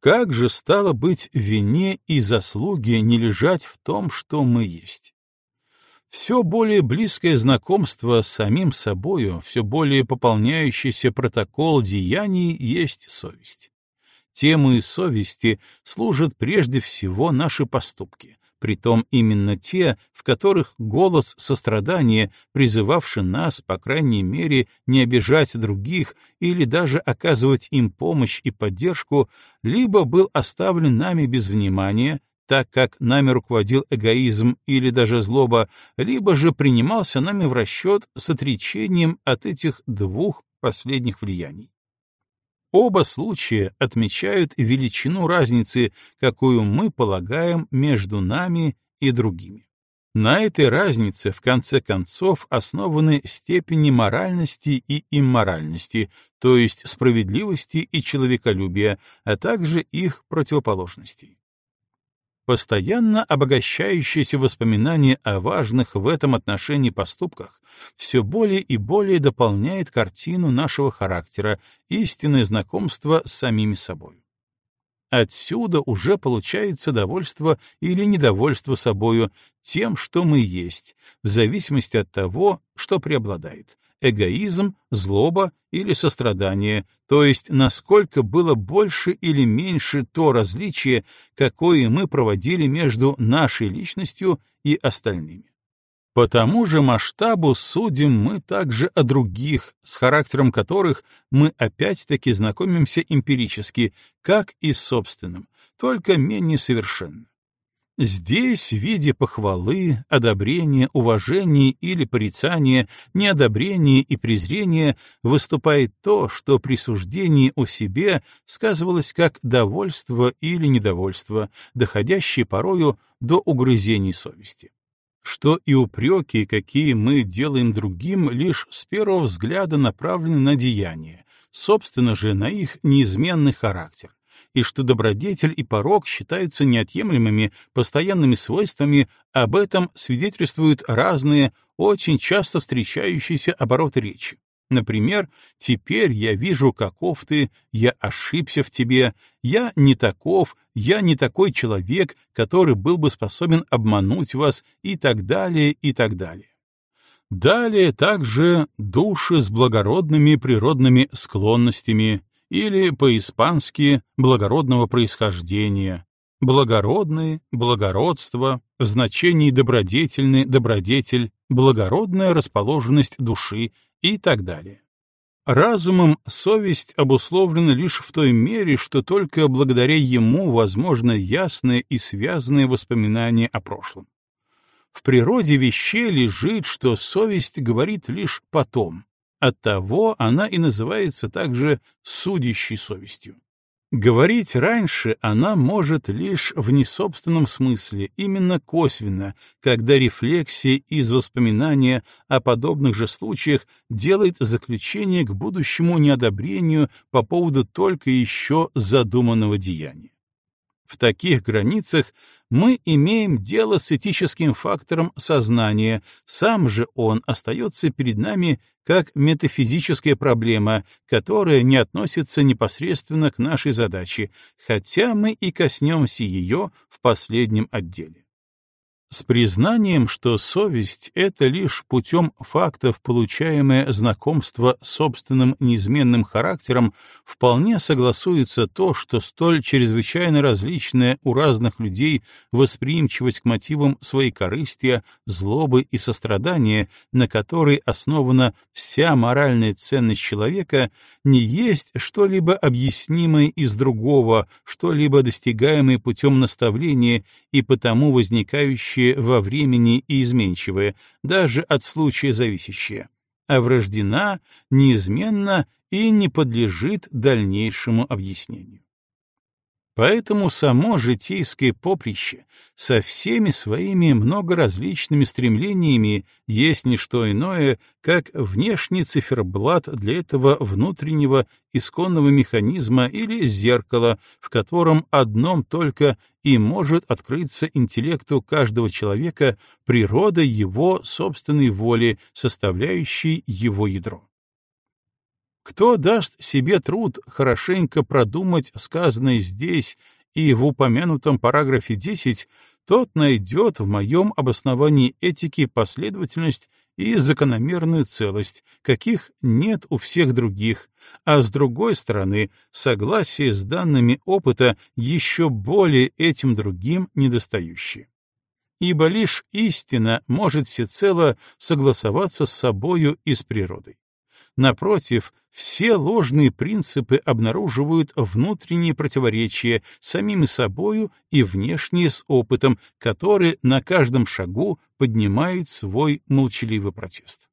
Как же стало быть вине и заслуге не лежать в том, что мы есть? Все более близкое знакомство с самим собою, все более пополняющийся протокол деяний есть совесть. Темой совести служат прежде всего наши поступки, притом именно те, в которых голос сострадания, призывавший нас, по крайней мере, не обижать других или даже оказывать им помощь и поддержку, либо был оставлен нами без внимания, так как нами руководил эгоизм или даже злоба, либо же принимался нами в расчет с отречением от этих двух последних влияний. Оба случая отмечают величину разницы, какую мы полагаем между нами и другими. На этой разнице, в конце концов, основаны степени моральности и имморальности, то есть справедливости и человеколюбия, а также их противоположностей. Постоянно обогащающиеся воспоминания о важных в этом отношении поступках все более и более дополняет картину нашего характера, истинное знакомство с самими собой. Отсюда уже получается довольство или недовольство собою тем, что мы есть, в зависимости от того, что преобладает эгоизм, злоба или сострадание, то есть насколько было больше или меньше то различие, какое мы проводили между нашей личностью и остальными. По тому же масштабу судим мы также о других, с характером которых мы опять-таки знакомимся эмпирически, как и с собственным, только менее совершенно. Здесь в виде похвалы, одобрения, уважения или порицания, неодобрения и презрения выступает то, что при суждении о себе сказывалось как довольство или недовольство, доходящее порою до угрызений совести. Что и упреки, какие мы делаем другим, лишь с первого взгляда направлены на деяние, собственно же на их неизменный характер и что добродетель и порок считаются неотъемлемыми постоянными свойствами, об этом свидетельствуют разные, очень часто встречающиеся обороты речи. Например, «теперь я вижу, каков ты, я ошибся в тебе, я не таков, я не такой человек, который был бы способен обмануть вас» и так далее, и так далее. Далее также души с благородными природными склонностями, или по-испански благородного происхождения, благородный, благородство, в значении добродетельный, добродетель, благородная расположенность души и так далее. Разумом совесть обусловлена лишь в той мере, что только благодаря ему возможно ясное и связанное воспоминание о прошлом. В природе вещей лежит, что совесть говорит лишь потом, Оттого она и называется также судящей совестью. Говорить раньше она может лишь в несобственном смысле, именно косвенно, когда рефлексия из воспоминания о подобных же случаях делает заключение к будущему неодобрению по поводу только еще задуманного деяния. В таких границах мы имеем дело с этическим фактором сознания, сам же он остается перед нами как метафизическая проблема, которая не относится непосредственно к нашей задаче, хотя мы и коснемся ее в последнем отделе. С признанием, что совесть — это лишь путем фактов получаемое знакомство с собственным неизменным характером, вполне согласуется то, что столь чрезвычайно различная у разных людей восприимчивость к мотивам своей корыстия, злобы и сострадания, на которой основана вся моральная ценность человека, не есть что-либо объяснимое из другого, что-либо достигаемое путем наставления и потому возникающее текущее во времени и изменчивое, даже от случая зависящее, а врождена, неизменна и не подлежит дальнейшему объяснению. Поэтому само житейское поприще со всеми своими многоразличными стремлениями есть не что иное, как внешний циферблат для этого внутреннего исконного механизма или зеркала, в котором одном только и может открыться интеллекту каждого человека природа его собственной воли, составляющей его ядро. Кто даст себе труд хорошенько продумать сказанное здесь и в упомянутом параграфе 10, тот найдет в моем обосновании этики последовательность и закономерную целость, каких нет у всех других, а с другой стороны, согласие с данными опыта еще более этим другим недостающие. Ибо лишь истина может всецело согласоваться с собою и с природой. Напротив, все ложные принципы обнаруживают внутренние противоречия самими собою и внешние с опытом, который на каждом шагу поднимает свой молчаливый протест.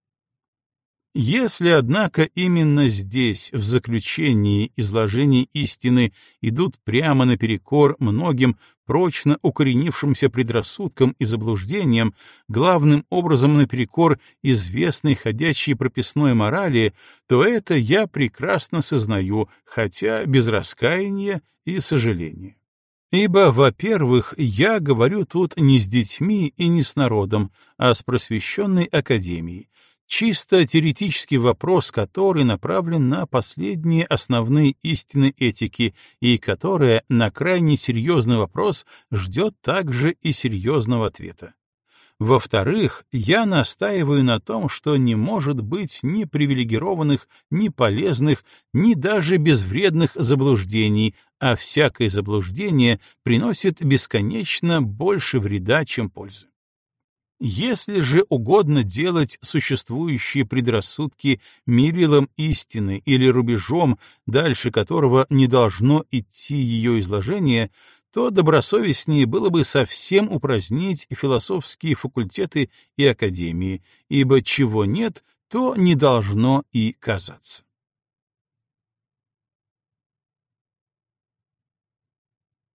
Если, однако, именно здесь, в заключении изложения истины, идут прямо наперекор многим прочно укоренившимся предрассудкам и заблуждениям, главным образом наперекор известной ходячей прописной морали, то это я прекрасно сознаю, хотя без раскаяния и сожаления. Ибо, во-первых, я говорю тут не с детьми и не с народом, а с просвещенной академией, чисто теоретический вопрос, который направлен на последние основные истины этики и которая на крайне серьезный вопрос ждет также и серьезного ответа. Во-вторых, я настаиваю на том, что не может быть ни привилегированных, ни полезных, ни даже безвредных заблуждений, а всякое заблуждение приносит бесконечно больше вреда, чем пользы. Если же угодно делать существующие предрассудки мерилом истины или рубежом, дальше которого не должно идти ее изложение, то добросовестнее было бы совсем упразднить философские факультеты и академии, ибо чего нет, то не должно и казаться.